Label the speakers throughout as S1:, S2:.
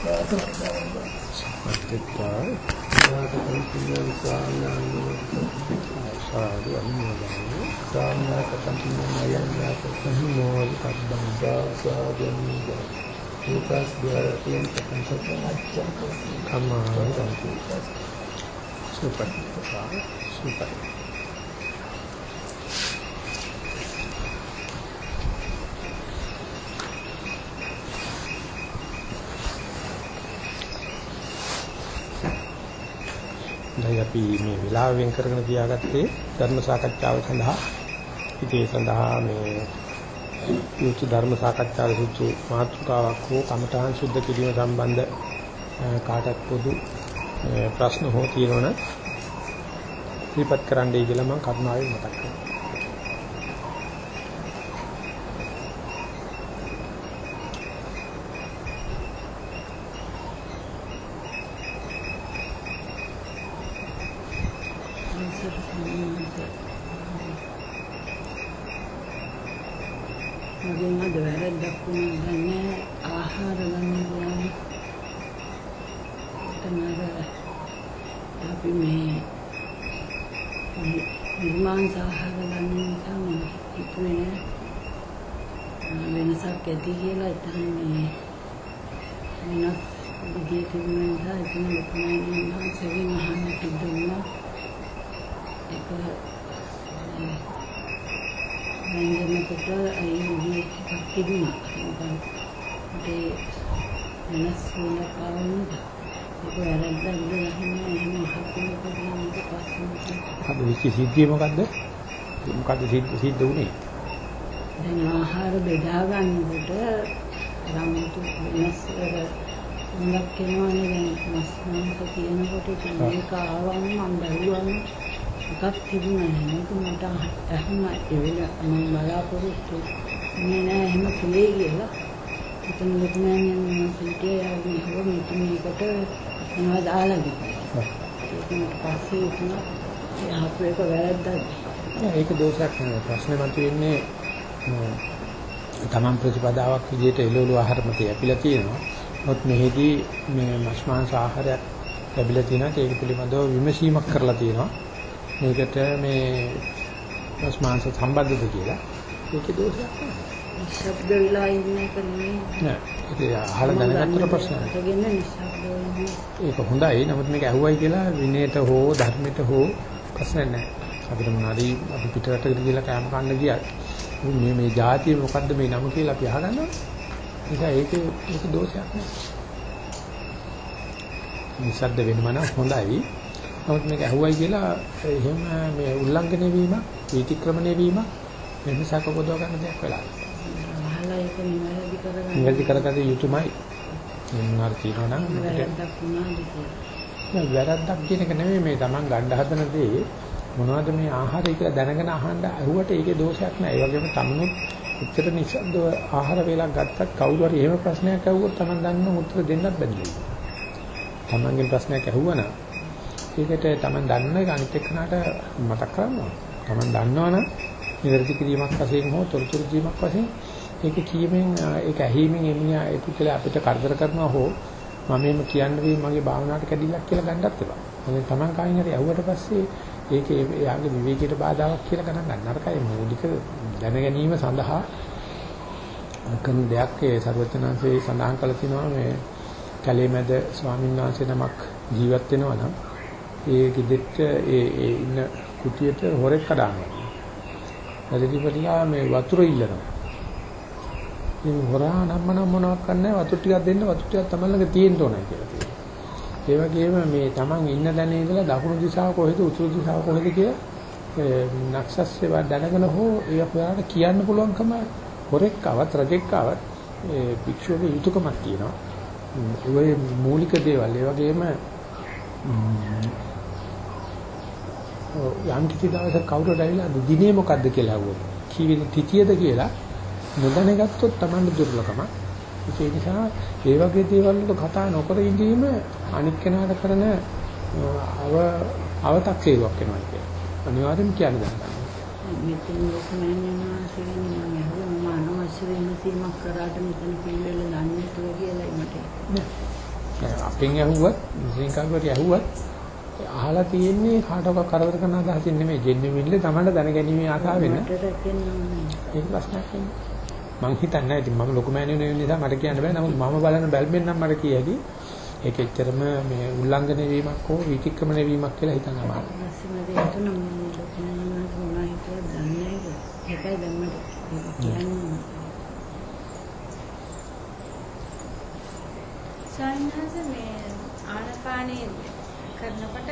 S1: Sampai jumpa di video selanjutnya. තමයි අපි මේ වෙලාව වෙන් කරගෙන තියාගත්තේ ධර්ම සාකච්ඡාව සඳහා. ඉතින් ඒ සඳහා මේ යුතු ධර්ම සාකච්ඡාවේ සුචි මාතෘකාවක් හෝ කමඨාන් සුද්ධ කිරීම සම්බන්ධ කාටත් පොදු ප්‍රශ්න හෝ තියෙනවනම් ඉදපත් කරන්නයි කියලා මම කරුණාවෙන් මතක් කරනවා. සිද්ධිය මොකද්ද? මොකද්ද සිද්ධ සිද්ධ වුනේ?
S2: දැන් ආහාර බෙදා ගන්නකොට ළමුතු වෙනස් මොනක් කියනවනේ දැන් මස් මාංශ කියනකොට ඉතින් මේක ආවම මම බැලුවම එකක් තිබුණා නේද මට ඒ වෙලාව මම බලාපොරොත්තු වෙන්නේ නැහැ. එහෙම කලේ කියලා. ඉතින් ලොකුමෑණියන් මම හිටියේ යාළුවෝ මෙතන මේකට මොනවද දාලා කිව්වා ඒක පස්සේ උතුණා යහපු එක වැරද්දක්
S1: ඒක දෝෂයක් නෙවෙයි ප්‍රශ්නේ මතුවෙන්නේ තමන් ප්‍රතිපදාවක් විදිහට එළවලු ආහාර මත යැපිලා තියෙනවා. මොකද මෙහිදී මේ මස් මාංශ ආහාරයක් ලැබිලා තියෙනවා ඒක පිළිබඳව විමසීමක් කරලා තියෙනවා. මේකට මේ මස් මාංශ සම්බන්ධද කියලා. ඒකේ දෝෂයක් නැහැ.
S2: නිශ්ශබ්ද වෙලා ඉන්න එක නෙමෙයි.
S1: නෑ ඒක අහලා දැනගත්තට ප්‍රශ්නයක්. ඒක හොඳයි. නමුත් මේක ඇහුවයි කියලා විනයට හෝ ධර්මයට හෝ ප්‍රශ්නයක් නැහැ. අපිට මොනවාරි අපි පිටරටකට ගිහලා කෑම කන්න ගියත් මේ මේ જાතිය මොකද්ද මේ නම කියලා අපි අහගන්නවා. නිසා ඒක ඒක දෝෂයක් නෑ. නිසද්ද වෙනම නම් හොඳයි. නමුත් මේක ඇහුවයි කියලා එහෙම මේ උල්ලංඝනය වීම, විතික්‍රමණය වීම වෙනසක් පොදව ගන්න දෙයක් වෙලා.
S2: අහලා ඒක නිවැරදි කරගන්න.
S1: නිවැරදි කරගත යුතුමයි. මොනවාරි තියෙනවා නම්
S2: වැරද්දක් වුණාද කියලා.
S1: නෑ වැරද්දක් කියන එක නෙමෙයි මේ Taman ගන්න හදන දේ මොනවද මේ ආහාරය කියලා දැනගෙන අහන්න ඇහුවට ඒකේ දෝෂයක් නෑ. ඒ වගේම Tamanුත් උත්තර නිසද්දව ආහාර වේලක් ගත්තත් කවුරු හරි එහෙම ප්‍රශ්නයක් අහුවොත් Taman දන්න උත්තර දෙන්නත් බැඳිලා. Tamanගෙන් ප්‍රශ්නයක් අහුවනම් ඒකට Taman දන්න එක අනිත් එක්කනට මතක් කරනවා. Taman දන්නවනම් නිවැරදි කිරීමක් වශයෙන් හෝ තොරතුරු දීමක් වශයෙන් ඒක කීමෙන් ඒක ඇහිීමෙන් එමියා ඒක කියලා අපිට කරදර කරනවා හෝ මම එහෙම කියන්න වෙයි මගේ භාවනාවට කැඩිලක් කියලා ගන්නත් එපා. මොකද Taman කයින් හරි ඇහුවට පස්සේ ඒක එයාගේ විවේකයට බාධාවක් කියලා ගණන් ගන්න නරකයි මූලික දැන ගැනීම සඳහා කරන දෙයක් ඒ ਸਰවඥාන්සේ සඳහන් කළ තිනවා මේ කැලේමැද ස්වාමීන් වහන්සේ නමක් ජීවත් වෙනවා නම් ඒ ගෙදෙට්ට ඒ ඒ ඉන්න කුටියට හොරෙක් කඩානවා. එදිරිපතිලා මේ වතුර ඉල්ලනවා. ඉතින් හොරා නම් මන මොනවක් කරන්නේ වතුර ටිකක් දෙන්න වතුර ටිකක් තමයි ළඟ තියෙන්න ඕනේ කියලා කියනවා. ඒ වගේම මේ Taman ඉන්න තැන ඉඳලා දකුණු දිශාව කොහෙද උතුරු දිශාව කොහෙද කියලා නක්ෂස්සේ දැනගෙන හෝ ඒ ඔයාලට කියන්න පුළුවන්කම හොරෙක් ආවත් රජෙක් ආවත් ඒ භික්ෂුවගේ යුතුයකමක් තියෙනවා. ඒ මූලික දේවල් ඒ වගේම යම් කිසි දවසක කවුරුද ඇවිල්ලා දිනේ මොකද්ද කියලා අහුවොත් කීවෙන තිතියද කියලා නොදැනගත්තොත් Taman දුර්ලභම. ඒ නිසා ඒ වගේ දේවල් වල කතා නොකර ඉඳීම අනික් කෙනාට කරන අව අව탁සේවක් වෙනවා කියන්නේ. අනිවාර්යෙන්ම කියන්න ගන්නවා.
S2: මෙතන සීමක් කරාට මෙතන පිළිවෙල දන්නේ නැතුව කියලා මට.
S1: අපෙන් ඇහුවත් මුස්ලිම් කවුරුහරි ඇහුවත් අහලා තියෙන්නේ කාටවත් කරදර කරන අදහසින් නෙමෙයි ජෙන්නිවිල්ල තමයි දැනගැනීමේ ආසාවෙන් ඒක ප්‍රශ්නයක් නෙමෙයි මං හිතන්නේ නැහැ ඉතින් මම ලොකු මෑණියෝ නෙවෙයි නිසා මට කියන්න බෑ. නමුත් මම බලන බැල්මෙන් නම් මට කිය හැකි ඒක එච්චරම මේ උල්ලංඝනය වීමක් හෝ විතික්‍රමණය වීමක් කියලා හිතන්න අමාරුයි.
S2: නැහැ
S3: සන්නහස මේ ආනපානේ කරනකොට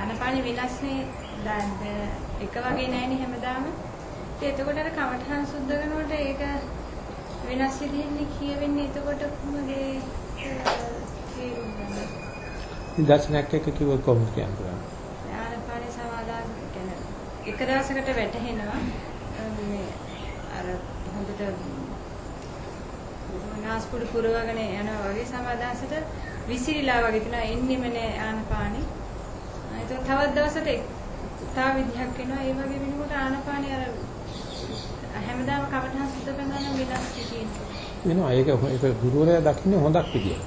S3: ආනපානේ වෙනස්නේ දැන් එක වගේ නැහෙනේ හැමදාම. එතකොට අර කමඨහන් සුද්ධ කරනකොට ඒක වෙනස් විදිහකින් කියවෙන්නේ එතකොට කොහොමද? ඒ?
S1: නිදර්ශනයක් එක්ක කිව්වොත් කොහොමද කියන්නේ
S3: ආනපානේ සමාදාන කියන්නේ එක දවසකට වැටහෙනවා. මේ අර හොඳට නාස්පුඩු පුරවගෙන යනවා වගේ සමාදාසට විසිරිලා වගේ තියෙනවා එන්නෙම නෑ ආනපානේ. ඒක තවත් දවසට තව විදිහක් වෙනවා ඒ වගේ වෙනකොට ආනපානේ අර හැමදාම කමඨහන් සුද්ධ කරනවා නම් වෙනස් තියෙනවා.
S1: වෙනවා ඒක ඒක ගුරුවරයා දකින්නේ හොඳක් විදියට.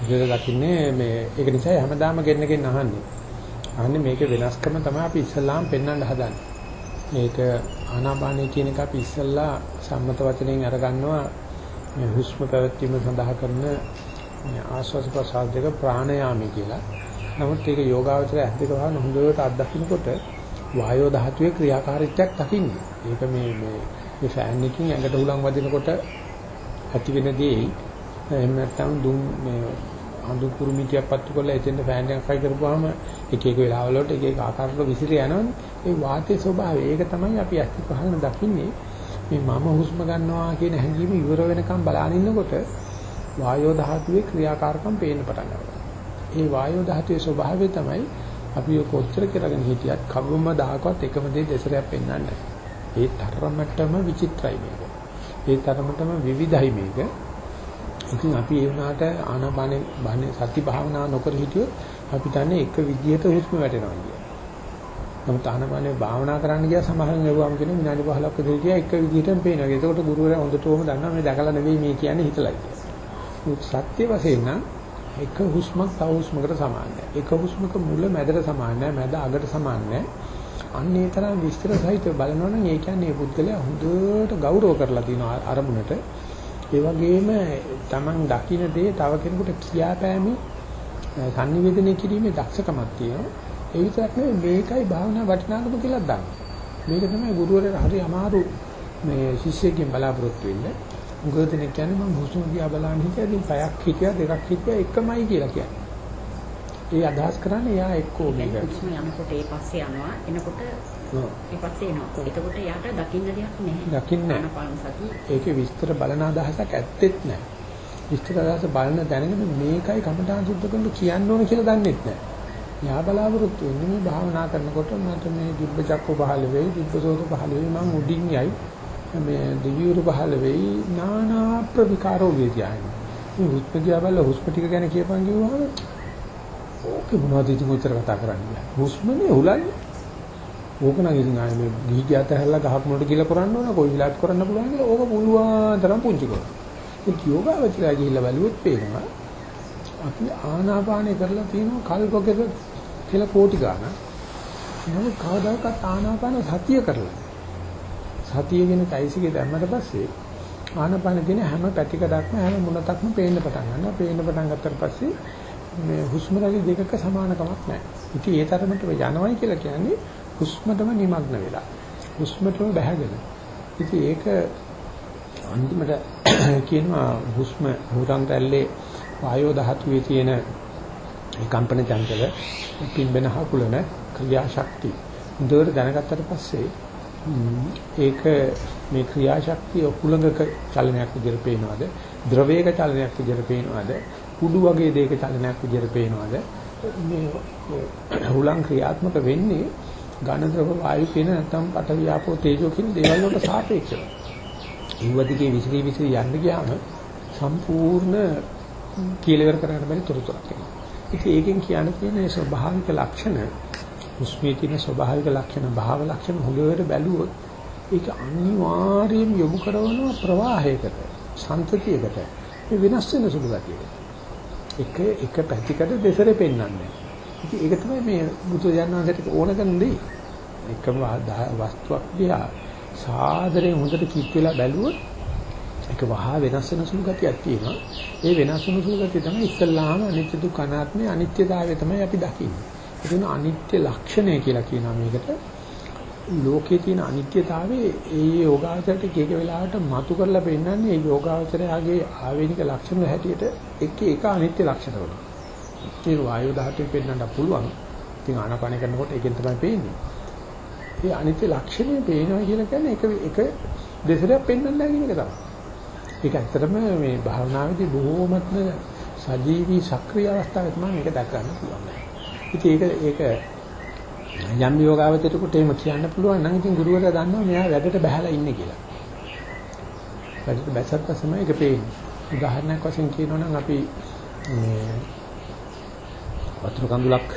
S1: ගුරුවරයා දකින්නේ මේ ඒක නිසා හැමදාම ගෙන්නගෙන අහන්නේ. අහන්නේ මේක වෙනස්කම තමයි අපි ඉස්ලාම් පෙන්වන්න හදන්නේ. මේක ආනාපානයි කියන එක අපි ඉස්සල්ලා සම්මත වචනෙන් අරගන්නවා මේ හුස්ම පැවැත්වීම සඳහා කරන මේ ආශ්වාස ප්‍රශ්වාස දෙක ප්‍රාණයාමي කියලා. නමුත් ඒක යෝගාවචරය ඇද්දක වහන හොඳට අත්දකින්නකොට වායෝ ධාතුවේ ක්‍රියාකාරීත්වයක් දකින්නේ. ඒක මේ මේ මේ ෆෑන් එකකින් ඇඟට උලන් වදිනකොට ඇති වෙන දේ එහෙම නැත්නම් දුම් මේ අඳු කුරුමිටියක් පත්තු කරලා එතෙන්ද ෆෑන් එකක් හයි කරපුවාම එක එක වෙලාවල වලට එක එක ආකාරවල විසිර යනවනේ. ඒ වාතයේ ස්වභාවය ඒක තමයි අපි ඇත්ත පහන දකින්නේ. මේ මම හුස්ම ගන්නවා කියන හැඟීම ඉවර වෙනකම් බලාගෙන ඉන්නකොට වායෝ ධාතුවේ ක්‍රියාකාරකම් පේන්න පටන් ගන්නවා. ඒ වායෝ ධාතුවේ ස්වභාවය තමයි අපි කොච්චර කරගෙන හිටියත් කවුරුම දහකවත් එකම දේ දෙසරයක් පෙන්වන්නේ නැහැ. ඒ තරමටම විචිත්‍රයි මේක. ඒ තරමටම විවිධයි මේක. ඉතින් අපි ඒ වුණාට ආනාපානේ බානේ සති භාවනා නොකර හිටියොත් අපි දන්නේ එක විදියට හුස්ම වැටෙනවා කියන්නේ. නමුත් ආනාපානේ භාවනා කරන්න ගියා සමහරවිට නෙවුවම් කියන විනාඩි 15ක් විතර ගියා එක විදිහටම පේනවා. ඒකට ගුරුවරයා හොඳටම දන්නවා මේ දැකලා නෙවෙයි මේ කියන්නේ හිතලයි කියලා. සත්‍ය වශයෙන් නම් එක හුස්මක් තව හුස්මකට සමාන නැහැ. එක හුස්මක මුල මැදට සමාන නැහැ, මැද අගට සමාන නැහැ. අන්න ඒ තරම් විස්තර සහිතව බලනවනම් ඒ කියන්නේ මේ පුද්ගලයා හොඳට ගෞරව කරලා තියෙනවා අරමුණට. ඒ වගේම Taman දකින්න දේ තව කෙනෙකුට කියාපෑමේ sannivedanaya කිරීමේ දක්ෂකමක් තියෙනවා. ඒ විතරක් නෙවෙයි මේකයි භාවනා වටිනාකම කියලා දන්න. මේක තමයි ගුරුවරයා හරි අමාරු මේ ශිෂ්‍යයෙක්ගෙන් බලාපොරොත්තු වෙන්නේ. මොකද දෙනෙක් කියන්නේ මම හුස්ම දිහා බලන්න හිටියා ඉතින් පැයක් හිටියා දෙකක් හිටියා එකමයි කියලා කියන්නේ. ඒ අදහස් කරන්නේ එයා එක්කෝ මේක.
S2: හුස්ම යනකොට ඒ පස්සේ යනවා එනකොට ඒ පස්සේ එනවා. එතකොට යාට දකින්න දෙයක් නැහැ.
S1: දකින්න නැහැ. ඒකේ විස්තර බලන අදහසක් ඇත්තෙත් නැහැ. විස්තර අදහස බලන දැනගෙන මේකයි කමඨාන් සුද්ධ කරන්න කියන්න ඕන කියලා දන්නෙත් නැහැ. යා බලාපොරොත්තු වෙන්නේ මේ භාවනා කරනකොට මට මේ දිබ්බ චක්ක පහළ වෙයි, දිබ්බසෝත පහළ වෙයි, මං උඩින් යයි. මේ දිවිවරු පහළ වෙයි, නානා ප්‍රවිකාරෝ වේදියායි. මේ හුස්ම දිහා බලලා හුස්ම ටික ගැන කියපන් කිව්වහම ඕකේ මොනවද ඉතින් උත්තර කතා කරන්නේ? හුස්මනේ උලන්නේ. ඕක නම් ඉතින් ආයේ මේ ගිහි ගියත් හැරලා ගහක් මොකට කියලා කරන්න ඕන කොයි විලාත් කරන්න පුළුවන් කියලා ඕක පුළුවන් තරම් පුංචි කරනවා. ඒ යෝගාවචරය ගිහිල්ලා බලුවොත් පේනවා අපි ආනාපානය කරලා තියෙනවා කල්පකෙක කියලා කෝටි ගාණක්. නමුත් කවදාකවත් ආනාපාන සතිය කරලා. සතිය කියන කයිසිකේ දැම්මට පස්සේ ආනාපාන දින හැම පැතිකඩක්ම හැම මුණතක්ම පේන්න පටන් ගන්නවා. පේන්න පටන් ගත්තට පස්සේ මේ හුස්ම රැලි දෙකක සමානකමක් නැහැ. ඉතින් ඒ තරමට යනවයි කියලා කියන්නේ හුස්මටම নিমগ্ন වෙලා. හුස්මටම බැහැගෙන. ඉතින් ඒක අන්තිමට කියනවා හුස්ම හුරන් රැල්ලේ වායෝ ධාතුවේ තියෙන ඒ කම්පන චංචල පිම්බෙන හකුලන ක්‍රියාශක්තිය හොඳට දැනගත්තට පස්සේ ඒක මේ ක්‍රියාශක්තිය හුලඟක චලනයක් විදිහට පේනවද ද්‍රවයක චලනයක් විදිහට පේනවද කුඩු වගේ දෙයක චලනයක් විදිහට පේනවද මේ හුලං ක්‍රියාත්මක වෙන්නේ ඝන ද්‍රව වායු කියන නැත්නම් පඨවි ආපෝ තේජෝ කියන දේවල් වලට සාපේක්ෂව. ඊවදිකේ විසිරී විසිරී යන්න ගියාම සම්පූර්ණ කියලා කරගන්න බැරි තොරතුරක් එනවා. ඉතින් ඒකෙන් කියන්න තියෙන ස්වභාවික ලක්ෂණ හුස්මේ තියෙන ස්වභාවික ලක්ෂණ භාව ලක්ෂණ හොඳට බැලුවොත් ඒක අනිවාර්යයෙන් යොමු කරන ප්‍රවාහයකට සම්තතියකට මේ වෙනස් වෙන සුළු ගතියකට. එක එක පැතිකඩ දෙසරේ පෙන්වන්නේ. ඉතින් ඒක තමයි මේ බුදු දඥාන්සේට ඕන කරන දේ. එකම වස්තුවක් දිහා සාදරයෙන් හොඳට කිත් වෙලා බැලුවොත් ඒක වහා වෙනස් වෙන සුළු ගතියක් තියෙනවා. ඒ වෙනස් වෙන සුළු ගතිය තමයි ඉස්සල්ලාම අනිත්‍ය දුක්ඛ අනාත්මේ අනිත්‍යතාවය තමයි අපි දකින්නේ. ඒ කියන අනිත්‍ය ලක්ෂණය කියලා කියනවා මේකට. ලෝකයේ තියෙන අනිත්‍යතාවයේ ඒ යෝගාචරයට එක එක වෙලාවට මතු කරලා පෙන්නන්නේ ඒ යෝගාචරයාගේ ආවේනික ලක්ෂණ හැටියට එක එක අනිත්‍ය ලක්ෂණ වල. ඒක වායු දහතෙන් පෙන්වන්න පුළුවන්. ඉතින් ආනාපාන කරනකොට ඒකෙන් තමයි පේන්නේ. ඒ අනිත්‍ය ලක්ෂණය පේනවා කියලා කියන්නේ එක එක දෙසරයක් පෙන්වන්න කියන එක තමයි. ඒක ඇත්තටම මේ භාවනාවේදී බොහෝමත්ම සජීවී සක්‍රීය අවස්ථාවේ තමයි මේක දැක ගන්න පුළුවන්. ඉතින් ඒක ඒක යම් යෝගාවචරයට එහෙම කියන්න පුළුවන් නම් ඉතින් ගුරුවරයා දන්නවා මෙයා වැඩට බහැලා ඉන්නේ කියලා. වැඩට බැසත් පස්සෙම ඒක පේන්නේ. උදාහරණයක් වශයෙන් කියනවා නම් අපි මේ වතුර කඳුලක්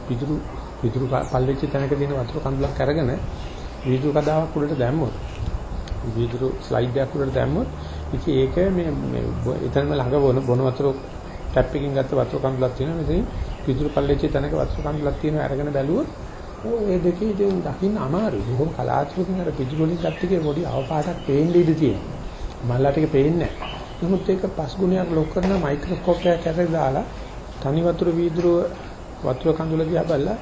S1: පිටුරු පිටුරු පල්ලෙච්ච තැනක දින වතුර කඳුලක් අරගෙන වීදුරු කදාවක් උඩට දැම්මොත් වීදුරු ස්ලයිඩ් එකක් උඩට දැම්මොත් ඉතින් ඒක මේ මේ එතනම ළඟ බොන බොන වතුර ටැප් එකකින් ගත්ත වතුර කඳුලක් තියෙනවා මෙතන පිටුරු පල්ලෙච්ච තැනක වතුර කඳුලක් තියෙනවා අරගෙන බැලුවොත් ඔය දෙකේ ඉතින් දකින්න අමාරුයි. බොහොම කලාතුරකින් අර පිටුරු වලින් ගත්ත එකේ පොඩි අවපාටක් පේන්න ඉඩ තියෙනවා. මල්ලාට ඒක පේන්නේ නැහැ. නමුත් ඒක පස් ගුණයක් ලොක් කරන මයික්‍රොස්කෝප් එකක් ඇරලා දාලා තනි වතුර වීදුරුව වතුර කඳුල දිහා බලලා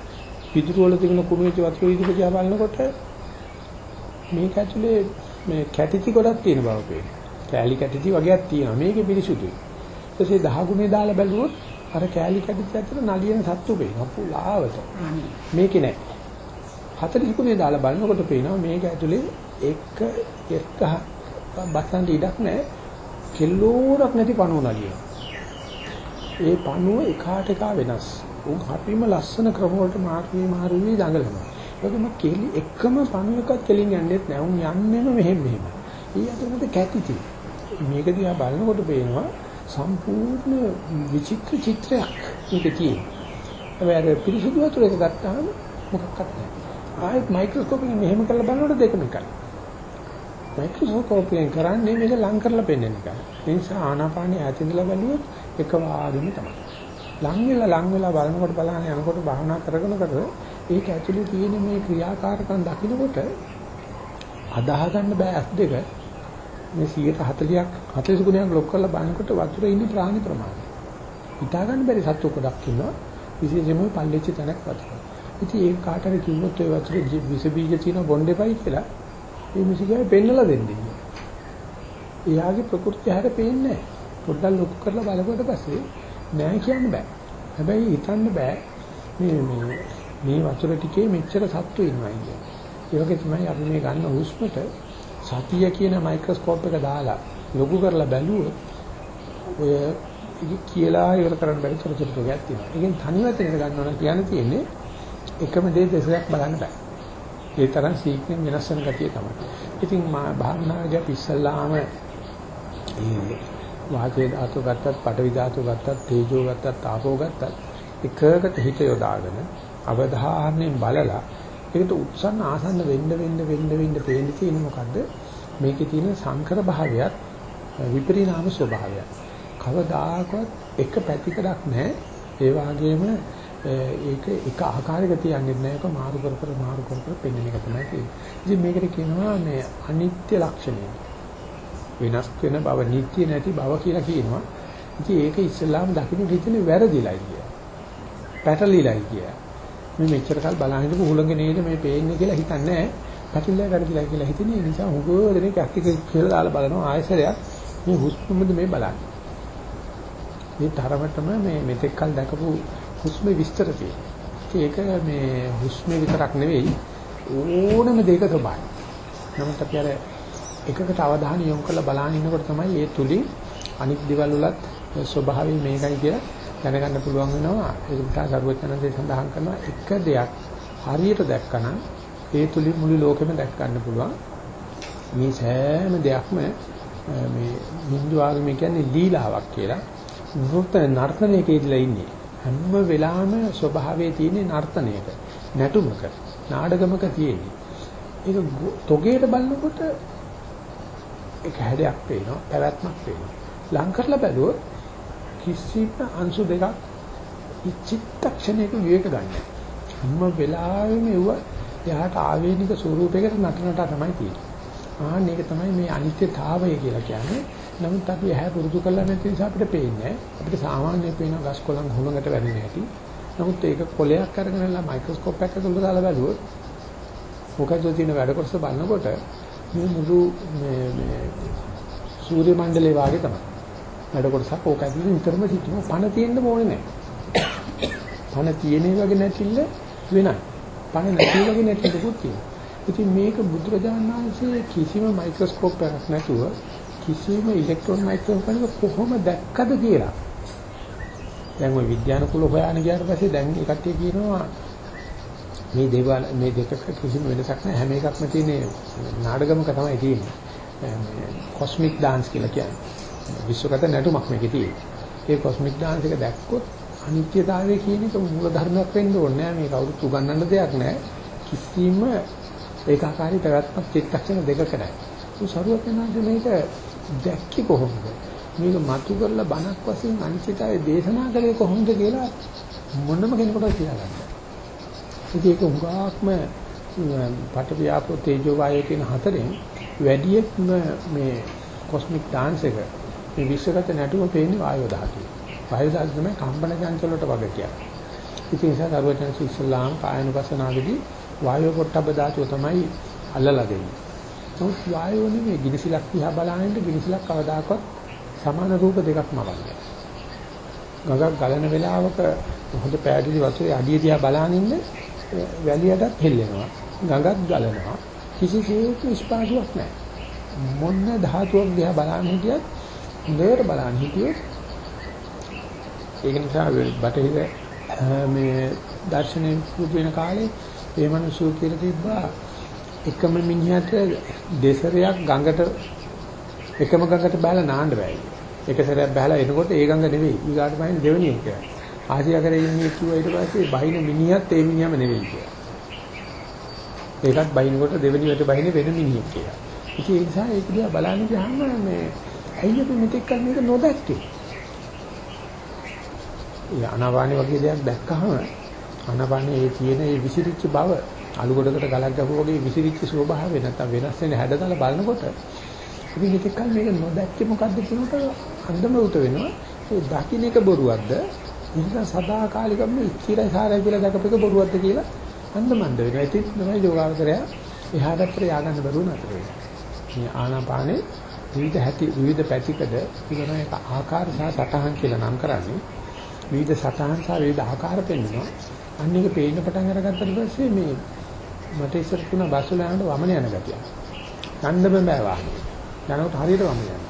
S1: පිටුරු වල තිබෙන කුණුවෙච්ච වතුර වීදුරුව දිහා බලනකොට මේක ඇතුලේ මේ කැටිති ගොඩක් තියෙන බව පේනවා. කෑලි කැටිති වගේක් තියෙනවා. මේකේ පිරිසුදුයි. ඊට පස්සේ 10 ගුණේ දාලා බැලුවොත් අර කෑලි කැටිති ඇතුළ නලියන සත්තු පේනවා. පුලාවට. මේකේ නෑ. 40 ගුණේ දාලා බලනකොට පේනවා මේක ඇතුලේ එක එක බස්සන්ට ඉඩක් නෑ. කෙල්ලෝරක් නැති පණුව නලියන. ඒ පණුව එකාට එක වෙනස්. උන් හරිම ලස්සන ක්‍රම වලට මාර්ගී මාරුවී දඟලනවා. ඒකම කෙලි එකම පණුවකත් කෙලින් යන්නේත් නෑ. උන් යන්නෙම මෙහෙම මෙහෙම. ඊ අතරමැද කැටිති. මේක දිහා බලනකොට පේනවා සම්පූර්ණ විචිත්‍ර චිත්‍රයක් මේක තියෙන්නේ. හැබැයි අර පිරිසුදු වතුර එක ගත්තාම මොකක්වත් නැහැ. ආයෙත් මයික්‍රොස්කෝප් එකෙන් මෙහෙම කරලා බලනකොට දෙකම එකයි. මයික්‍රොස්කෝප් එකෙන් කරන්නේ මේක ලං කරලා පෙන්වන එක. ඒ නිසා ආනාපානිය ඈතින්දලා බැලුවොත් එක වාගෙම තමයි. ලං වෙලා ලං වෙලා බලනකොට බලහන් යනකොට භාවනා කරගෙනකට ඒක ඇතුලේ තියෙන මේ ක්‍රියාකාරකම් දකිනකොට අදාහ ගන්න බෑ ඇස් දෙක මේ 140ක් 40 ගුණයක් ලොක් කරලා බලනකොට වතුරේ ඉන්න ප්‍රාණි ප්‍රමාණය. හිතා ගන්න බැරි සත්තු කොටක් ඉන්නවා විශේෂයෙන්ම පල්ලෙච්ච තැනක් වතුර. ඉතින් ඒක කාට හරි කිව්වොත් ඒ වතුරේ විස බීජ තියෙන බොණ්ඩෙපයි කියලා ඒ මිසිකාවේ පෙන්නලා දෙන්නේ. එයාගේ ප්‍රകൃතිය හැර පේන්නේ නැහැ. පොඩ්ඩක් ලොකු කරලා බලපුවට පස්සේ නෑ කියන්න බෑ. හැබැයි හිතන්න බෑ මේ මේ මේ වතුර ටිකේ මෙච්චර සත්තු ඉන්නවා කියන්නේ. ඒ වගේ තමයි අපි මේ ගන්න හුස්මට සතිය කියන මයික්‍රොස්කෝප් එක දාලා ලොකු කරලා බැලුවොත් ඔය ඉති කියලා ඉවර කරන්න බැරි තොරතුරු ටිකක් තියෙනවා. ඒකෙන් තනිවත් එකට ගන්නවා නම් කියන්න තියෙන්නේ එකම දේ දෙසක් බලන්න බෑ. ඒ තරම් සීක්‍රෙන් වෙනස් වෙන ගතිය තමයි. ඉතින් මා භාවනාවේ ඉස්සල්ලාම ඒ වාචේ ධාතු ගත්තත්, පඨවි ධාතු ගත්තත්, තේජෝ ගත්තත්, ආපෝ ගත්තත් එකකට හිත යොදාගෙන අවධානයෙන් බලලා ඒකට උත්සන්න ආසන්න වෙන්න වෙන්න වෙන්න වෙන්න පේන්න තියෙන මොකද්ද? මේකේ තියෙන සංකර භාවයත් විපරිණාම ස්වභාවයත්. කවදාකවත් එක පැතිකඩක් නැහැ. ඒ වගේම ඒක එක ආකාරයක තියන්නේ නැහැ. ඒක මාරු කර කර මාරු කර කර පෙන්වන එක තමයි තියෙන්නේ. ඉතින් මේකට කියනවා මේ අනිත්‍ය ලක්ෂණය. වෙනස් වෙන බව, නිට්ටය නැති බව කියලා කියනවා. ඉතින් ඒක ඉස්සෙල්ලාම දකින්න හිතන්නේ වැරදිලයි කියලා. පැටලිලයි කියලා. මේ මෙච්චර කල් බලන් හිටපු හුලඟ නේද මේ පේන්නේ කියලා හිතන්නේ නැහැ. පැටලිලා වැරදිලා කියලා හිතන්නේ. ඒ නිසා හුඟ දෙනෙක් ඇක්ටික කියලා දාලා බලනවා ආයසරයක් මේ හුස්මද මේ බලන්නේ. මේ තරමටම මේ මෙතෙක් කල් දැකපු හුස්ම විස්තර ඒක මේ හුස්ම විතරක් නෙවෙයි ඕනම දෙයක ස්වභාවය. නමුත් අපි අර එකකට අවධානය යොමු කරලා බලන ඉන්නකොට තමයි ඒ තුලින් අනිත් දේවල් වලත් ස්වභාවය මේකයි කියලා දැනගන්න පුළුවන් වෙනවා. ඒක නිසා සරුවචනන්සේ සඳහන් කරනවා එක දෙයක් හරියට දැක්කනම් ඒ තුලින් මුළු ලෝකෙම දැක් ගන්න පුළුවන්. මේ සෑම දෙයක්ම මේ Hindu ආගම කියන්නේ ලීලාවක් කියලා. නෘත්‍ය නර්තනයක ඉඳලා ඉන්නේ. හැම වෙලාවෙම ස්වභාවයේ තියෙන නර්තනයක, නැටුමක, නාඩගමක තියෙන්නේ. ඒක තොගේට බලනකොට ඒක හැඩයක් පේනවා, පැවැත්මක් පේනවා. ලං කරලා බැලුවොත් කිසිම අංශු දෙකක් ඉච්ඡිත්තක්ෂණයක විවේක ගන්න. හැම වෙලාවෙම එවුව එයාට ආවේනික ස්වරූපයකට නටනට තමයි තියෙන්නේ. ආන්න ඒක තමයි මේ අනිත්‍යතාවය කියලා කියන්නේ. නමුත් අපි ඇහැ පුරුදු කරලා නැති නිසා අපිට පේන්නේ අපිට සාමාන්‍ය පේන ගස් කොළන් හුලඟට වැටෙන්නේ නැති. නමුත් ඒක කොලයක් අරගෙනලා මයික්‍රොස්කෝප් එකක තුල දාලා බලුවොත් මොකද තියෙන වැඩ කොටස බලනකොට මේ මුළු මේ මේ සූර්ය මණ්ඩලයේ වාගේ තමයි. වැඩ කොටසක් ඕක ඇතුලේ නිතරම සිටින පණ තියෙන්න ඕනේ නැහැ. පණ තියෙන වගේ නැතිල වෙනයි. පණ නැති වගේ නැතිලකුත් තියෙනවා. ඉතින් මේක බුදුරජාණන් වහන්සේ කිසිම මයික්‍රොස්කෝප් එකක් නැතුව කිසිම ඉලෙක්ට්‍රෝන මයික්‍රොස්කෝප් එකක් කොහොම දැක්කද කියලා. දැන් ওই විද්‍යානුකූල හොයාන ගියාට පස්සේ දැන් ඒ කට්ටිය කියනවා මේ දේවල් මේ දෙකක කිසිම වෙනසක් නැහැ හැම එකක්ම තියෙන නාඩගමක තමයි තියෙන්නේ. මේ කොස්මික් ඩාන්ස් කියලා කියන්නේ. විශ්වගත නැටුමක් මේකේ තියෙන්නේ. ඒ කොස්මික් ඩාන්ස් එක දැක්කොත් අනිත්‍යතාවය කියන එක මූල ධර්මයක් වෙන්න ඕනේ නෑ මේ කවුරුත් උගන්වන්න දෙයක් නෑ. කිසිම ඒකාකාරී පැවැත්මක් චිත්තක්ෂණ දෙකක නැහැ. ඒ සරුවකනාද මේක දැක්කේ කොහොමද? මේක මතු කරලා බණක් වශයෙන් අනිත්‍යතාවය දේශනා කළේ කොහොමද කියලා මොනම කෙනෙකුට කියලා ගන්න. ඉතින් ඒක උගාක්ම පටවියාපෝ තේජෝ වායෝ කියන හතරෙන් වැඩියෙන්ම මේ කොස්මික් ඩාන්ස් එක මේ විශ්වගත නැටුම පේන්නේ වායෝ ධාතුවේ. වායෝ ධාතුව තමයි කම්පන චංචල වලට වගේ කියන්නේ. ඉතින් ඒ නිසා දරුවචන ඉස්ලාම් කායනුපසනාවේදී වායෝ පොට්ටබ්බ ධාතුව තමයි අල්ලලා දෙන්නේ. නමුත් වායෝ නෙමෙයි ගිනිසිලක් දිහා බලනින්න ගිනිසිලක් කවදාකවත් සමාන රූප දෙකක්ම වගේ. ගඟක් ගලන වෙලාවක හොඳ පෑදිලි වතුරේ අඩිය දිහා බලනින්න වැලියටත් හෙල්ලෙනවා. ගඟක් ගලනවා. කිසිසේත් ස්පාසුවක් නැහැ. මොන ධාතුවක් දිහා බලන්න හිටියත් හොඳට බලන්න හිටියොත් ඒක නිසා බටහිර මේ දර්ශනය පුදු වෙන කාලේ ඒ මිනිස්සු කියලා තිබ්බා එකම මිනිහට දෙසරයක් ගඟට එකම ගඟට බහලා නාන්න බෑ. එක සැරයක් බහලා එනකොට ඒ ගඟ නෙවෙයි. ඊගාට බහින දෙවෙනි එක. ආසියා කරේ ඉන්නේ කිව්වා ඊට පස්සේ බහින මිනිහත් ඒ මිනිහම නෙවෙයි කියලා. ඒකත් බහිනකොට දෙවෙනි වට බහින වෙන මිනිහෙක් කියලා. ඉතින් ඒ නිසා ඒක දිහා බලන්න ගියාම මේ ඇයි අපි මෙතෙක් කල මේක නොදැක්කේ? ඒ අනාවානි වගේ දෙයක් දැක්කහම අනාවානි ඒ තියෙන ඒ විසිරිච්ච බව අලු ගොඩකට ගලක් ගහුවා වගේ විසිරිච්ච ස්වභාවය නැත්තම් වෙනස් වෙන හැඩතල බලනකොට අපි මෙතෙක් කල මේක නොදැක්කේ මොකද්ද කියනකොට අන්දම උත වෙනවා. ඒ දකින්න එක බොරුවක්ද? ඉතින් සදාකාලිකව ඉච්චිරයි සාරයි කියලා දැකපෙක බොරුවක්ද කියලා අන්දමන්ද වෙනවා. ඉතින් තමයි යෝගාවතරය එහාට පැත්තට ය아가න්න බැරුව නතර වෙනවා මේ ආනාපානේ විවිධ හැටි විවිධ පැතිකඩ ඉගෙන එක ආකාර සහ සටහන් කියලා නම් කරන්නේ විවිධ සටහන් සහ විවිධ ආකාර පෙන්වනවා. අන්න එක පේන්න පටන් අරගත්තට පස්සේ මේ මට ඉස්සර තුන බස් වල යනකොට වමන යන ගතිය. යන්න බෑ වාහනේ. යනකොට හරියට වමන යනවා.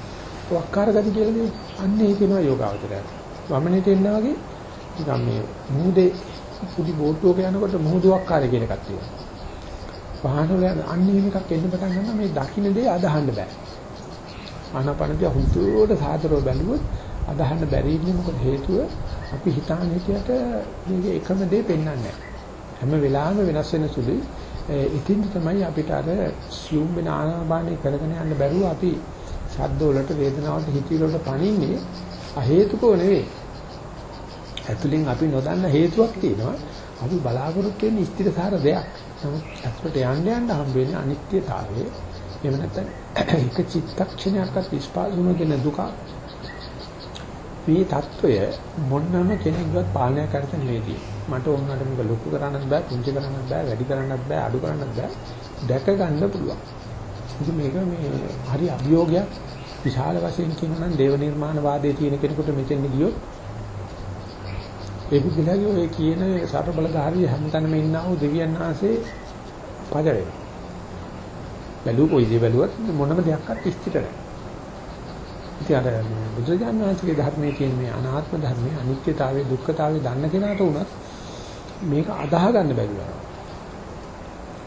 S1: වක්කාර ගති කියලා නේ. අන්න ඒක වෙනවා යෝගාවචරය. වමනෙට එන්නා වගේ නිකන් මේ මුහුදේ පුඩි බෝට්ටුවක යනකොට මුහුදු වක්කාරය කියන එකක් තියෙනවා. වාහන වල අන්න එහෙම එකක් එන්න පටන් ගන්නවා මේ දකින්න දේ අදහන්න බෑ. ආනපනදී හුදුවට සාතරව බැලුවොත් අදහන්න බැරි ඉන්නේ මොකද හේතුව අපි හිතාන හිටියට මේක එකම දේ පෙන්වන්නේ නැහැ. හැම වෙලාවෙම වෙනස් වෙන සුළුයි. ඉතින් තමයි අපිට අර සියුම් වෙන ආනාපානේ කරගෙන යන්න බැරුව අපි ශබ්ද වලට වේදනාවට හිතවිලි වලට පණින්නේ අහේතුකව නෙවෙයි. ඇතුලින් අපි නොදන්න හේතුවක් තියෙනවා. අපි බලාපොරොත්තු වෙන්නේ ස්ථිරසාර දෙයක්. නමුත් ඇත්තට යන්න යන්න හම්බ වෙන්නේ අනිත්‍යතාවය. එහෙම නැත්නම් එක චිත්තක්ෂණයක්වත් විස්පාසුම දෙන දුක මේ தত্ত্বය මොන්නම කෙනෙක්වත් පාලනය කරත නෙවෙයි. මට ඕනකට මේක ලොකු කරන්නත් බෑ, පුංචි කරන්නත් බෑ, වැඩි කරන්නත් බෑ, අඩු කරන්නත් බෑ. දැක ගන්න පුළුවන්. ඉතින් මේක මේ හරි අභියෝගයක් විශාල වශයෙන් කියනවා නම් දේව නිර්මාණවාදයේ තියෙන කෙනෙකුට මෙතෙන් ගියොත් ඒ පුද්ගලයාගේ ඔය කියන සතර බලධාරී හැමතැනම ඉන්නා වූ දෙවියන් ආසේ පජ වෙනවා. බැලුව කොයි දේ බැලුවත් මොනම දෙයක්වත් ස්ථිර නැහැ. ඉතින් අර බුදුරජාණන් වහන්සේගේ ධර්මයේ තියෙන මේ අනාත්ම ධර්මයේ අනිත්‍යතාවයේ දුක්ඛතාවයේ දන්න කෙනාට උනත් මේක අදාහ ගන්න බැරි වෙනවා.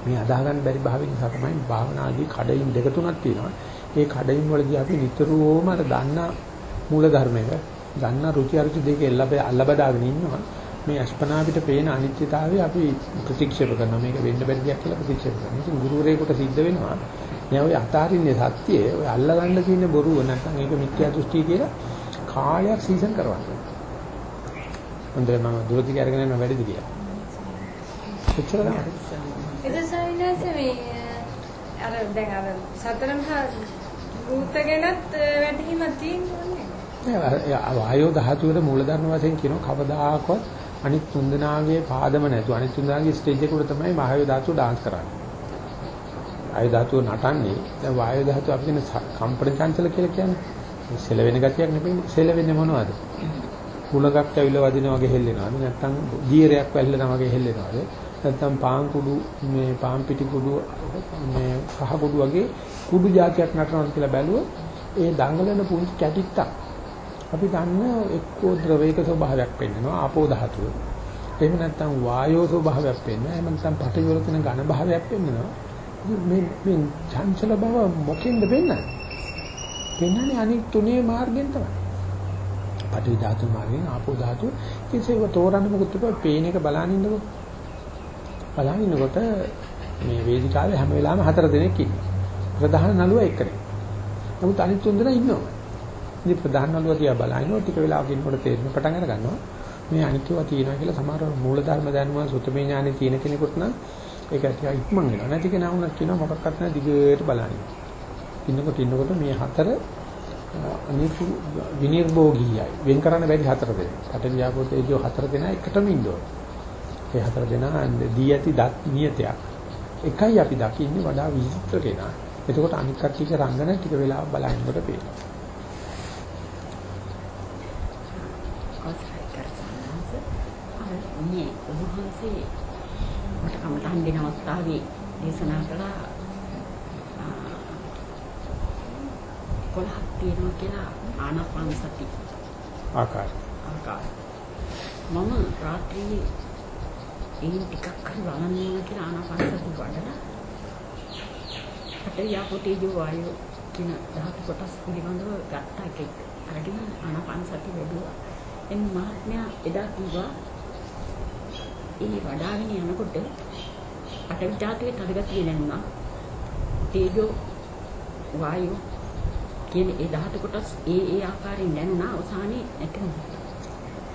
S1: මේ අදාහ ගන්න බැරි භාවය නිසා තමයි භාවනාදී කඩයින් දෙක තුනක් තියෙනවා. ඒ කඩයින් වලදී අපි නිතරම අර දන්න මූල ධර්මයක දන්න රුචි අරුචි දෙක එල්ලබ අල්ලබදාගෙන ඉන්නවා. මේ අස්පනා පිට පේන අනිත්‍යතාවය අපි ප්‍රතික්ෂේප කරනවා. මේක වෙන්න බැරි දෙයක් කියලා ප්‍රතික්ෂේප කරනවා. ඉතින් ගුරුවරයෙකුට සිද්ධ වෙනවා නෑ ඔය අතාරින්නේ සත්‍යය ඔය අල්ලගන්න තියෙන බොරුව නැත්නම් ඒක මිත්‍යා දෘෂ්ටි කියලා කාලයක් සීසන් කරවන්න. හොඳයි මම දුරදිග අරගෙන යන වැඩිද කියලා. එච්චර තමයි.
S3: ඒක සයින්ස් මේ අර දැන් අර සතරමහා භූත ගැනත් වැටහීමක් තියෙනවා
S1: වායෝ ධාතුවේ මූලධර්ම වශයෙන් කියනවා කවදාකවත් අනිත් තුන්දෙනාගේ පාදම නැතුව අනිත් තුන්දෙනාගේ ස්ටේජ් එක උඩ තමයි වායෝ ධාතුව ඩාන්ස් කරන්නේ. වායෝ ධාතුව නටන්නේ දැන් වායෝ ධාතුව අපි කියන කම්පන චංචල කියලා කියන්නේ සෙලවෙන ගතියක් නෙවෙයි සෙලවෙන්නේ මොනවද? කුලගක් ඇවිල්ලා වදිනා වගේ හෙල්ලෙනවාද නැත්නම් දීරයක් වැල්ලෙනා වගේ හෙල්ලෙනවාද නැත්නම් පාන් කුඩු මේ පාන් පිටි කුඩු මේ කහ කුඩු වගේ කුඩු జాතියක් නටනවා කියලා බැලුවොත් ඒ දඟලන පුංචි කැටිත්තක් අපි දන්න එක්කෝ ද්‍රවයක ස්වභාවයක් පෙන්වනවා ආපෝ ධාතුව. එහෙම නැත්නම් වායෝ ස්වභාවයක් පෙන්වනවා. එහෙම නැත්නම් පඨවි වල තියෙන ඝන භාවයක් පෙන්වනවා. මේ මේ චංචල බව මොකෙන්ද වෙන්නේ? පෙන්වන්නේ අනිත් තුනේ මාර්ගෙන් තමයි. පඨවි ධාතු මාර්ගෙන් ආපෝ ධාතු කිසිව තෝරන්න මොකද පේන එක බලන ඉන්නකො. බලන ඉන්නකොට මේ වේදිකාවේ හැම වෙලාවෙම හතර දෙනෙක් ඉන්නවා. ප්‍රධාන නළුවා එක්කනේ. නමුත් අනිත් තුන් දෙනා ඉන්නවා. ඉතින් ප්‍රධාන නළුවා දිහා බලනකොට ටික වෙලාවක ඉන්නකොට තේරෙන පටන් අර ගන්නවා. මේ අනිත්‍යව තියෙනවා කියලා සමහර මූලධර්ම දැනුම සුතමේ ඥානෙ තියෙන කෙනෙකුට නම් ඒක ටික ඉක්මන් වෙනවා. නැති කෙනා වුණත් කියනවා මොකක්වත් නැහැ දිගට බලන්න. ඉන්නකොට ඉන්නකොට මේ හතර අනිත් විනිර්භෝගීයයි. වෙන් කරන්න බැරි හතර දෙනෙක්. පටන් යාපෝතේජෝ හතර දෙනා එකටම ඉන්න ඕනේ. ඒ හතර දෙනා දී ඇති දත් නියතයක්. එකයි අපි දකින්නේ වඩා විචිත්‍ර කෙනා. එතකොට අනික් කට්ටියක රංගන ටික වෙලා බලනකොට පේනවා.
S4: මේ උන්වහන්සේ මට කමටහන් දෙන අවස්ථාවේ දේශනා කළා 11ක් තියෙනවා කියලා ආනාපාන සති
S1: ආකාර
S4: ආකාර මම රාත්‍රියේ එයින් ටිකක් හරි බලන්න කියලා ආනාපාන සති වඩලා පටවිය පොටේජෝ වායෝ කියන ධාතු කොටස් පිළිබඳව ගත්ත එක අරගෙන ආනාපාන සති වැඩුවා. එන් මහත්මයා එදා කිව්වා ඒ වඩාගෙන යනකොට පටවි ධාතුවේ තදගතිය දැනුණා. තේජෝ වායෝ කියන ඒ ධාතු කොටස් ඒ ඒ ආකාරයෙන් දැනුණා අවසානයේ නැති වුණා.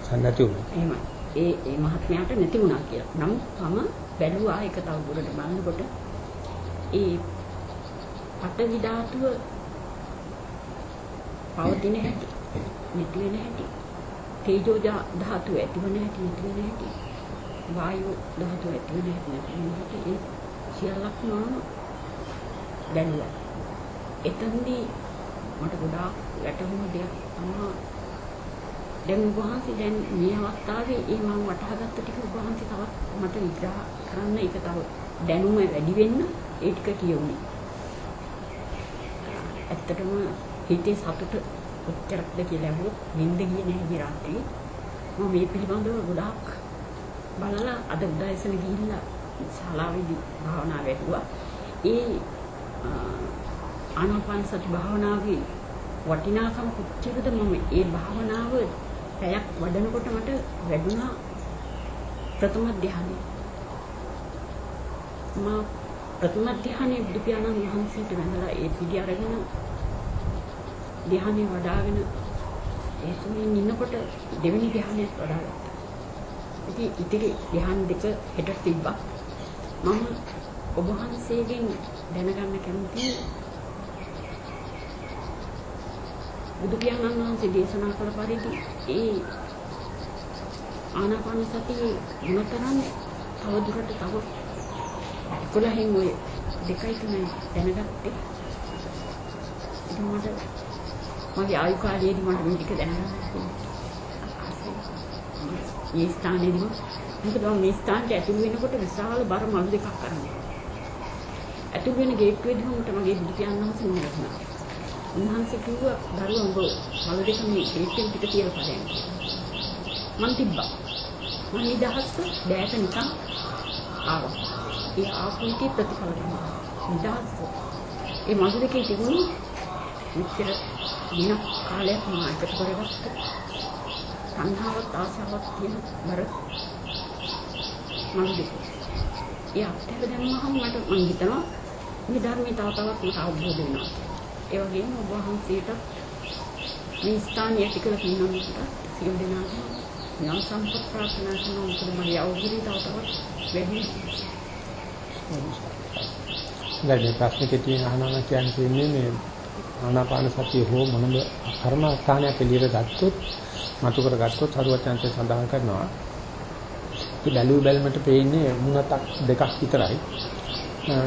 S1: සන්නති වුණා.
S4: එහෙමයි. ඒ ඒ මහත්මයාට නැති වුණා කියලා. නමුත් මම බැලුවා ඒක තව දුරට බලනකොට ඒ පඨවි ධාතුව පවතින හැටි, නැති වෙන හැටි, තේජෝ ධාතුව ඇතිවන හැටි, නැති වෙන හැටි, වායු ධාතුව ඇතිවන හැටි, නැති වෙන හැටි ඒ සියල්ලක්ම බැලුවා. එතනදී මට ගොඩාක් වැටහුණු දෙයක් තමයි දැන් වහන්සේ දැන් මේ අවස්ථාවේ ඒ මම වටහාගත්ත ටික වහන්සේ තවත් මට විග්‍රහ කරන්න ඒක තව දැනුම වැඩි වෙන්න ඒ ටික කියුනේ. ඇත්තටම හිතේ සතුට කොච්චරක්ද කියලා අහුවොත් නිින්ද ගියේ නැහැ මේ රාත්‍රියේ. මම මේ පිළිබඳව ගොඩාක් බලලා අද උදෑසන ගිහිල්ලා ශාලාවේදී භාවනා වැඩුවා. ඒ ආනාපාන සති භාවනාවේ වටිනාකම කොච්චරද මම ඒ භාවනාව පැයක් වඩනකොට මට වැඩුණා ප්‍රථම ධ්‍යානෙ. මා ප්‍රථම ධ්‍යානෙ බුදු පියාණන් වහන්සේට වැඳලා ඒ පිළි අරගෙන ධ්‍යානෙ වඩාගෙන ඒ සුමින් ඉන්නකොට දෙවෙනි ධ්‍යානෙත් වඩාගත්තා. ඉතින් ඉතිරි ධ්‍යාන දෙක හෙට තිබ්බා. මම ඔබ වහන්සේගෙන් දැනගන්න කැමතියි බුදු පියාණන් වහන්සේ දේශනා කළ පරිදි ඒ ආනාපාන සතියේ ගුණතරන් තව දුරට තව 11න් ඔය දෙකයි තුනයි දැනගත්තේ. ඉතින් මට මගේ ආයු කාලයේදී මට මේ ටික දැනගන්න මේ ස්ථානයේදී මොකද මම මේ ස්ථානට ඇතුළු වෙනකොට විශාල බර මළු දෙකක් අරන් ඇතුළු වෙන ගේට්ටුවේදී මට මගේ බුදු පියාණන් වහන්සේ නෝනා. උන්වහන්සේ කිව්වා දරුවා උඹ මල දෙක මේ ක්‍රීටෙන් පිට කියලා බලන්න. මං තිබ්බා. මං නිදහස් බෑට නිකන් ආවා. ඒ ආපුටි ප්‍රතිඵල ගන්නවා. නිදහස්. ඒ මල දෙකේ තිබුණේ මෙච්චර දින කාලයක් මම එකට කරගත්ත සංහාවක් ආසාවක් තියෙන බර මල දෙක. ඒ අත්හැර දැම්මහම මට මං හිතනවා මේ ධර්මයේ තව තවත් මට අවබෝධ වෙනවා. ඒ වගේම ඔබ වහන්සේට මේ ස්ථානයේ ඇති කළ පින්නොන්ට සියලු දෙනාටම ඥාන සම්පත් ප්‍රාර්ථනා කරන මොකද මගේ අවබෝධය තව තවත් වැඩි
S1: දැන් මේ ප්‍රශ්න කෙටියෙන් අහනවා කියන්නේ මේ ආනාපාන සතිය හෝ මොනම කර්මස්ථානයක් එළියට ගත්තොත් මතු කරගත්තොත් හරුවචන්සේ සඳහන් කරනවා. ඒ බැලු බැලමට පේන්නේ මුණතක් දෙකක් විතරයි.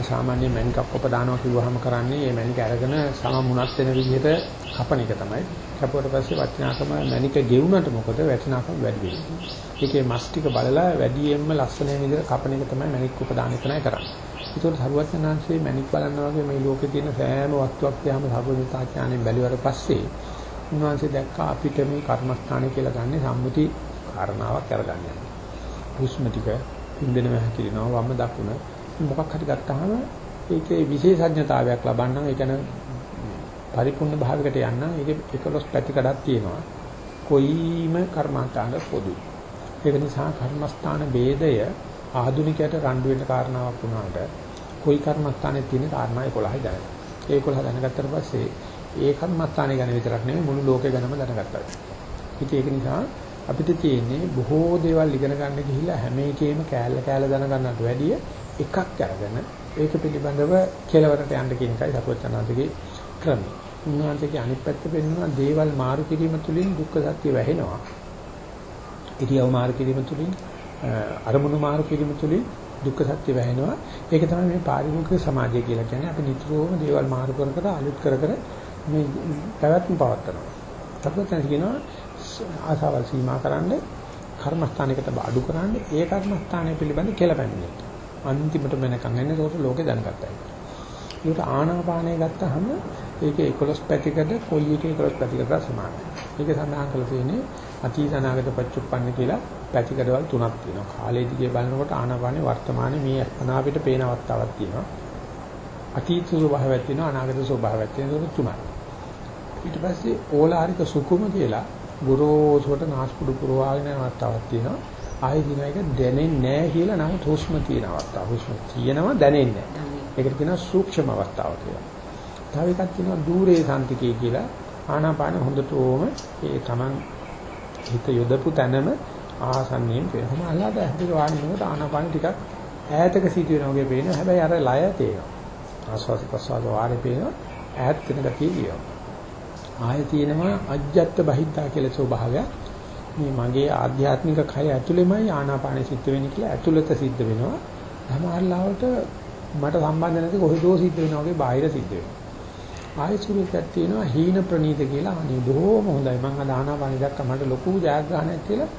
S1: සාමාන්‍ය මණිකක් ඔප දානවා කිව්වහම කරන්නේ මේ මණික අරගෙන සම මුණත් වෙන විදිහට කපන එක තමයි. කපුවට පස්සේ වටිනාකම මණික ගෙවුනට මොකද වටිනාකම වැඩි වෙන්නේ. ඒකේ මස් ටික බලලා වැඩියෙන්ම ලස්සන විදිහට කපන එක තමයි මණික් ඔප දාන එක නයි කරන්නේ. ඒකට හරුවචනාංශයේ මණික් බලනවා වගේ මේ ලෝකේ තියෙන සෑම වස්තුවක් තියාම සර්වඥතාඥාණයෙන් බැලුවට පස්සේ උන්වහන්සේ දැක්කා අපිට මේ කර්මස්ථානය කියලා ගන්න සම්මුති කාරණාවක් අරගන්න. හුස්ම ටික ඉන්දෙනව හැකිලිනවා වම් දකුණ මොකක් හරි ගත්තාම ඒකේ විශේෂඥතාවයක් ලබන්න ඒ කියන්නේ පරිපූර්ණ භාවයකට යන්න ඒකේ 11 පැතිකඩක් තියෙනවා. කොයිම කර්මාන්තාන පොදුයි. ඒක නිසා කර්මස්ථාන ભેදය ආධුනිකයට රණ්ඩු වෙන කාරණාවක් වුණාට කොයි කර්මස්ථානයේ තියෙන කාරණා 11යි දැනගන්න. ඒ 11 දැනගත්තට පස්සේ ඒ කර්මස්ථානය ගැන විතරක් නෙවෙයි මුළු ලෝකය ගැනම දැනගත්තා. ඉතින් ඒක නිසා අපිට තියෙන්නේ බොහෝ දේවල් ඉගෙන ගන්න ගිහිල්ලා හැම එකේම කෑල්ල කෑල්ල දැනගන්නට වැඩිය එකක් අරගෙන ඒක පිළිබඳව කෙලවරට යන්න කියන එකයි සතුටචනාන්තගේ ක්‍රමය. උන්වහන්සේගේ අනිත් පැත්ත පෙන්වනවා දේවල් මාරු කිරීම තුළින් දුක්ඛ සත්‍ය වැහෙනවා. ඉරියව් මාරු කිරීම තුළින් අරමුණු මාරු කිරීම තුළින් දුක්ඛ සත්‍ය වැහෙනවා. ඒක තමයි මේ පාරිභෝගික සමාජය කියලා කියන්නේ. අපි නිතරම දේවල් මාරු කර කර අලුත් කර කර මේ පැවැත්ම පවත්නවා. තත්ත්වයන් කියනවා ආසාවල් සීමා කරන්න කර්මස්ථානයකට අඩු කරන්න ඒ කර්මස්ථානය පිළිබඳ කෙලපැමිණෙන්න. අන්තිමට වෙනකන් එන්නේ ඒකට ලෝකේ දැනගත්තා. ඒකට ආනාපානය ගත්තාම ඒකේ 11 පැතිකඩ කොයි එකේ 11 පැතිකඩ සමානයි. ඒක සඳහන් කරලා තියෙන්නේ අතීත අනාගත පච්චුප්පන්න කියලා පැතිකඩවල් තුනක් තියෙනවා. කාලේ දිගේ බලනකොට ආනාපානේ වර්තමානයේ මේ අනාපිට පේන අවස්ථාවක් තියෙනවා. අතීත ස්වභාවයක් තියෙනවා අනාගත ස්වභාවයක් තියෙනවා. තුනයි. ඊට පස්සේ ඕලාරික සුකුම කියලා ගුරුසුවට නාස්පුඩු පුරවාගෙන යන අවස්ථාවක් තියෙනවා. ආයෙ දින එක දැනෙන්නේ නැහැ කියලා නම් හුස්ම තියෙන අවස්ථාව. හුස්ම තියෙනවා දැනෙන්නේ නැහැ. ඒකට කියනවා සූක්ෂම අවස්ථාව කියලා. තව එකක් තියෙනවා দূරේ සම්තිකේ කියලා. ආනාපාන හොඳටම ඒ Taman හිත යොදපු තැනම ආසන්නයෙන් පේනම අල්ලාද ඇද්දක වාඩිනකොට ආනාපාන ටිකක් ඈතක සිටිනවා වගේ පේනවා. හැබැයි අර ලය තේනවා. ආස්වාද ප්‍රසවාස වාරේ පේනවා ඈත් වෙන ගතිය කියනවා. ආයෙ තියෙනවා අජ්ජත් බහිද්දා කියලා ස්වභාවයක්. මේ මගේ ආධ්‍යාත්මික කය ඇතුළෙමයි ආනාපානෙ සිද්ධ වෙන්නේ කියලා ඇතුළත සිද්ධ වෙනවා. සමහරවිට මට සම්බන්ධ නැති කොහෙදෝ සිද්ධ වෙනවා වගේ බාහිර සිද්ධ වෙනවා. ආයෙ සුරුකක් තියෙනවා හීන ප්‍රනීත කියලා. අනේ බොහොම හොඳයි. මම අද ආනාපානෙ දැක්කම මට ලොකු ජයග්‍රහණයක් කියලා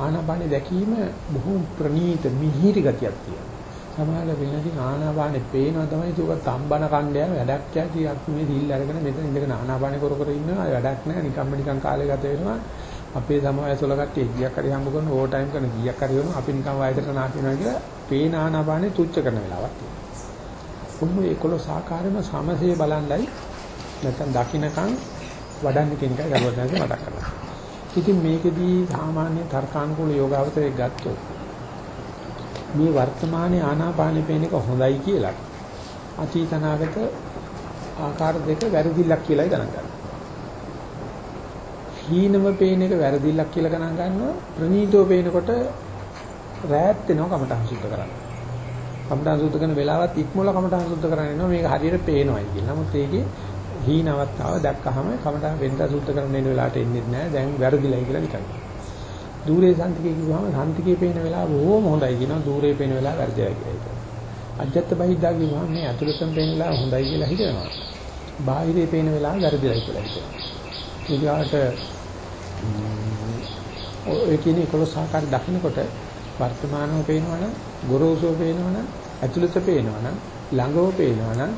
S1: ආනාපානෙ දැකීම බොහොම ප්‍රනීත මිහිරි ගතියක් තියෙනවා. සමහර වෙලදී ආනාපානෙ පේනවා තමයි. ඒක තම්බන කණ්ඩයම වැඩක් යාටියක් මේ දිල් අරගෙන මෙතන ඉඳගෙන ආනාපානෙ කර කර ඉන්නවා. වැඩක් නැහැ. නිකම්ම නිකම් කාලය ගත වෙනවා. අපේ සමාජයසොල කට්ටිය ගියක් හරි හම්බ කරන ඕවර් ටයිම් කරන ගියක් හරි වෙනවා. අපි නිකම් වයසට නාටි වෙනවා කියලා පේන ආනාපානෙ තුච්ච කරන වෙලාවක් තියෙනවා. කොහොම 11 ආකාරයෙන්ම සමසේ බලන්ලයි නැත්නම් දකින්නකම් වඩන්න කියන එකයි ගලවන්නේ මතක් කරලා ඉතින් මේකෙදී සාමාන්‍ය තර්කානුකූල යෝගාවචරයක් ගත්තොත් මේ වර්තමානයේ ආනාපානෙ පේන එක හොඳයි කියලා අතීත අනාගත ආකාර දෙක වැරදිල්ලක් කියලායි ගණන් ගන්නවා. හීනම පේන එක වැරදිල්ලක් කියලා ගණන් ගන්නවා ප්‍රනීතව පේනකොට රැත් වෙනවා කමටහන් සුද්ධ කරන්න. කමටහන් සුද්ධ කරන වෙලාවත් ඉක්මොල කමටහන් සුද්ධ කරන්න එනවා මේක හරියට පේනවායි කියලා. නමුත් ඒකේ හීන අවස්ථාව දැක්කහම කමටහන් වෙනද සුද්ධ කරන්න එන වෙලාවට එන්නේ නැහැ. දැන් වැරදිලයි කියලා නිකන්. দূරේ සන්තිකේ කිව්වම සන්තිකේ පේන වෙලාව බොහොම හොඳයි කියනවා දූරේ පේන වෙලාව වැරදියි කියලා හිතනවා. අජත්ත බහිද්දා කිව්වම මේ අතුලතම පේන වෙලාව හොඳයි කියලා හිතනවා. බාහිරේ පේන වෙලාව වැරදියි කියලා හිතනවා. ඊගාට ඔය කියන 11 ආකාර දකින්නකොට වර්තමානව පේනවනම් ගොරෝසුව පේනවනම් ඇතුළත පේනවනම් ළඟව පේනවනම්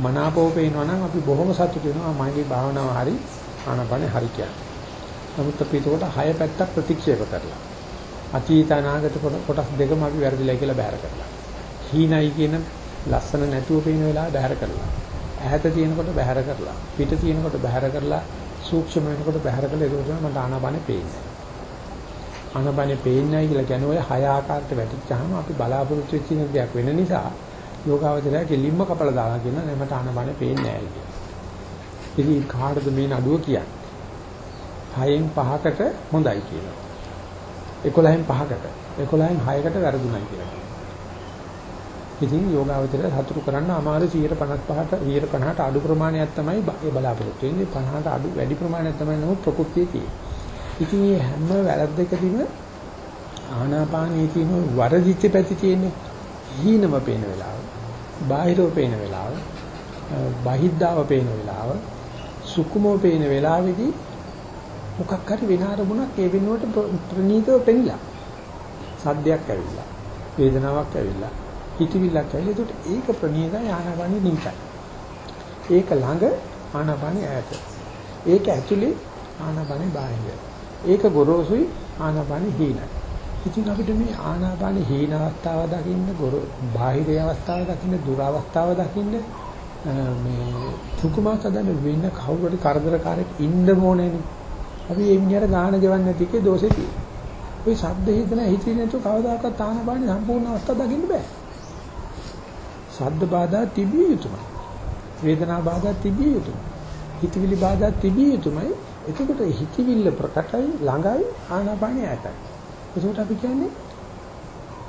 S1: මනාපව පේනවනම් අපි බොහොම සතුටු වෙනවා මගේ භාවනාව හරි ආනපනේ හරි කියන්නේ. නමුත් අපි ඒකට හය පැත්තක් ප්‍රතික්ෂේප කරලා අතීත අනාගත කොටස් දෙකම අපි වැරදිලා කියලා බැහැර කරලා. හීනයි කියන ලස්සන නැතුව පේන වෙලාව බැහැර කරලා. ඈත තියෙනකොට බැහැර කරලා. පිට තියෙනකොට බැහැර කරලා. සූක්ෂම වෙනකොට බැහැර කරලා ඒක තමයි මට ආනාපානෙ පේන්නේ. ආනාපානෙ පේන්නයි කියලා කියන්නේ ඔය හය ආකාරයට වැටිච්චාම අපි බලාපොරොත්තු වෙච්ච දෙයක් වෙන නිසා යෝගාවචරය කෙලින්ම කපලා දාලා කියන නෑ මට ආනාපානෙ පේන්නේ නෑ කියලා. ඉතින් කාටද මේ නඩුව කියන්නේ? 6න් 5කට හොඳයි කියලා. 11න් 5කට 11න් 6කට වැරදුණයි කියලා. ඉතින් යෝගාවචරය සතුටු කරන්න අමාරු 155ට 150ට අඩු ප්‍රමාණයක් තමයි ඒ බලාපොරොත්තු වෙන්නේ 50ට අඩු වැඩි ප්‍රමාණයක් තමයි නමුත් ප්‍රകൃතියේ තියෙන්නේ. ඉතින් මේ හැම වැරද්දකදීම ආනාපානයේ තියෙන වරදිච්ච පැති තියෙන්නේ හීනම පේන වෙලාව. බාහිරව පේන වෙලාව. බහිද්දාව පේන වෙලාව. සුකුමෝ පේන වෙලාවේදී මොකක් හරි වෙන අරමුණක් ඒ වෙනුවට ප්‍රනීතව පෙනිලා. සද්දයක් ඇවිල්ලා. වේදනාවක් ඇවිල්ලා. හිතවිල්ලක් ඇවිල්ලා. ඒකට ඒක ප්‍රනීතයි ආනාපානෙ නින්චයි. ඒක ළඟ ආනාපානෙ ඈත. ඒක ඇතුලේ ආනාපානෙ බාහිර. ඒක ගොරෝසුයි ආනාපානෙ හීනයි. ඉතින් අපිට මේ ආනාපාන හීන අවස්ථාව දකින්න, බාහිර අවස්ථාව දකින්න, දුර අවස්ථාව දකින්න මේ සුකුමා සදන වෙන්න කවුරුහරි කරදරකාරයෙක් ඉන්න ඕනේනේ. අපි ඒ මිනිහට ගාන ගෙවන්නේ නැති එකේ දෝෂේ තියෙනවා. ওই ශබ්ද හිතන හිතේ නැතුව කවදාකවත් ආනාපාන සම්පූර්ණ අවස්ථාව දකින්න බෑ. ශබ්ද බාධා තිබිය යුතුමයි. වේදනා බාධා තිබිය යුතුමයි. හිතවිලි බාධා තිබිය යුතුමයි. එතකොට හිතවිල්ල ප්‍රකටයි ළඟයි ආනාපානය ඇතයි. ඒකට අපි කියන්නේ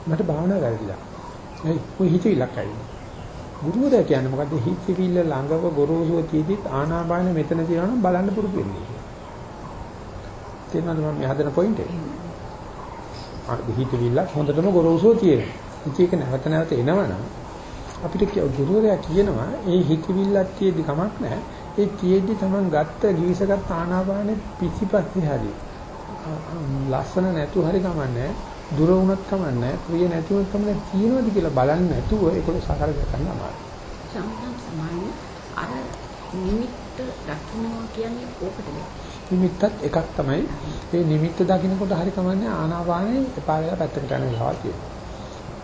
S1: මට භාවනාව වැරදිලා. ඒ කොයි හිතවිල්ලක් ඇවිල්ලා. ගුරුවරයා කියන්නේ මොකද්ද හිතවිල්ල ළඟව ගොරෝසුව තියදී ආනාපාන මෙතන තියනවා නම් බලන්න පුරුදු වෙන්නේ. තේරෙනවද මම හදන පොයින්ට් එක? අර හිතවිල්ල හොඳටම ගොරෝසුව තියෙනවා. ඉතින් ඒක නැවත නැවත එනවනම් අපිට ගුරුවරයා කියනවා ඒ හිතවිල්ලක් තියෙද්දි කමක් නැහැ. ඒ තියෙද්දි තමන් ගත්ත ගිවිසගත් ආනාපානෙ පිටිපස්සේ හරි ලස්සන නැතු හරි කමන්නේ දුර වුණත් කමන්නේ ප්‍රිය නැති වුණත් කමන්නේ තියෙනවද කියලා බලන්නේ නැතුව ඒකල සාකර ගන්න අමාරුයි.
S4: සම්පූර්ණ සමාන අර නිමිත්ත දකින්නවා කියන්නේ ඕකටද?
S1: නිමිත්තත් එකක් තමයි. ඒ නිමිත්ත දකින්නකොට හරි කමන්නේ ආනාපානේ එපා වෙලා පැත්තකට යන වෙලාවක් තියෙනවා.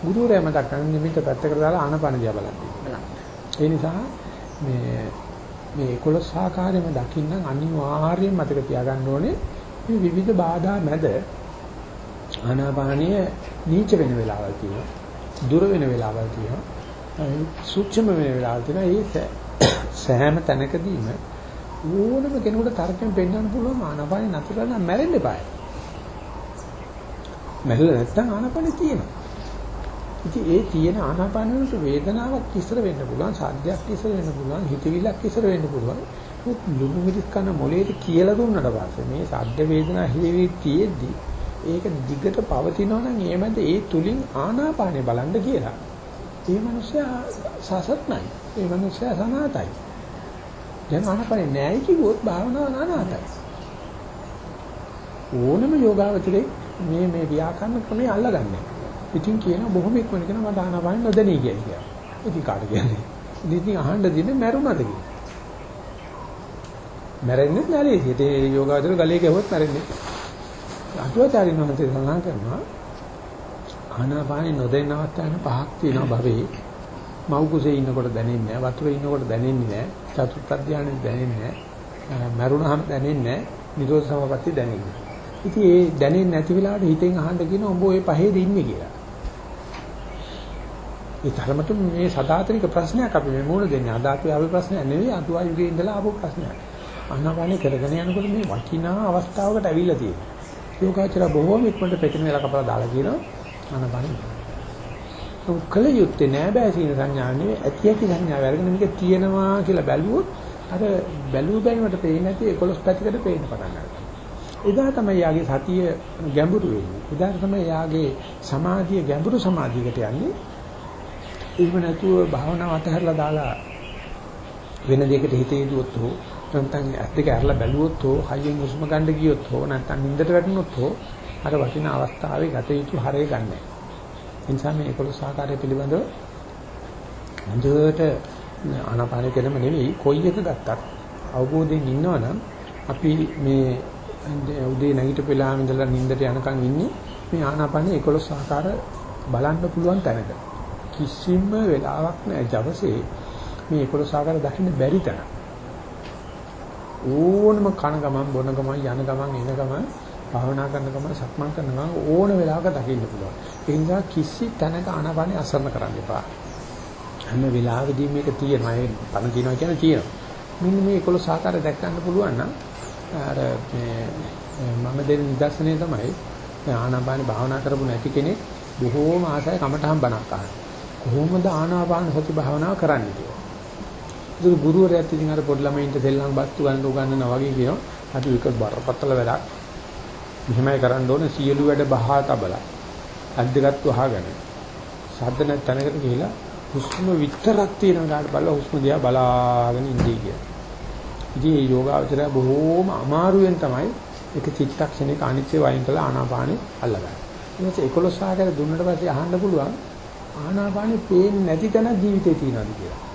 S1: ගුරුවරයා මතක් කරන නිමිත්ත පැත්තකට දාලා ආනාපාන දිහා බලන්න. ඒ නිසා මේ මේ 11 ආකාරයෙන්ම දකින්න අනිවාර්යයෙන් මතක තියාගන්න ඕනේ මේ විවිධ බාධා මැද ආනාපානීය නීච වෙන වෙලාවල් තියෙනවා. දුර වෙන වෙලාවල් තියෙනවා. සූක්ෂම වෙන වෙලාවල් තියෙනවා. ඒ සෑම තැනකදීම ඕනම කෙනෙකුට තර්කයෙන් පෙන්වන්න පුළුවන් ආනාපානෙ නතර කරලා මැරෙන්න එපායි. මැරෙලා නැත්නම් ආනාපානෙ තියෙනවා. ඉතින් ඒ තියෙන ආනාපාන වලට වේදනාවක් ඉස්සර වෙන්න පුළුවන්, සාධ්‍යයක් ඉස්සර වෙන්න පුළුවන්, හිතවිල්ලක් ඉස්සර වෙන්න පුළුවන්. ලුණු මිරිස් කන මොලේට කියලා දුන්නට පස්සේ මේ සද්ද වේදනා හිතවිලි තියෙද්දි ඒක දිගට පවතිනවා නම් ඒ මැද ඒ තුලින් ආනාපානෙ බලන්න කියලා. ඒ මනුස්සයා සසත්නයි. ඒ මනුස්සයා සනාතයි. දැන් ආනාපානෙ නැහැ කිව්වොත් භාවනාව අනාතයි. ඕනම යෝගාවචරේ මේ මේ ව්‍යාකරණ ක්‍රමය අල්ලගන්නේ. ඉතින් කියන බොහොම ඉක්මනට කියන මට ආනාපානෙ නොදැනී ගියයි කියලා. ඉතින් කාට කියන්නේ? ඉතින් අහන්න දින්නේ මැරුණාද කියලා. මැරෙන්නේ නැලේ. ඒ යෝගාවචර ගලේ ගැහුවත් මැරෙන්නේ. අටුවාචාරින් වහන්සේ සඳහන් කරනවා ආනාපානෙ නොදැන්න අවස්ථාන පහක් තියෙනවා භවයේ. මව් කුසේ ඉන්නකොට දැනෙන්නේ නැහැ. වතුරේ ඉන්නකොට දැනෙන්නේ නැහැ. චතුර්ථ ධානයේ දැනෙන්නේ නැහැ. මරුණාම දැනෙන්නේ නැහැ. නිරෝධ සමාපatti දැනෙන්නේ. ඉතින් ඒ දැනෙන්නේ නැති වෙලාවට හිතෙන් අහන්න කියන උඹ ওই පහේද ඉන්නේ කියලා. ඒ තරමට මේ සදාතනික ප්‍රශ්නයක් අපි මේ මූණ දෙන්නේ. අද අපි ආවේ ප්‍රශ්නයක් නෙවෙයි අතුවා යුගයේ ඉඳලා ආපු ප්‍රශ්නයක්. ආනාපානෙ කරගෙන යනකොට මේ වටිනා අවස්ථාවකට ඇවිල්ලා තියෙනවා. යෝගාචර බොහෝම ඉක්මනට පෙකින වෙලා කපලා දාලා කියනවා ආනාපානෙ. උකල යුත්තේ නෑ බෑ සීන සංඥා නෙවෙයි ඇති ඇති සංඥාව අරගෙන මේක තියෙනවා කියලා බැලුවොත් අර බැලුව බැලුවට පේන්නේ නැති 11 පැතිකඩ පේන්න පටන් ගන්නවා. එදා තමයි යාගේ සතිය ගැඹුරු වෙන්නේ. එදා තමයි යාගේ සමාධිය ගැඹුරු සමාධියකට යන්නේ. එහෙම නැතුව භාවනාව අතහැරලා දාලා වෙන දෙයකට හිත යොදුවොත් හෝ නැත්නම් ඇස් දෙක අරලා බැලුවොත් හෝ හයියෙන් හුස්ම ගන්න ගියොත් හෝ නැත්නම් නිින්දට වැටුනොත් හෝ අර වටිනා අවස්ථාවේ ගත යුතු හරය ගන්නෑ. ඒ නිසා මේ 11 ආකාරය පිළිබඳව හොඳට ආනාපාන කෙරෙම නෙවෙයි කොයි එක ගත්තත් අවබෝධයෙන් ඉන්නවනම් අපි මේ උදේ නැගිටපු වෙලාවෙ ඉඳලා නිින්දට යනකම් ඉන්නේ මේ ආනාපානේ 11 ආකාර බලන්න පුළුවන් තැනක. කිසිම වෙලාවක් නැහැ ජවසේ මේ 11 ආකාර දකින්න බැරි තැන. ඕනම කන ගමන් බොන ගමන් යන ගමන් එන ගමන් භාවනා කරන ගමන් සක්මන් කරන ගමන් ඕන වෙලාවක දකින්න පුළුවන්. ඒ නිසා කිසි තැනක ආනාපානේ අසරණ කරන්න එපා. හැම වෙලාවෙදී මේක තියෙනවා. ඒ පණ කියනවා කියන්නේ තියෙනවා. මෙන්න මේ 11 ආකාර දැක් ගන්න පුළුවන් නම් අර මේ මම දෙන නිදර්ශනය තමයි දැන් ආනාපාන භාවනා කරපු නැති කෙනෙක් බොහෝම ආසයි කමටහම් බණක් අහන. කොහොමද ආනාපාන සති භාවනාව කරන්නේ කියලා. ඒක ගුරුවරයාත් ඉතින් අර පොඩි ළමයින්ට දෙල්ලන් බස්තු ගන්න උගන්වනවා වගේ කියනවා. අපි එක බරපතල වැඩක්. මෙහෙමයි කරන්න ඕනේ සියලු වැඩ බහා තබලා. අද්දගත් වහගෙන. සද්ද නැත් තැනකට ගිහිලා හුස්ම විතරක් තියෙන ගාඩ බලලා හුස්ම දිහා බලාගෙන ඉඳී කියලා. ඉතින් මේ යෝගාවචරය බොහෝම අමාරුවෙන් තමයි එක චිත්තක්ෂණයක අනිත්‍ය වයින් කළා ආනාපානෙ අල්ලගන්න. ඊට පස්සේ 11 ආකාර දුන්නට පස්සේ අහන්න පුළුවන් ආනාපානෙ පේන්නේ නැති තැන ජීවිතේ තියනවාද කියලා.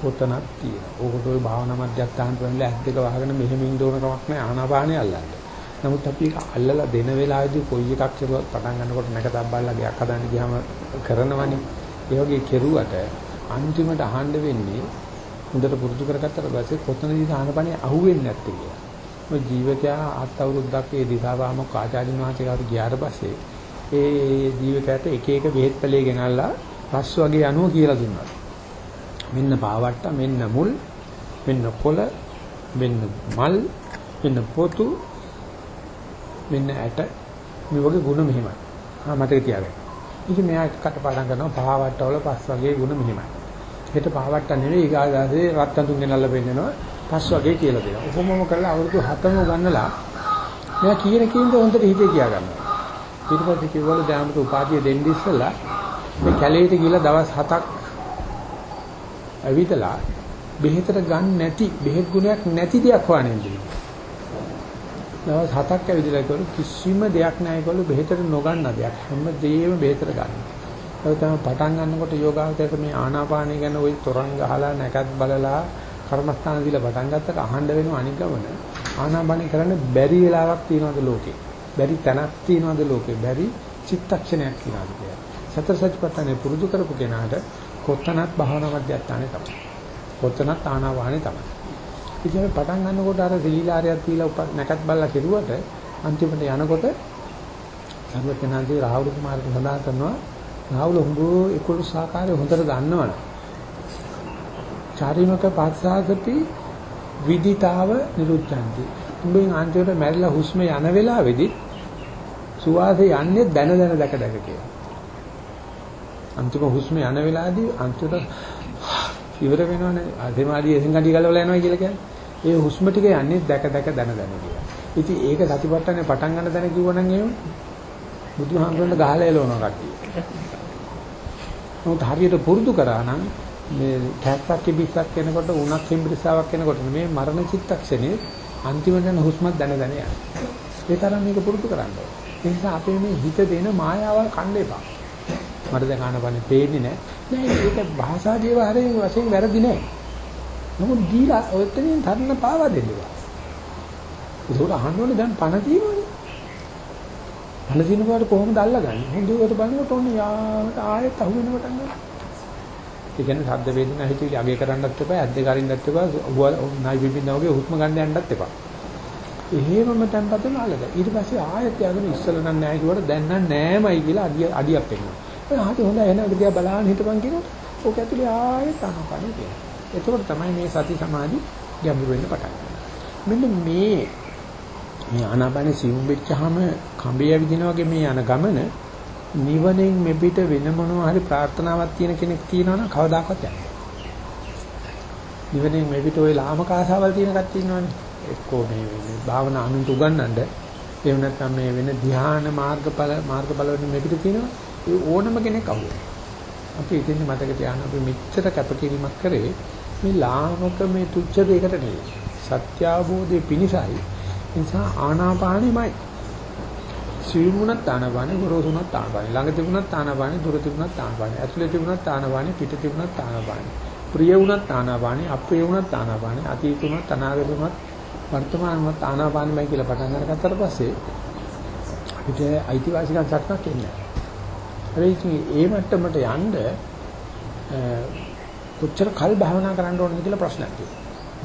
S1: කොතනක් තියෙනවා. ඕකට ওই භාවනා මධ්‍යස්ථාන වල ඇස් දෙක වහගෙන මෙහෙම ඉන්න ඕන කමක් නැහැ ආනාපානෙ අල්ලන්න. නමුත් අපි ඒක අල්ලලා දෙන වෙලාවේදී කොයි එකක් කරුවත් පටන් ගන්නකොට නැකතක් බල්ලා ගයක් හදන්න ගියාම කරනවනේ. ඒ වගේ කෙරුවට අන්තිමට අහන්න වෙන්නේ හොඳට පුරුදු කරගත්තට පස්සේ කොතනදී ආනපනිය අහුවෙන්නේ නැත්තේ කියලා. මොකද ජීවිතයා අත් අවුරුද්දක් ඒ දිසාවාමක ආචාර්යන් වහන්සේ ගාවට ගියාට පස්සේ ඒ ජීවිතයට එක එක බෙහෙත් පැලේ ගෙනල්ලා පස් වගේ අණුව කියලා දුන්නා. මෙන්න පාවට්ට මෙන්න මුල් මෙන්න කොළ මෙන්න මල් මෙන්න පොතු මෙන්න ඇට මේ වගේ ಗುಣ මෙහිමයි. ආ මතක තියාගන්න. ඉතින් මෙයා කටපාඩම් කරනවා පාවට්ට වල පස් වගේ ಗುಣ මෙහිමයි. හෙට පහවට්ට නෙවෙයි ඊගාදාසේ රත්තරන් ගෙනල්ලා පෙන්නනවා පස් වගේ කියලා දෙනවා. කොහොමම කරලා අවුරුදු 7ම ගන්නලා මෙයා කියන කින්ද හොඳට හිතේ තියා ගන්නවා. ඊට පස්සේ කිව්වලු දැනමතු උපාධිය දෙන්න ඉස්සලා මේ කැලේට ගිහලා දවස් 7ක් ඇවිදලා බෙහෙතට ගන්න නැති බෙහෙත් ගුණයක් නැති දෙයක් හොයන්නේ කියලා. දවස් 7ක් ඇවිදලා කිව්වලු කිසිම දෙයක් නැහැ කිව්වලු බෙහෙතට නොගන්න දෙයක්. හැම දෙයක්ම බෙහෙතට ගන්නවා. ඒක තමයි පටන් ගන්නකොට යෝගාවචරයට මේ ආනාපානය ගැන ওই තරංග ගහලා නැකත් බලලා කර්මස්ථාන දීලා පටන් ගත්තට අහන්න වෙන අනික් ගමන ආනාපානය කරන්න බැරි වෙලාවක් තියනවද ලෝකේ? බැරි තැනක් තියනවද ලෝකේ? බැරි චිත්තක්ෂණයක් තියනවද කියලා. සතර සතිපට්ඨානේ පුරුදු කරපු කෙනාට කොතනත් භාවනා මධ්‍යස්ථානේ තමයි කොතනත් ආනාපානේ තමයි ඉතින් පටන් ගන්නකොට අර සීලාරයක් තියලා නැකත් බලලා කෙරුවට අන්තිමට යනකොට සර්වඥාන්සේ රාහුල කුමාරට සඳහන් කරනවා රාහුල හුඟ 11 ආකාරය හොඳට දන්නවනේ. චාරිමක පාස්සාසති විදිතාව නිරුද්ධಂತಿ. උඹෙන් අන්තිමට මැරිලා හුස්ම යන වෙලාවේදී සුවාසය යන්නේ දැන දැන දැක දැක කියලා. අන්තිම හුස්ම යන වෙලාවේදී අන්තිමට ඉවර වෙනවනේ අධිමාදී එසින් ගඩි ගලවලා යනවා කියලා කියන්නේ. ඒ හුස්ම ටික යන්නේ දැක දැක දැන දැන කියලා. ඉතින් ඒක සතිපට්ඨානේ පටන් ගන්න තැන කිව්වනම් එහෙම බුදුහාමුදුරන්ට ගහලා එලවනවා කට්ටිය. නමුත් හරියට පුරුදු කරා නම් මේ කැක්කක් කිබිස්සක් කෙනකොට උණක් හිම්බිරිසාවක් කෙනකොට මේ මරණ චිත්තක්ෂණේ අන්තිමට යන හුස්මත් දැන දැන යනවා. ඒ තරම් මේක පුරුදු කරන්න ඕනේ. ඒ නිසා අපේ මේ හිත දෙන මායාවල් කන්න එපා. මට දැන් ආනපනේ පේන්නේ නැහැ. නෑ ඒක භාෂා ජීවහරේ වශයෙන් වැරදි නෑ. නමුත් දීලා ඔතනින් තරණ පාවා දෙන්නවා. ඒක අහන්න ඕනේ දැන් පණ තියෙනවනේ. පණ තියෙන බවට කොහොමද අල්ලගන්නේ? හොඳට බලනකොට ඕනේ යාට ආයෙත් අහු වෙන පටන් ගන්නවා. ඒ කියන්නේ ශබ්ද වේදනා හිතවිලි අගය කරන්නත් එපා, ඇද්ද කරින්නත් එපා, නයි පිපින්න වගේ හුස්ම ගන්න යන්නත් එපා. එහෙමම tempatන අල්ලද. ඊට පස්සේ ආයෙත් යගෙන ඉස්සල නම් නැහැ කිව්වට දැන් නම් නෑමයි කියලා අඩිය අඩියක් එනවා. ඔය ආදී හොඳ එන දිහා බලන්න හිටපන් කියනකොට ඕක ඇතුලේ ආයෙත් අනකන කියනවා. එතකොට තමයි මේ සති සමාධි ගැඹුරු වෙන්න පටන් ගන්නේ. මෙන්න මේ මේ ආනාපාන සිවුම් වෙච්චාම කඹේ ඇවිදින වගේ මේ යන ගමන නිවනෙන් මෙපිට වෙන මොනවා හරි ප්‍රාර්ථනාවක් තියෙන කෙනෙක් තියෙනවනම් කවදාකවත් යන්නේ. නිවනෙන් මෙපිට ওই ලාමක ආසාවල් තියෙන කට්ටිය ඉන්නවනේ. එක්කෝ මේ මේ භාවනා අනුන්ට උගන්වන්න එහෙම නැත්නම් මේ වෙන ධ්‍යාන මාර්ගඵල මාර්ගඵල වෙන මෙපිට තියෙනවා. ඒ ඕනම කෙනෙක් අහුවෙ. අපි ඉතින් මතක තියාගන්න අපි මෙච්චර කැපකිරීමක් කරේ මේ ලාමක මේ තුච්ච දෙයකට නෙවෙයි. සත්‍ය අවබෝධයේ පිණිසයි. නිසා ආනාපානෙමයි. සිවිමුණත් ආනාපානෙ, ගොරෝසුණත් ආනාපානෙ, ළඟ තිබුණත් ආනාපානෙ, දුර තිබුණත් ආනාපානෙ, ඇතුලේ තිබුණත් ආනාපානෙ, පිට තිබුණත් ආනාපානෙ. ප්‍රිය වුණත් ආනාපානෙ, අප්‍රිය වුණත් ආනාපානෙ, අතීත වුණත් අනාගත වුණත් වර්තමාන වුණත් ආනාපානෙමයි කියලා පටන් අරගත්තට පස්සේ අපිට අයිතිවාසිකම් සටනක් එන්නේ නැහැ. ඒ මට්ටමට යන්න කොච්චර කල් භාවනා කරන්න ඕනද කියලා ප්‍රශ්නයක් තියෙනවා.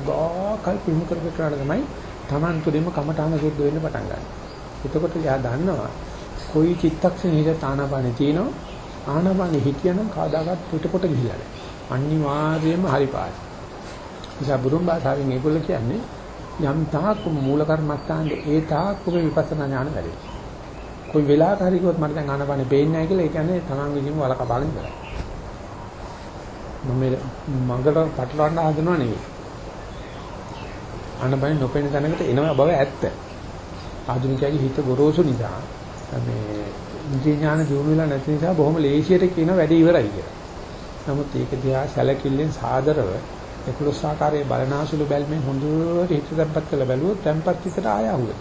S1: ගා කල් පිළිම කරපේ කරලා තමයි Taman තුළින්ම කමඨාන සුද්ධ වෙන්න පටන් ගන්න. එතකොට එයා දන්නවා කොයි චිත්තක්ෂණයක තානාපානේ තියෙනවා ආනාපානේ හිටියනම් කවදාකවත් පිටපොට ගිහිල්ලා නැහැ. අනිවාර්යයෙන්ම හරි පාස්. නිසා බුදුන් භාෂාවෙන් ඒගොල්ලෝ කියන්නේ යම් තාක් මූල කර්මස්ථානයේ ඒ තාක් ඔබ විපස්සනා ඥාන වැඩි. કોઈ වෙලාවක හරි කිව්වොත් මට දැන් ආනපනේ පේන්නේ නැහැ කියලා ඒ කියන්නේ තමන් විසින්ම වලක බලන් ඉවරයි. මම මඟට පටලවන්න හදනව නෙවෙයි. ආනපනේ නොපෙනෙන තැනකට එනවා බව ඇත්ත. ආධුනිකයාගේ හිත ගොරෝසු නිසා මේ ඉන්ද්‍රිය ඥාන දියුණු වෙලා නැති නිසා බොහොම ලේසියට කියන වැඩේ ඉවරයි කියලා. නමුත් ඒක දිහා සැලකිල්ලෙන් සාදරව 11 ආකාරයේ බලනාසුළු බැල්මෙන් හොඳට හිත තැම්පත් කරලා බැලුවොත් තැම්පත් හිතට ආය අහුවෙන.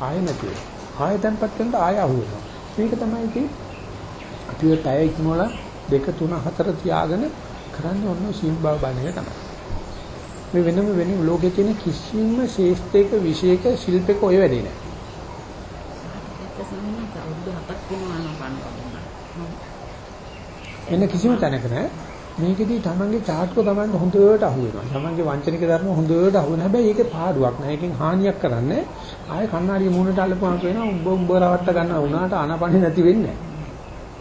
S1: ආය නැති වෙනවා. ආය තැම්පත් කරනට ආය අහුවෙනවා. මේක තමයි ඉතින් අපිව පැය ඉක්මවල 2 3 4 තියාගෙන කරන්නේ ඔන්න සීල් බව බලන එක තමයි. මේ වෙනම වෙන ලෝකයේ තියෙන කිසිම ශේෂ්ඨයක විශේෂක ශිල්පයක ඔය වැඩේ නැහැ.
S4: වෙනවා
S1: එන්න කිසිම තැනක නැහැ. මේකෙදී තමන්ගේ චාට්කෝ තමන්ට හොඳට අහු වෙනවා. තමන්ගේ වංචනික ධර්ම හොඳට අහු වෙනවා. හැබැයි ඒකේ පාඩුවක් නැහැ. ඒකෙන් හානියක් කරන්නේ ආයේ කණ්ණාඩිය මූණට අල්ලපුවාම වෙනවා උඹ උඹ රවට්ට ගන්න උනාට ආනාපානෙ නැති වෙන්නේ නැහැ.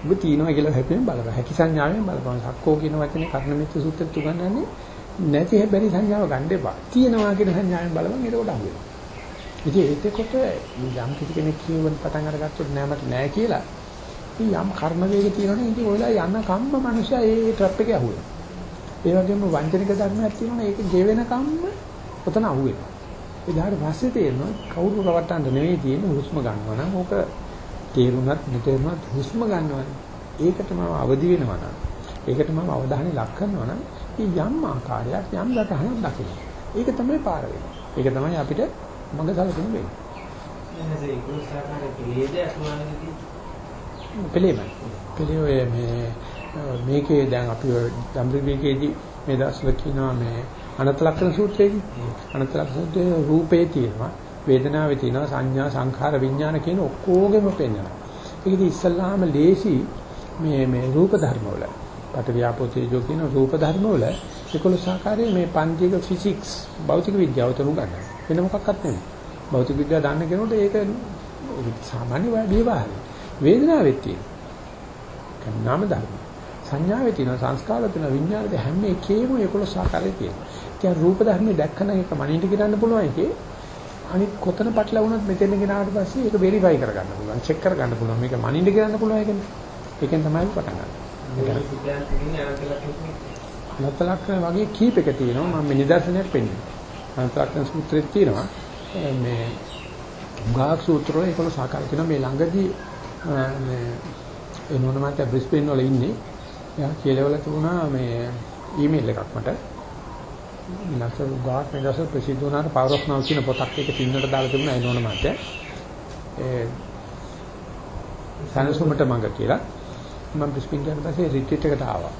S1: ඔබ තියනවා කියලා හැපෙන බලපන්. හැකි සංඥාවෙන් බලපන්. සක්කෝ කියන වචනේ කර්ණමිත්‍ර සූත්‍රෙත් උගන්වන්නේ නැති හැබැයි සංඥාව ගන්න එපා. තියනවා කියන සංඥාවෙන් බලපන් ඒකට අහු වෙනවා. ඉතින් ඒකකොට යම් කිසි කෙනෙක් කියවන පටන් අරගත්තොත් නෑ මට නෑ කියලා ඉතින් යම් කර්ම වේග තියෙනවනේ ඉතින් ඔයලා යන කම්ම මනුෂයා ඒ ට්‍රැප් එකේ අහුවෙනවා. ඒ වගේම වංචනික ධර්මයක් තියෙනවනේ ඒක ගෙවෙන කම්ම ඔතන අහුවෙනවා. ඒ ඊට පස්සේ තේරෙනවා කවුරු රවට්ටන්න නෙවෙයි තියෙන්නේ හුස්ම ගන්නවා නම් ඕක තේරුණත් නොතේරුණත් හුස්ම ගන්නවනේ. ඒකට මම අවදි වෙනවා නම් ඒකට මම අවධානය ලක් කරනවා නම් යම් ආකාරයක් යම් දතහනක් දකින්න. ඒක තමයි පාර වෙන්නේ. ඒක තමයි අපිට මඟ සලකුණු වෙන්නේ.
S5: එහේ ඒක උසාකාරයේ පිළිදේ අසුමානදී
S1: පිළිමයි. පිළිවෙල මේ මේකේ දැන් අපි ධම්රිකේදී මේ දවස්වල කියනවා මේ අනත ලක්ෂණ සූත්‍රයේදී අනත ලක්ෂණ සූත්‍රයේ රූපේ තියෙනවා වේදනාවේ තියෙනවා සංඥා සංඛාර විඥාන කියන ඔක්කොගෙම පෙන්වනවා. ඒකදී ඉස්සල්ලාම ලේසි මේ මේ රූප ධර්ම වල පටවියාපෝතේජෝ කියන රූප ධර්ම වල 11 ආකාරයේ මේ පන්තික ෆිසික්ස් භෞතික විද්‍යාව තුන ගන්නවා. වෙන මොකක්වත් නෙමෙයි. භෞතික විද්‍යාව දන්න කෙනෙකුට ඒක සාමාන්‍ය ව්‍යවહાරයි. වේදනාවෙත් තියෙනවා. නාම ධර්ම. සංඥාවේ තියෙනවා සංස්කාරවල තියෙනවා විඥානයේ හැම එකේම 11 ආකාරයේ තියෙනවා. ඒ රූප ධර්මයේ දැක්කම ඒක මනින්ට ගිරන්න පුළුවන් එකේ අනිත් කොතන පටලවුණත් මෙතෙන් ගෙනාවට පස්සේ ඒක වෙරිෆයි කරගන්න පුළුවන් චෙක් කරගන්න පුළුවන් මේක මනින්ට ගිරන්න පුළුවන් එකනේ. ඒකෙන් තමයි පටන් ගන්න. වගේ කීප එක තියෙනවා මම නිදර්ශනයක් පෙන්නනවා. නත්තලක් සූත්‍රයේ තියෙනවා මේ උගාක් සූත්‍රය 11 ආකාරය තියෙනවා මේ ළඟදී මේ ඒ නෝන මට බ්‍රිස්බේන් වල ඉන්නේ. එයා කියලාවල තිබුණා මේ ඊමේල් එකක් මට. නැත්නම් ගාක් මේ දවස් ප්‍රසිද්ධ වුණාට Power of Now කියන පොතක් එක සිංහලට දාලා තිබුණා ඒ නෝන මට. ඒ සනසුමට මඟ කියලා. මම බ්‍රිස්බේන් ගියාට පස්සේ රිට්‍රීට් එකට ආවා.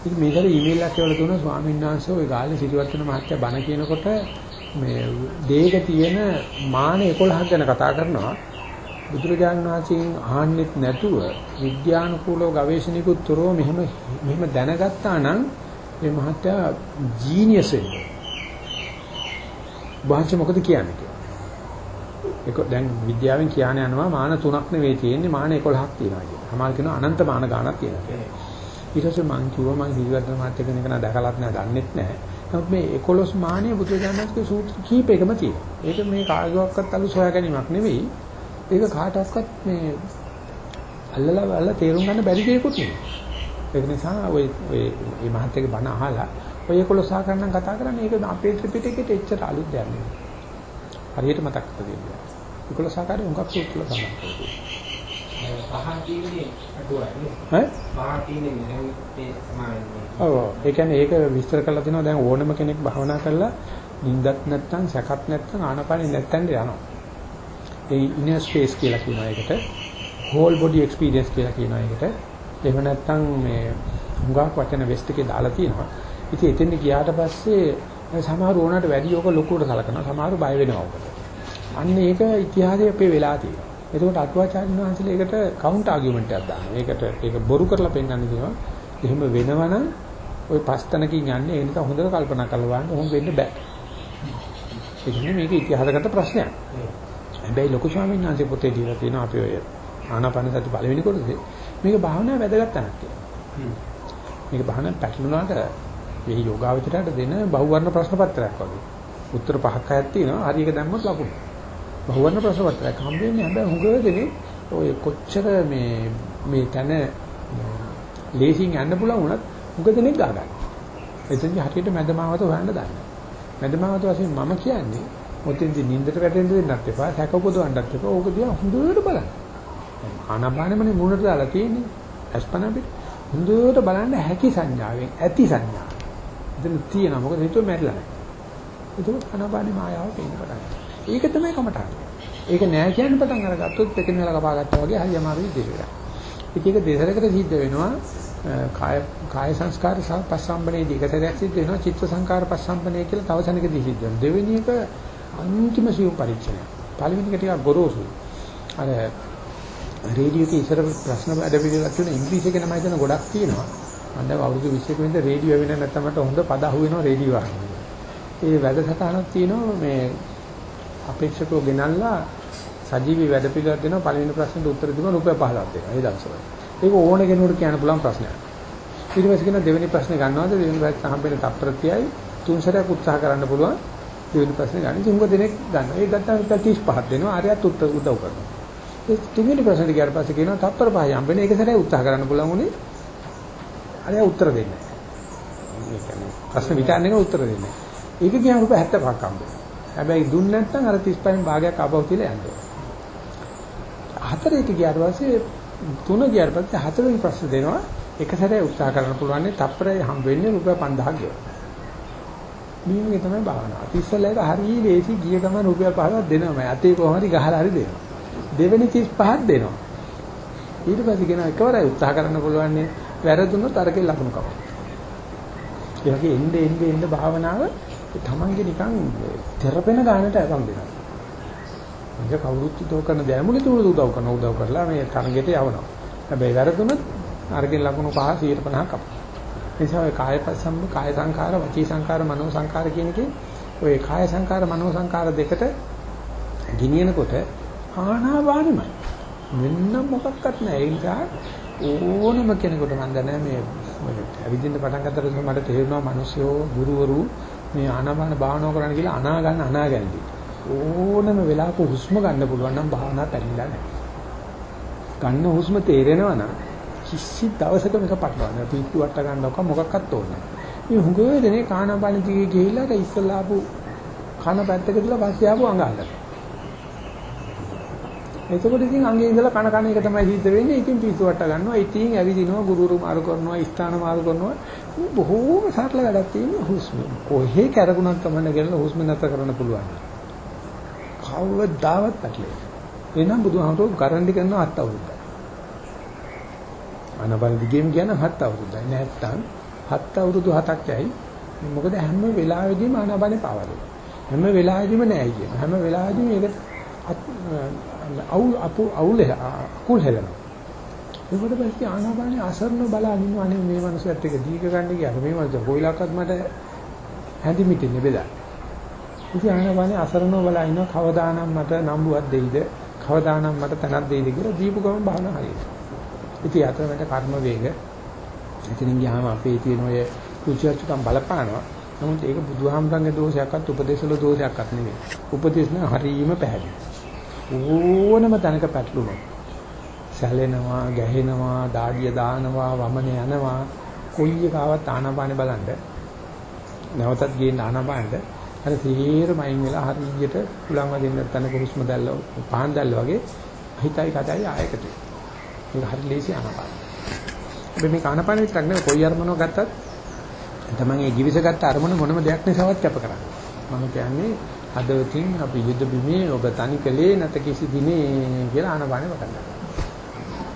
S1: ඉතින් මේකට ඊමේල් එකක් කියලා දුන්නා ස්වාමීන් වහන්සේ ওই ගාල්ලේ සිටිවර්තන මහත්තයා බණ කියනකොට මේ දේක තියෙන මාන 11ක් ගැන කතා කරනවා. බුදුරජාණන් වහන්සේගෙන් අහන්නෙත් නැතුව විද්‍යානුකූලව ගවේෂණිකුත් තොරව මෙහෙම මෙහෙම දැනගත්තා නම් මේ මහත්තයා ජීනියස් වෙන්නේ. වාංශ මොකද කියන්නේ කියලා. ඒක දැන් විද්‍යාවෙන් කියන යනවා මාන තුනක් නෙවෙයි තියෙන්නේ මාන 11ක් තියෙනවා කියලා. සමහර කියනවා අනන්ත මාන ගාණක් තියෙනවා. ඊට පස්සේ මං කිව්වා මං හිරිවර්ධන මහත්තයා කෙනෙක් නා දැකලත් නෑ දන්නෙත් නෑ. නමුත් මේ 11 මානිය බුදුරජාණන්ගේ සූත්‍ර කීපයකම තියෙනවා. ඒක මේ කාගේවත් අලු සොයා ගැනීමක් නෙවෙයි. ඒක කාටවත් මේ අල්ලලා අල්ල තේරුම් ගන්න බැරි දෙයක්වත් නෙවෙයි. ඒක නිසා ඔය ඔය මේ මහත්යගේ බණ අහලා ඔය 11 සාකරණ කතා කරන්නේ ඒක අපේ ත්‍රිපිටකෙට එච්චර අලුත් දෙයක් නෙවෙයි. හරියට මතක් කරගන්න. 11 සාකරේ උඟක් සූත්‍රල සඳහන් කරනවා.
S5: පහන් තියෙන්නේ අඩුවයි.
S1: ඈ?
S5: පහන් තියෙන්නේ මේ සමානයි.
S1: ඔව් ඒ කියන්නේ ඒක විස්තර කරලා තිනවා දැන් ඕනම කෙනෙක් භවනා කරලා නිින්දත් නැත්තම් සැකත් නැත්තම් ආනපානෙ නැත්තම් යනවා. ඒ inner space කියලා කියනවා ඒකට. whole body experience කියලා කියනවා ඒකට. එහෙම නැත්නම් මේ හුඟක් වචන වෙස්ට් එකේ දාලා තියෙනවා. ඉතින් එතෙන්ද ගියාට පස්සේ සමහර ඕනට වැඩි යෝග ලොකුවට සලකනවා. සමහර බය වෙනවා ඔකට. අන්න ඒක ඉතිහාසයේ අපේ වෙලා තියෙනවා. එතකොට අටුවාචාර්ය වහන්සේලා ඒකට කවුන්ට් ආගියුමන්ට් එකක් දානවා. ඒකට ඒක බොරු කරලා පෙන්නන්නේ කියනවා. එහෙම වෙනවනම් ওই පස්තනකින් යන්නේ ඒ නිසා හොඳට කල්පනා කරලා බලන්න ඕම් වෙන්න බෑ. ඒ කියන්නේ මේක ඉතිහාසගත ප්‍රශ්නයක්. හැබැයි ලොකු ස්වාමීන් වහන්සේ පොතේ දීලා තියෙනවා අපි ඔය ආනාපාන සති පළවෙනි කොටසේ මේක භාවනා වැදගත් තැනක් කියලා. මේක භාවනා පැටලුණාට මේ යෝගාවචරයට දෙන බහුවර්ණ ප්‍රශ්න පත්‍රයක් වගේ. උත්තර පහක් හයක් තියෙනවා. හරි එක දැම්මොත් ලකුණු. බහුවර්ණ ප්‍රශ්න පත්‍රයක් හම්බෙන්නේ හැබැයි හුඟ දෙනේ ඔය කොච්චර මේ මේ තන ලේසින් යන්න පුළුවන් වුණත් හුඟ දෙනෙක් ගා ගන්න. එතෙන්දි හරියට මැදමාවත හොයන්න දන්නේ. මැදමාවත වශයෙන් මම කියන්නේ ඔතෙන්දි නින්දට වැටෙන්න දෙන්නත් එපා, සැක උපදවන්නත් එපා. ඕක දිහා හොඳට බලන්න. ආනාපානෙමනේ මූණට දාලා තියෙන්නේ. අස්පන පිට හොඳට බලන්න හැකි සංඥාවෙන් ඇති සංඥාව. එතන තියෙනවා. මොකද හිතුව මැරිලා නැහැ. ඒක ආනාපානෙ මායාව පේන්න පටන් ගන්නවා. ඒක තමයි කමටහන. ඒක නෑ කියන පටන් අරගත්තොත් පෙකින වෙලා කපා ගත්තා වගේ හරි අමාරුයි දෙයක්. ඒක දෙසරකට සිද්ධ වෙනවා කාය කාය සංස්කාර සහ පස්සම්බනේදී එක සැරයක් සිද්ධ වෙනවා චිත්ත සංකාර පස්සම්බනේ කියලා තව සැනකදී සිද්ධ වෙනවා. දෙවෙනි එක අන්තිම සියුම් පරීක්ෂණය. පළවෙනි එක ටිකක් ගොරෝසුයි. අර රේඩියෝ එකේ ඉස්සර ප්‍රශ්න වැඩ පිළිවෙලක් තියෙන ඉංග්‍රීසි එක නම් හිතන ගොඩක් තියෙනවා. මම දැන් අවුරුදු 20ක විතර රේඩියෝ ඇවිල්ලා නැත්නම් මට හොඳ පද අහුවෙනවා රේඩියෝ අහන්නේ. ඒ වැඩසටහනක් තියෙනවා මේ අපේක්ෂකව ගෙනල්ලා සජීවී වැඩ පිළිවෙලක් දෙනවා පළවෙනි ප්‍රශ්නෙට උත්තර දෙනවා රුපියල් 15ක් දෙනවා. ඒ දවස්වල. ඒක ඕන කෙනෙකුට කියන්න පුළුවන් ප්‍රශ්නයක්. ඊට පස්සේ කියන දෙවෙනි ප්‍රශ්නේ ගන්නවද දෙවෙනි ප්‍රශ්න හම්බෙන තප්පරතියයි තුන් සැරයක් උත්සාහ කරන්න පුළුවන් දෙවෙනි ප්‍රශ්නේ ගන්න. ඉතින් උඟ දෙනෙක් ගන්නවා. ඒ ගත්තාම 35ක් දෙනවා. ආරයත් උත්තර උදව් කරනවා. ඒ තුන්වෙනි ප්‍රශ්නෙට ගියාට පස්සේ කියනවා තප්පර පහයි හම්බෙන ඒක සැරයක් උත්සාහ කරන්න පුළුවන් උනේ. ආරය උත්තර දෙන්නේ නැහැ. ඒ කියන්නේ ප්‍රශ්න විචාරණයක උත්තර දෙන්නේ නැහැ. ඒක කියන රුපියල් 75ක් හම්බෙනවා. හැබැයි දුන්නේ නැත්නම් අර 35න් භාගයක් ආපහු තියලා යන්න ඕනේ. හතරේට ගියාට පස්සේ තුන ගියාට පස්සේ හතරවෙනි ප්‍රශ්න දෙනවා එක සැරේ උත්සාහ කරන්න පුළුවන් නේ තප්පරය හම් වෙන්නේ රුපියල් 5000ක් ගෙවන්න. මේකේ තමයි භාවනාව. ඉතිස්සලා එක හරිය ලේසි ගිය ගමන් රුපියල් 5000ක් දෙනවා මම. අතේ කොහොම හරි ගහලා හරි දෙනවා. දෙවෙනි 35ක් දෙනවා. ඊට පස්සේ කියන එකවරයි උත්සාහ කරන්න පුළුවන් නේ වැරදුනොත් අරකේ ලකුණු කපන්න. ඒ වගේ එnde එnde එnde භාවනාව තමන්ගේ නිකන් තෙරපෙන ගානට අරන් දෙනවා. මේක කවුරුත් උදව් කරන දෑමුලේ තුන උදව් කරන උදව් කරලා මේ තරගෙට යවනවා. හැබැයි වැරදුනොත් අරගෙන ලකුණු 5 150ක් අප. නිසා ඔය කාය පස්සම්බ කාය සංකාර වචී සංකාර මනෝ සංකාර කියන එකේ ඔය කාය සංකාර මනෝ සංකාර දෙකට ගිනියනකොට ආනාපානෙමයි. වෙන මොකක්වත් නැහැ. ඒ නිසා ඕනම කෙනෙකුට මම දන්නේ මේ ඇවිදින්න පටන් ගන්නකොට මට තේරෙනවා මිනිස්සුયો ගුරුවරු මේ ආනාපාන භාවනාව කරන්න කියලා අනා ගන්න අනා ගන්නදී. ඕනම වෙලාවක හුස්ම ගන්න පුළුවන් නම් භාවනා පැරිලා නැහැ. ගන්න හුස්ම තේරෙනවා නම් කිසි දවසක මේක පටලවන්න පිටු වට ගන්නවක මොකක්වත් ඕනේ නැහැ. මේ හුඟ දෙනේ කානාපාන දිගේ ගිහිල්ලා ඉස්සලා ආපු කන පැත්තක දාලා පස්සේ ආපු අඟහල්ලා. එතකොට ඉතින් අංගේ ඉඳලා කන කන එක තමයි සිද්ධ වෙන්නේ. ඉතින් පිටු වට ගන්නවා. ඉතින් ඇවිදිනවා ගුරුරු මාරු කරනවා, ස්ථාන මාරු කරනවා. බොහෝම සරල වැඩක් තියෙන හුස්ම. කොහේ කැරගුණක් තමයි ගලලා හුස්ම නැතර කරන්න පුළුවන්. කවදාවත් පැටලෙන්නේ. එනම් බුදුහාමුදුරුවෝ ගරන්ටි කරනවා හත් අවුරුද්දයි. අනබන දිගෙම කියන හත් අවුරුද්දයි. නැත්තම් හත් අවුරුදු හතක් යයි. මොකද හැම වෙලාවෙදීම අනබනේ පාවල. හැම වෙලාවෙදීම නෑ කියන. හැම වෙලාවෙදීම ඒකට අවුල් අපු අවුල් අකුල් හෙලනවා. ඒකට පස්සේ ආනාපානේ අසරණ බලන ඉන්නවා අනේ මේ මනුස්සයත් එක්ක දීක ගන්න ගියාට මේ මනුස්සයා කොයිලක්වත් මට හැඳි මිටින්නේ බෙදා. ඉතින් ආනාපානේ අසරණව බලා ඉන්නවා කවදානම් මට නම්බුවක් දෙයිද කවදානම් මට තනක් දෙයිද කියලා දීපු ගමන් බහන හරියට. ඉතින් අතරමැද කර්ම වේග එතනින් ගියාම අපේ තියෙන ඔය කුචර්චකම් බලපානවා. නමුත් ඒක බුදුහාමරංගේ දෝෂයක්වත් උපදේශවල දෝෂයක්වත් නෙමෙයි. උපදේශන හරීම පැහැදිලි. ඕනම තැනක පැටලුණා. සැලෙනවා, ගැහෙනවා, දාඩිය දානවා, වමන යනවා. කොයි එකාවත් ආනාපානෙ බලන්න. නැවතත් ගේන්න ආනාපානෙට අර තීරම අයින් වෙලා හරියට උලන් වදින්න තැනක හුස්ම දැල්ල පහන් දැල්ල වගේ හිතයි කතයි ආයකට. ඒක හරි ලේසි ආනාපාන. අපි මේ ආනාපාන විතරක් නෙවෙයි කොයි අරමුණක් ගත්තත් තමන් ඒ givisගත් අරමුණ මොනම දෙයක් නිසාවත් කැප කරන්නේ. මම කියන්නේ හදවතින් අපි යුද්ධ බිමේ ඔබ තනි කලේ නැත කිසි දිනේ කියලා ආනාපානෙ වටන්න.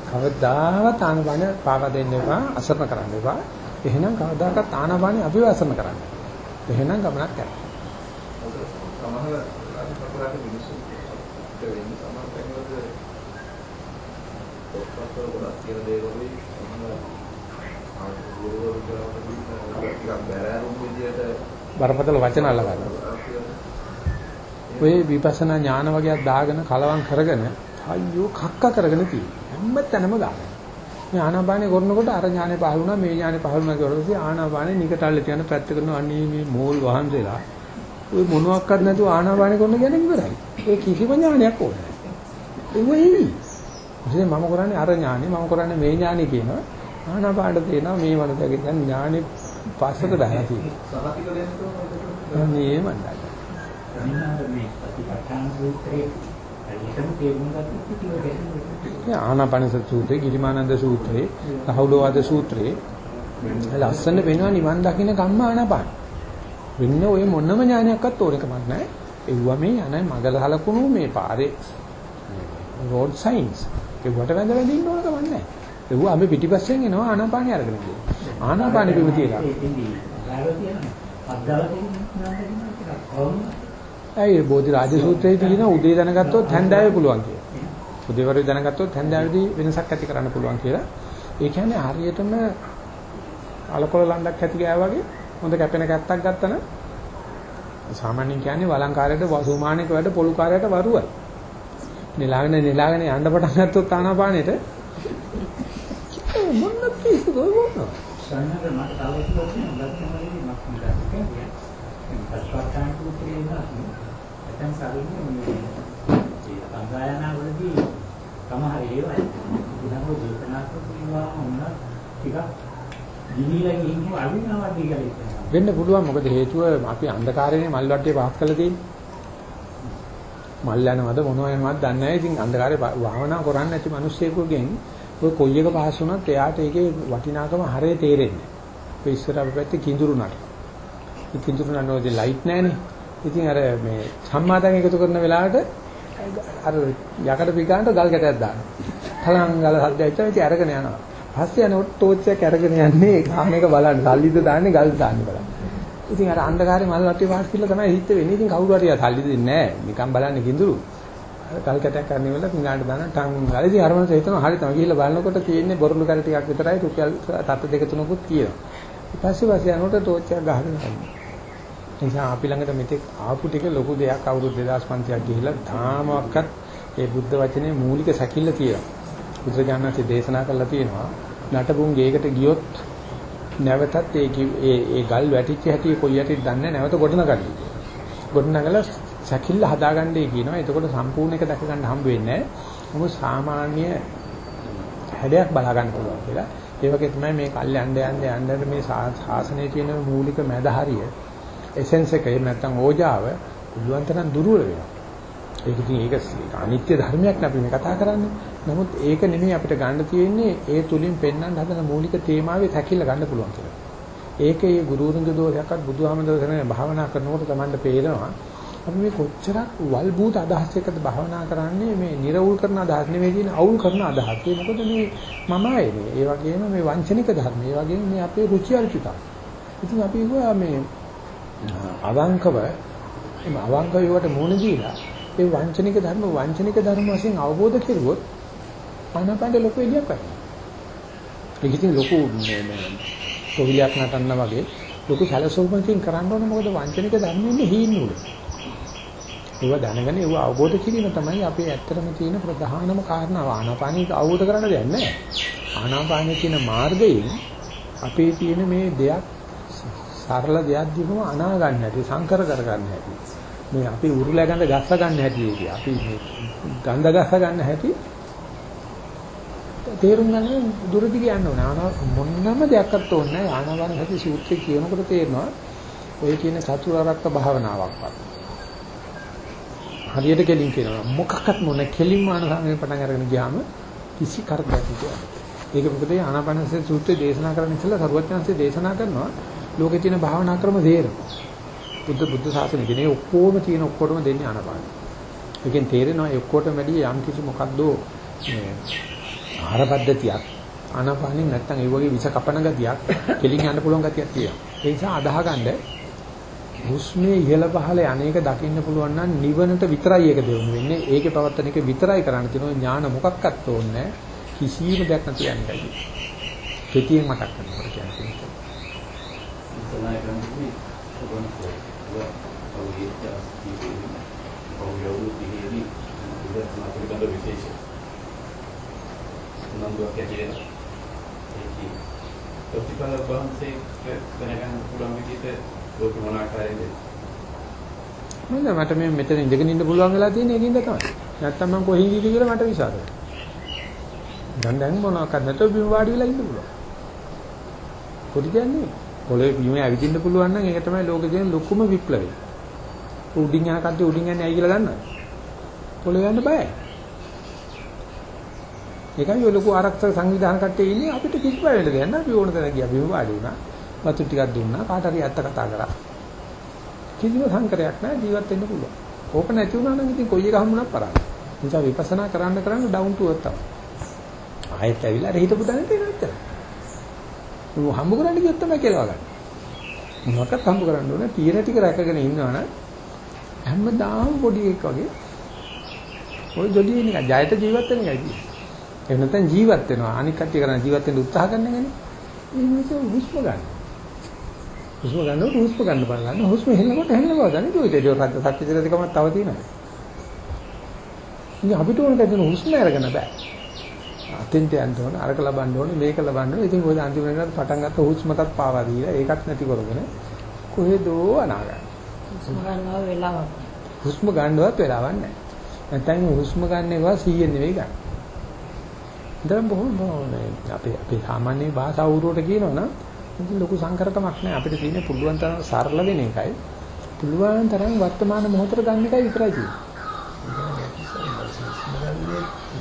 S1: කවදාවත් ආනාපාන පාවා දෙන්න එපා අසරණ කරන්න එපා. එහෙනම් කවදාකවත් ආනාපානෙ අභිවාසන කරන්න. එහෙනම් ගමනක් යනවා.
S6: සමහර අනිපතරාට මිනිස්සු වෙන්නේ සමහර තැන්වල ඔක්කොත් ගොඩක් කියන දේවලුයි සමහර ආගුරුවරු කරනවා ටිකක් බැරෑරුම් විදියට
S1: බරපතල වචන අල්ල ගන්න. ඔය විපස්සනා ඥාන වගේක් දාගෙන කලවම් කරගෙන අයියෝ කක්ක කරගෙන තියෙනවා. හැම තැනම ගන්න. මේ ආනාපානේ කරනකොට අර ඥානෙ පහළ වුණා මේ ඥානෙ පහළ වුණා කියලා ඉතින් ආනාපානේ නිකටල්ල තියන පැත්ත කරනවා අනේ මේ මෝල් වහන්සේලා ඔය මොනවත් නැතුව ආනාපානේ කරන ගැන ඉවරයි. ඒ කිසිම ඥානයක් ඕනේ නැහැ. ඒ වෙයි. ඉතින් මම කරන්නේ අර ඥානෙ මම කරන්නේ මේ ඥානෙ කියනවා. ආනාපානට තේනවා මේ වලදගේ දැන් ඥානෙ පස්සට දාලා තියෙනවා.
S6: සහතික දෙන්න ඕනේ.
S1: අනේ මණ්ඩල.
S7: මේ ප්‍රතිපත්තාන සූත්‍රයේ හරියටම තේරුම්
S1: මේ ආනාපානස සූත්‍රේ, ගිරිමානන්ද සූත්‍රේ, රහුලවාද සූත්‍රේ ලස්සන වෙනවා නිවන් දකින්න කම්ම ආනාපාන. වෙන්න ඔය මොනම ඥානයක්වත් ඕනකමක් නැහැ. ඒවා මේ යන මගල හලකුණු මේ පාරේ රෝඩ් සයින්ස් ඒවට වැඳ වැඳ ඉන්න ඕන කමක් නැහැ. ඒවා අපි පිටිපස්සෙන් එනවා ආනාපානිය අරගෙන ඉන්නේ. ආනාපානෙ පිම තියලා. ඇයි බෝධි රාජ සූත්‍රයේ තියෙන උදේ දැනගත්තොත් හැන්දෑවේ පුළුවන් කියලා. උදේවරු දැනගත්තොත් හැන්දෑවේදී වෙනසක් ඇති කරන්න පුළුවන් කියලා. ඒ කියන්නේ හරියටම අලකොල ලණ්ඩක් ඇති ගෑ වගේ හොඳ කැපෙන කැත්තක් ගත්තම සාමාන්‍යයෙන් කියන්නේ වළංකාරයට වසුමානික වැඩ පොළු කාර්යයට වරුවයි. නෙලාගෙන නෙලාගෙන යන්න පටන් ගත්තොත් ආනාපානෙට මොන පිස්සුද මොනවා
S7: සන්නද මට තව එකක් තියෙනවා. ගත්තමදී මම හිතන්නේ. ප්‍රතිපත්තාන සූත්‍රයේ ඉඳලා නැත්නම් සාරින්නේ මේ සංගායනා වලදී සමහර ඒවා ඊළඟ දේශනාත්මක ඒවා වුණා ටිකක් දිවිලා ගිහින් අවිනාවක් කියලා හිතනවා.
S1: වෙන්න පුළුවන් මොකද හේතුව අපි අන්ධකාරයේ මල් වට්ටිය පහත් කරලා තියෙන්නේ. මල් යනවද මොනව යනවද දන්නේ නැහැ. ඉතින් අන්ධකාරයේ භාවනා කරන්නේ නැති මිනිස්සෙකුගෙන් ඔය කොයි එක පහස් වුණත් එයාට ඒකේ වටිනාකම හරිය තේරෙන්නේ නැහැ. ඔය ඉස්සර අපි පැත්තේ කිඳුරු නට. ඒ කිඳුරු නටනෝදී ලයිට් නැහනේ. ඉතින් අර මේ සම්මාදන් එකතු කරන වෙලාවට අර යකඩ පිකාන්ට ගල් කැටයක් දානවා. තලං ගල හද්දයිච්ච ඉතින් අරගෙන යනවා. පස්සේ යනකොට ටෝච් එක අරගෙන යන්නේ ගාන එක බලන්න. සල්ලිද දාන්නේ ගල් දාන්නේ බලන්න. ඉතින් අර අන්ධකාරයේ මල් වටේ වාස් කියලා තමයි හිත වෙන්නේ. ඉතින් කවුරු හරි සල්ලි දෙන්නේ නැහැ. නිකන් බලන්නේ කිඳුරු. අර ගල් කැටයක් කරන්න වෙලා පිඟානට දාන ටං ගාලා ඉතින් අර මනස හිතනවා හරි තමයි ගිහිල්ලා බලනකොට තියෙන්නේ බොරළු කර ටිකක් විතරයි රුපියල් තත්ත දෙක තුනකුත් තියෙනවා. ඊට පස්සේ පස්සේ යනකොට ටෝච් එක ගහගෙන යනවා. නිසා අපි ළඟට මෙතෙක් ආපු ටික ලොකු දෙයක් අවුරුදු 2500ක් ගිහිල්ලා තාමවත් ඒ බුද්ධ වචනේ මූලික සැකිල්ල තියෙනවා. බුදුරජාණන්සේ දේශනා කළා තියෙනවා නටබුන් ගේකට ගියොත් නැවතත් ඒ ඒ ඒ ගල් වැටිච්ච හැටි කොයි යටිද දන්නේ නැවත ගොඩනගන්න. ගොඩනගලා සැකිල්ල හදාගන්නයි කියනවා. එතකොට සම්පූර්ණ එක දැක ගන්න හම්බ වෙන්නේ නැහැ. මොකද සාමාන්‍ය හැඩයක් බලා ගන්න පුළුවන් කියලා. ඒ වගේ තමයි මේ කල් යන්න යන්න යන්න මේ ශාසනයේ තියෙන මූලික මැදහරිය එසෙන්ස් එක එහෙම නැත්නම් ඕජාව පුළුවන් තරම් දුර්වල වෙනවා. ඒක ඉතින් ඒක අනිත්‍ය ධර්මයක් නේ අපි මේ කතා කරන්නේ. නමුත් ඒක නෙමෙයි අපිට ගන්න තියෙන්නේ ඒ තුලින් පෙන්වන්න හදන මූලික තේමාවේ තැකිල්ල ගන්න පුළුවන් කියලා. ඒකේ ගුරුතුන්ගේ දෝෂයක්වත් බුදුහාමදෝෂනේ භාවනා කරනකොට Tamanට පේනවා. අපි මේ කොච්චරක් වල් බූත අදහසයකද භාවනා කරන්නේ මේ නිර්වුල් කරන අදහස් නෙවෙයි තියෙන අවුල් කරන අදහස්. ඒ මොකද මේ මම ආයේ ඒ වගේම මේ වංචනික ධර්ම. ඒ වගේම මේ අපේ රුචි අරුචිතා. ඉතින් අපි මේ අවංකව එම අවංක වේවට මුණ දීලා ඒ වංචනික ධර්ම වංචනික ධර්ම වශයෙන් අවබෝධ කෙරුවොත් ආනාපාන ලොකු එළියක් වයි. ඒක ඉතින් ලොකු මේ මේ කොවිලයක් නටන්න වගේ ලොකු සැලසුමකින් කරන්න ඕනේ මොකද වංචනික ධර්මෙන්නේ හීන උඩ. ඒව දැනගෙන ඒව අවබෝධ කිරීම තමයි අපේ ඇත්තටම තියෙන ප්‍රධානම කාරණාව. ආනාපානික අවබෝධ කරන්න දෙයක් නැහැ. ආනාපානයේ තියෙන මාර්ගයෙන් අපේ තියෙන මේ දෙයක් සරල දෙයක් දිහම අනා ගන්න හැටි සංකර කර ගන්න හැටි මේ අපි උරුලා ගඳ ගස්ස ගන්න හැටි ඒක අපි මේ ගඳ ගස්ස ගන්න හැටි තේරුම් ගන්න දුරදි කියන්න ඕනේ. ආන මොන්නම දෙයක්වත් ඕනේ නැහැ. ආනාපාන සති සූත්‍රය කියනකොට තේරෙනවා. ඔය කියන චතුරාර්යක භාවනාවක්වත්. හරියට කෙලින් කියනවා. මොකක්වත් මොන කෙලින් ආනාපානෙ පටන් අරගෙන ගියාම කිසි කරදරයක් නෑ ඒක මොකද ආනාපාන සති සූත්‍රය දේශනා කරන්න ඉස්සෙල්ලා සරුවත්යන්සේ දේශනා කරනවා. ලෝකේ තියෙන භාවනා ක්‍රම තේරෙන. බුද්ධ බුද්ධ ශාසනය කියන්නේ ඔක්කොම තියෙන ඔක්කොටම දෙන්නේ ආනාපාන. ඒකෙන් තේරෙනවා ඒ ඔක්කොටම වැඩි යම් කිසි මොකද්ද මේ ආහාර පද්ධතියක් ආනාපානින් නැත්තම් ඒ වගේ විස කපන ගතියක් කෙලින් යන්න පුළුවන් ගතියක් තියෙනවා. ඒ නිසා අදාහගන්න හුස්මේ ඉහළ පහළ අනේක දකින්න පුළුවන් නම් නිවනට විතරයි ඒක දෙවුන වෙන්නේ. ඒකේ පවත්තන එක විතරයි කරන්න තියෙනවා. ඥාන මොකක්වත් ඕනේ කිසිම දෙයක් නැති යන්නේ. කෙටියෙන් මතක් කරනකොට කියන්නේ.
S6: සනාය කරන්නේ කොහොමද කියලා ඔය ඉතිහාසයේ කවුරුත් ඉහිදී ඉතින් මාතෘකාව විශේෂ නන්දුවක් ඇටියෙන ප්‍රතිඵල වහන්සේ දැනගන්න පුළුවන් විදිහට ලෝක මොන ආකාරයේද
S1: මම මට මේ මෙතන ඉඳගෙන ඉන්න පුළුවන් වෙලා තියෙන එකින්ද තමයි. නැත්තම් මම කොහේ ඉඳීද කියලා මට විශ්වාසයි. දැන් දැන් මොනවාක්වත් නැතෝ බිම වාඩි වෙලා ඉන්න පුළුවන්. පොඩි කියන්නේ පොළේ බිමේ ඇවිදින්න පුළුවන් නම් ඒක තමයි ලෝකේ තියෙන ලොකුම විප්ලවය. උඩින් යන කට්ටිය උඩින් යන්නේ ඇයි කියලා දන්නවද? පොළේ යන්න බයයි. ඒකයි ඔය ලොකු ආරක්ෂක සංවිධාන කට්ටිය ඉන්නේ අපිට කිසි බය වෙන්න දෙයක් නැහැ. අපි ඕන තැන ගියා බිම වාඩි වුණා. වතු ටිකක් දුන්නා. කාට හරි ඇත්ත කතා කරා. කිසිම සංකරයක් නැහැ ජීවත් වෙන්න පුළුවන්. ඕක නැති වුණා නම් ඉතින් කොයි එක හම්බුණත් පරාද. නිසා විපස්සනා කරන්න කරන්න ඩවුන් ටු අර්ත් තමයි. ආයෙත් ඇවිල්ලා හිතපු තැනට එන විතර. උන් හම්බ කරන්න ගියොත් තමයි කියලා ගන්න. මොනවාකට හම්බ කරන්න ඕනේ තීර ටික රැකගෙන ඉන්නවනම් හැමදාම පොඩි එකක් වගේ ඔය ජොලියේ නිකන් ජයත ජීවත් වෙන එකයි තියෙන්නේ. එහෙම නැත්නම් ජීවත් වෙනවා. අනික් කට්ටිය කරන ජීවත් වෙන්න උත්සාහ කරනගනේ. ඒ මිනිස්සු හුස්ම ගන්න. හුස්ම ගන්නකොට හුස්ම ගන්න බලන්න. හුස්ම හෙලනකොට හෙලන බව දන්නේ. ඔය දෙවියෝ රද්ද සත්‍ය දෙකම තව තියෙනවා. ඉතින් අපිට ඕන දෙන හුස්ම අරගෙන බෑ. අතෙන්ට යන්න ඕන, අරක ලබන්න ඕනේ, මේක ලබන්න ඕනේ. ඉතින් ඔය අන්තිමට පටන් ගත්ත හුස්මටත් පාවා දීලා ඒකත් නැති කරගෙන කොහෙදෝ අනාගන්න.
S2: හුස්ම ගන්නවා වෙලාවක්.
S1: හුස්ම ගන්නවත් වෙලාවක් නැහැ. නැත්නම් හුස්ම ගන්න ඒවා 100 නෙවෙයි ගන්න. දැන් බොහොම මේ අපේ අපේ සාමාන්‍ය භාෂා උරුවට කියනවනම් ඉතින් ලොකු සංකරකමක් නැහැ. අපිට තියෙන පුළුවන් තරම් සරල වෙන එකයි. පුළුවන් තරම් වර්තමාන මොහොතට ගන්න එකයි විතරයි තියෙන්නේ.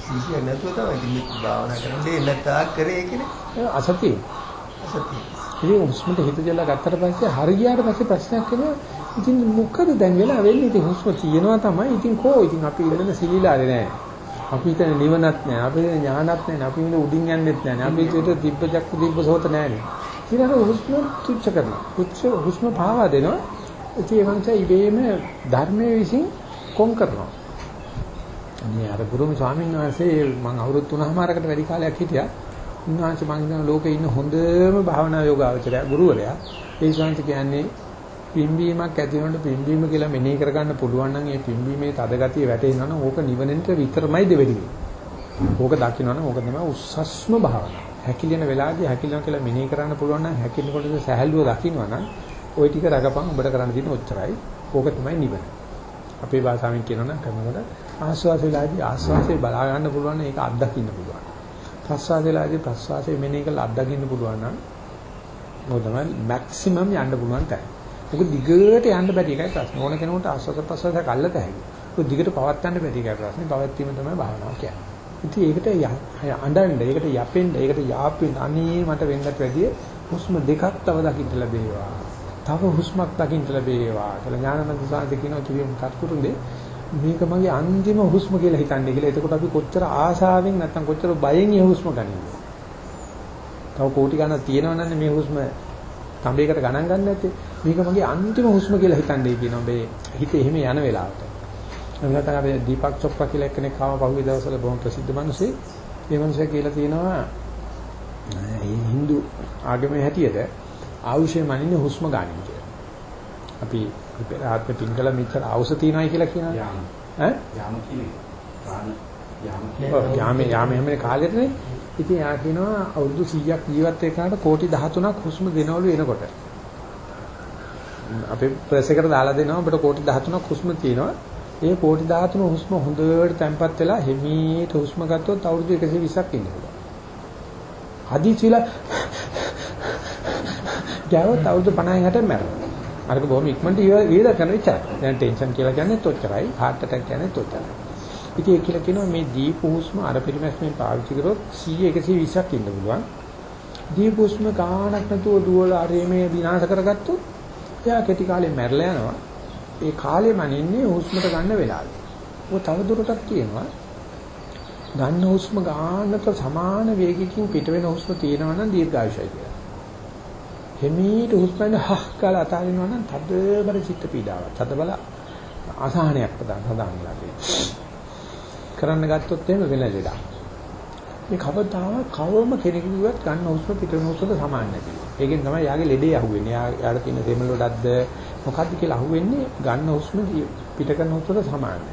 S8: සීසිය නැතුව තමයි ඉන්නේ භාවනා කරන්නේ නැත්තා කරේ කියන්නේ
S1: ඒ අසතිය.
S8: අසතිය.
S1: ඉතින් හුස්මට හිත දෙලා ගත්තට පස්සේ හරි ගියාට පස්සේ ප්‍රශ්නයක් එනවා. ඉතින් මොකද දැන් වෙලා වෙන්නේ? ඉතින් හුස්ම තියෙනවා තමයි. ඉතින් කෝ ඉතින් අපි ඉන්න සිලිලාලේ නෑ. අපි හිතන නිවනක් නෑ. අපි හිතන ඥානක් නෑ. අපි හිතන උඩින් යන්නෙත් නෑ. අපි හිතන දිබ්බ චක්ක දිබ්බ සෝත නෑනේ. ඊළඟ හුස්ම තුච්ච කරනවා. තුච්ච හුස්ම පාවා දෙනවා. ඉතින් ඒ වගේ ඉබේම ධර්මයේ විසින් කොන් කරනවා. අනේ අර ගුරුම ස්වාමීන් වහන්සේ මම අවුරුදු 3මාරකට වැඩි කාලයක් හිටියා. උන්වහන්සේ මම හිතන ලෝකේ ඉන්න හොඳම භාවනා යෝගාවචරය ගුරුවරයා. ඒ ශාන්ති කියන්නේ පිම්බීමක් ඇති වෙනකොට පිම්බීම කියලා මෙනෙහි කරගන්න පුළුවන් නම් ඒ පිම්බීමේ තද ගතිය වැටෙනවා නම් ඕක නිවනෙන්ට විතරමයි දෙවෙනි වෙන්නේ. ඕක දකින්නවනම් ඕක තමයි උස්සස්ම භාවනාව. හැකිලෙන වෙලාවදී හැකිලෙන කියලා මෙනෙහි කරන්න පුළුවන් නම් හැකිලෙනකොට සහැල්ලුව දකින්නවනම් ওই ටික රඟපන් ඔබට කරන්න තියෙන ඔච්චරයි. ඕක තමයි නිවන. අපේ භාෂාවෙන් කියනවනම් කරනකොට ආස්වාස වෙලාදී ආස්වාසේ බලා ගන්න පුළුවන් නම් ඒක අත්දකින්න පුළුවන්. ප්‍රස්වාස වෙලාදී ප්‍රස්වාසයේ මෙනෙහි කරලා අත්දකින්න පුළුවන් නම් මොකද තමයි මැක්සිමම් යන්න පුළුවන් තැන. මොකද දිගට යන්න බැරි එකයි ප්‍රශ්න. ඕන කෙනෙකුට ආස්වාස ප්‍රස්වාස කල්ලත හැකියි. ඒක දිගට පවත්වන්න බැරි එකයි ප්‍රශ්නේ. පවත්වීම තමයි භාවනාව කියන්නේ. ඉතින් ඒකට අඬන්න, ඒකට යපෙන්න, ඒකට යාපෙන්න අනේ මට වෙන්නත් වැඩිය හුස්ම දෙකක් තව දකින්න ලැබේවා. තව හුස්මක් දකින්න ලැබේවා කියලා ඥානනන්ද සාන්ති කියනවා කිවිම කත්කුරුනේ මේක මගේ අන්තිම හුස්ම කියලා හිතන්නේ කියලා. එතකොට අපි කොච්චර ආශාවෙන් නැත්නම් කොච්චර බයෙන් මේ හුස්ම ගනින්නේ. තව කෝටි ගණන් තියෙනවනම් මේ හුස්ම තඹයකට ගණන් ගන්න නැත්තේ. මේක මගේ අන්තිම හුස්ම කියලා හිතන්නේ කියනවා මේ හිත එහෙම යන වෙලාවට. එහෙනම් තමයි අපි දීපක් චොප්පා කියලා එක්කෙනෙක් ආව පහුගිය දවස්වල බොහොම ප්‍රසිද්ධ මිනිසෙක්. ඒ මිනිසා කියලා තියෙනවා මේ Hindu ආගමේ හැටියට ආයුෂය මනින්නේ හුස්ම ගන්න කියලා. අපි ආත්ම පිංගල මෙච්චර ආවුස තියනයි කියලා කියනවා. ඈ?
S6: යාම කියන්නේ යාම
S1: යාමේ යාමේ කාලෙටනේ. ඉතින් යා කියනවා අවුරුදු 100ක් ජීවත් වෙනාට කෝටි 13ක් හුස්ම දෙනවලු එනකොට. අපේ ප්‍රෙස් එකට දාලා දෙනවා ඔබට කෝටි 13ක් හුස්ම තියෙනවා. ඒ කෝටි 13 හුස්ම හොඳට තැම්පත් වෙලා හිමීට හුස්ම ගත්තොත් අවුරුදු 120ක් ඉන්න පුළුවන්. හදිසියලා ගාවත් අවුරුදු 50 60 මැරෙනවා. අරක බොහොම ඉක්මනට වේද කරන විචාර. දැන් ටෙන්ෂන් කියලා කියන්නේ තොච්චරයි, heart attack කියන්නේ තොච්චරයි. ඉතින් ඒක කියලා කියනවා මේ දීප හුස්ම අර පිළිමැස්මෙන් පාවිච්චි කරොත් 100 120ක් ඉන්න පුළුවන්. දීප හුස්ම ගානක් නැතුව දුවලා අරේ මේ විනාශ කරගත්තොත් එයා කෙටි කාලේ මැරලා යනවා. ඒ කාලේ මනින්නේ හුස්මට ගන්න වෙලාවේ. ඔය තව දුරටත් කියනවා ගන්න හුස්ම ගන්නට සමාන වේගයකින් පිට වෙන හුස්ම තියෙනවා නම් දීර්ඝායුෂයි කියලා. හිමීට හුස්මෙන් හහ කාලා අතාරිනවා නම් තදබර චිත්ත පීඩාවක්. තදබල අසහනයක් ප්‍රදාන සදාන් වෙලා තියෙනවා. කරන්න ගත්තොත් එහෙම වෙන ලෙඩක්. මේ කවදාව කවම කෙනෙකුට ගන්න හුස්ම පිට වෙන හුස්මට සමාන නැති. ඒකෙන් තමයි යාගේ ලෙඩේ අහුවෙන්නේ. යාට තියෙන දෙමළ ලොඩක්ද මොකද්ද කියලා අහුවෙන්නේ ගන්න හුස්ම පිට කරන හුස්මට සමානයි.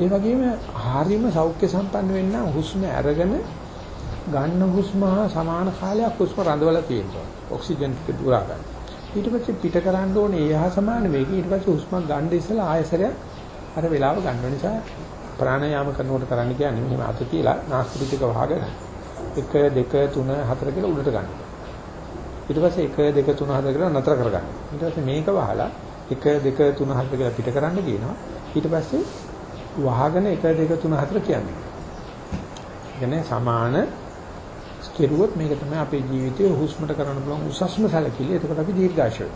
S1: ඒ වගේම හරීම සෞඛ්‍ය සම්පන්න වෙන්න හුස්ම අරගෙන ගන්න හුස්ම හා සමාන කාලයක් හුස්ම රඳවලා තියෙනවා. ඔක්සිජන් ටික දුරා ගන්න. ඊට පස්සේ පිට කරන්න ඕනේ ඒ හා සමාන වේගය. ඊට පස්සේ හුස්ම ගන්න ඉස්සලා ආයසරයක් අර වෙලාව ගන්න නිසා ප්‍රාණයාම කරනකොට කරන්න කියන්නේ මෙහෙම අත තියලා නාස්පුඩු ටික වහගෙන 1 2 3 4 කියලා උඩට ගන්න. ඊට පස්සේ 1 2 3 4 කියලා නතර කරගන්න. ඊට පස්සේ මේක වහලා 1 2 3 4 කියලා පිට කරන්න කියනවා. ඊට පස්සේ වහගෙන 1 2 3 4 කියන්නේ. කියන්නේ සමාන කෙරුවොත් මේක තමයි අපේ ජීවිතයේ හුස්මට කරන්න පුළුවන් උසස්ම සැලකිලි. එතකොට අපි දීර්ඝාෂය.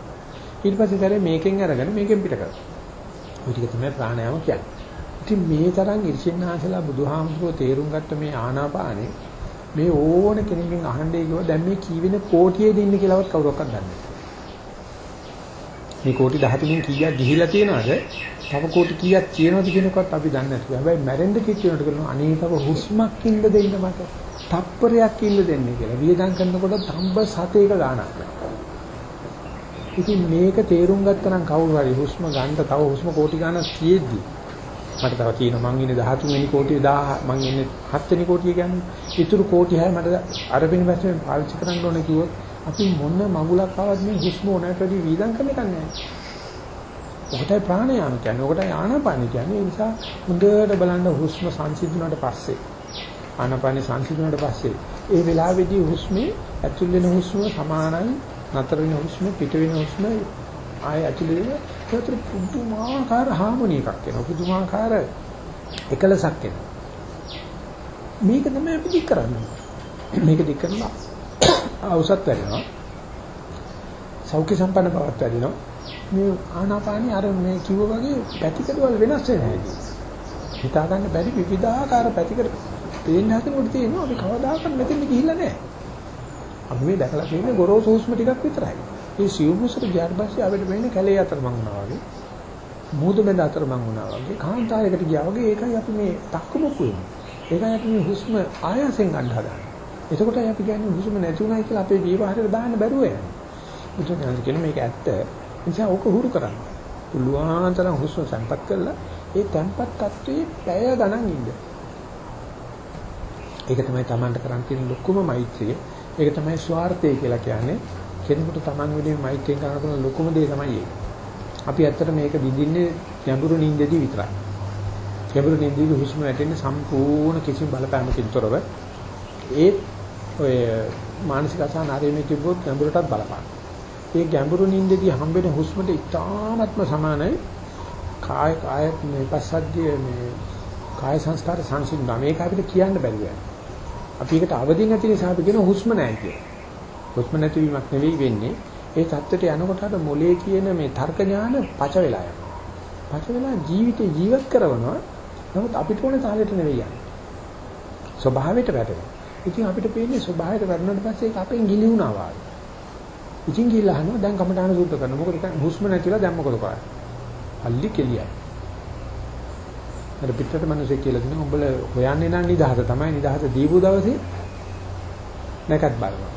S1: ඊට පස්සේ කරේ මේකෙන් අරගෙන මේකෙන් පිට කරනවා. ওই ටික තමයි ප්‍රාණයාම කියන්නේ. ඉතින් මේ තරම් ඉර්ෂින්නාසලා බුදුහාමුදුරුවෝ තේරුම් ගත්ත මේ ආනාපානේ මේ ඕන කෙනකින් අහන්නේ කිව්ව දැන් මේ කීවෙන කෝටියේද ඉන්නේ කියලාවත් කවුරක්වත් දන්නේ නැහැ. මේ කෝටි 13කින් කීයක් ගිහිලා තියෙනවද? තව කෝටි කීයක් තියෙනවද කියනකවත් අපි දන්නේ නැහැ. හැබැයි මැරෙන්න කිච්චුනට කරනවා අනේ තව හුස්මක් ඉන්න දෙන්න මට. තප්පරයක් ඉන්න දෙන්නේ කියලා. වියදම් කරනකොට තඹ සතේක ගාණක් නැහැ. ඉතින් මේක තේරුම් ගත්තා නම් කවුරු හරි හුස්ම ගන්න තව හුස්ම කෝටි ගාණක් තියෙද්දි මට තව තියෙනවා මං ඉන්නේ 13 වෙනි කෝටිය 1000 මං ඉන්නේ 7 වෙනි කෝටිය කියන්නේ. ඊටු කෝටි 6 මට අර වෙන පැත්තෙන් පාවිච්චි කරන්න ඕනේ කිව්වොත් අපි මොන මඟුලක් ආවත් මේ හුස්ම ඕනෑටදී වීදම් කරන්න කන්නේ ඔකටයි ප්‍රාණයාම කියන්නේ. ඔකටයි ආනාපාන කියන්නේ. ඒ නිසා හොඳට බලන්න හුස්ම සංසිඳුණාට පස්සේ ආනාපාන සංසිඳුණාට පස්සේ ඒ වෙලාවේදී හුස්මේ ඇතුල් වෙන හුස්ම සමානයි නතර වෙන හුස්ම පිට වෙන හුස්ම ආය ඇතුල් වෙන ඒතර පුදුමාකාර හාමෝනි එකක් එනවා. පුදුමාකාර එකලසක් එනවා. මේක තමයි අපි දික් කරන්නේ. මේක දික් කරනවා. අවසත් වෙනවා. සෞඛ්‍ය සම්පන්න බවක් වැඩිනවා. මේ ආනාපානි අර මේ කිව්ව වගේ පැතිකඩවල වෙනස් වෙන හැටි. හිතා ගන්න බැරි විවිධාකාර පැතිකඩ පේන්න හදනකොට තියෙනවා අපි කවදාකවත් මෙතෙන් ගිහිල්ලා නැහැ. අපි මේ දැකලා තියෙන්නේ ගොරෝසු හුස්ම ටිකක් විතරයි. ඒ සිව්මුසට ගියාට පස්සේ අපිට වෙන්නේ කැලේ අතර මං වුණා වගේ. මූද මැද අතර මං වුණා වගේ. කාන්තාරයකට ගියා වගේ ඒකයි අපි මේ තක්කමුක්කු වෙන්නේ. ඒකයි අපි මේ හුස්ම ආයසෙන් ගන්න හදන්නේ. එතකොටයි අපි කියන්නේ හුස්ම නැති උනායි කියලා අපේ විවහාරයට දාන්න බැරුව යනවා. බුදුන් කියන මේක ඇත්ත. නිසා ඕක හුරු කරන්න. පුළුවන් තරම් හුස්ම සංපත් කරලා ඒ තැම්පත් තත්වයේ පැය ගණන් ඉන්න. ඒක තමයි Tamanට කරන් තියෙන ලොකුම මෛත්‍රිය. ඒක තමයි ස්වార్థය කියලා කියන්නේ. කෙනෙකුට Taman වෙනුවෙන් මෛත්‍රියෙන් කරන ලොකුම දේ තමයි ඒක. අපි ඇත්තට මේක විඳින්නේ ගැඹුරු නිින්දේදී විතරයි. ගැඹුරු නිින්දේදී හුස්ම වැටෙන්නේ සම්පූර්ණ කිසිම බලපෑමකින් තොරව. ඒ ඔය මානසික අසහනාරයේ තිබ්බොත් ගැඹුරටත් බලපාන. ඒ ගැඹුරු නිින්දේදී හම්බෙන හුස්මට ඉතාමත්ම සමානයි කාය කාය මේ පස්සද්ධිය මේ කාය සංස්කාර සංසිඳන මේක අපිට කියන්න බැරි වෙනවා. අපි ඒකට අවදි නැති නිසා අපි කියන හුස්ම නැහැ කියලා. හුස්ම නැතිවීමක් නෙවෙයි වෙන්නේ. ඒ தත්ත්වයට යනකොට අර මොලේ කියන මේ තර්ක ඥාන පච වෙලා යනවා. පච වෙලා ජීවිතේ ජීවත් කරනවා. නමුත් අපිට ඕනේ තාලෙට නෙවෙයි යන්නේ. ස්වභාවයට වැටෙනවා. ඉතින් අපිට පේන්නේ ස්වභාවයට වැටුණාට පස්සේ ඒක අපෙන් ගිලි වුණා වගේ. ඉතින් ගිහලා අහනවා දැන් කමඨාන සුද්ධ කරනවා. මොකද හුස්ම නැතිලා දැන් මොකද කරන්නේ? අල්ලි කෙලියයි. අර පිටරට මිනිස්සු කියලා දෙනවා උඹල හොයන්නේ නම් නිදහස තමයි නිදහස දීපු දවසේ නැකත් බලනවා.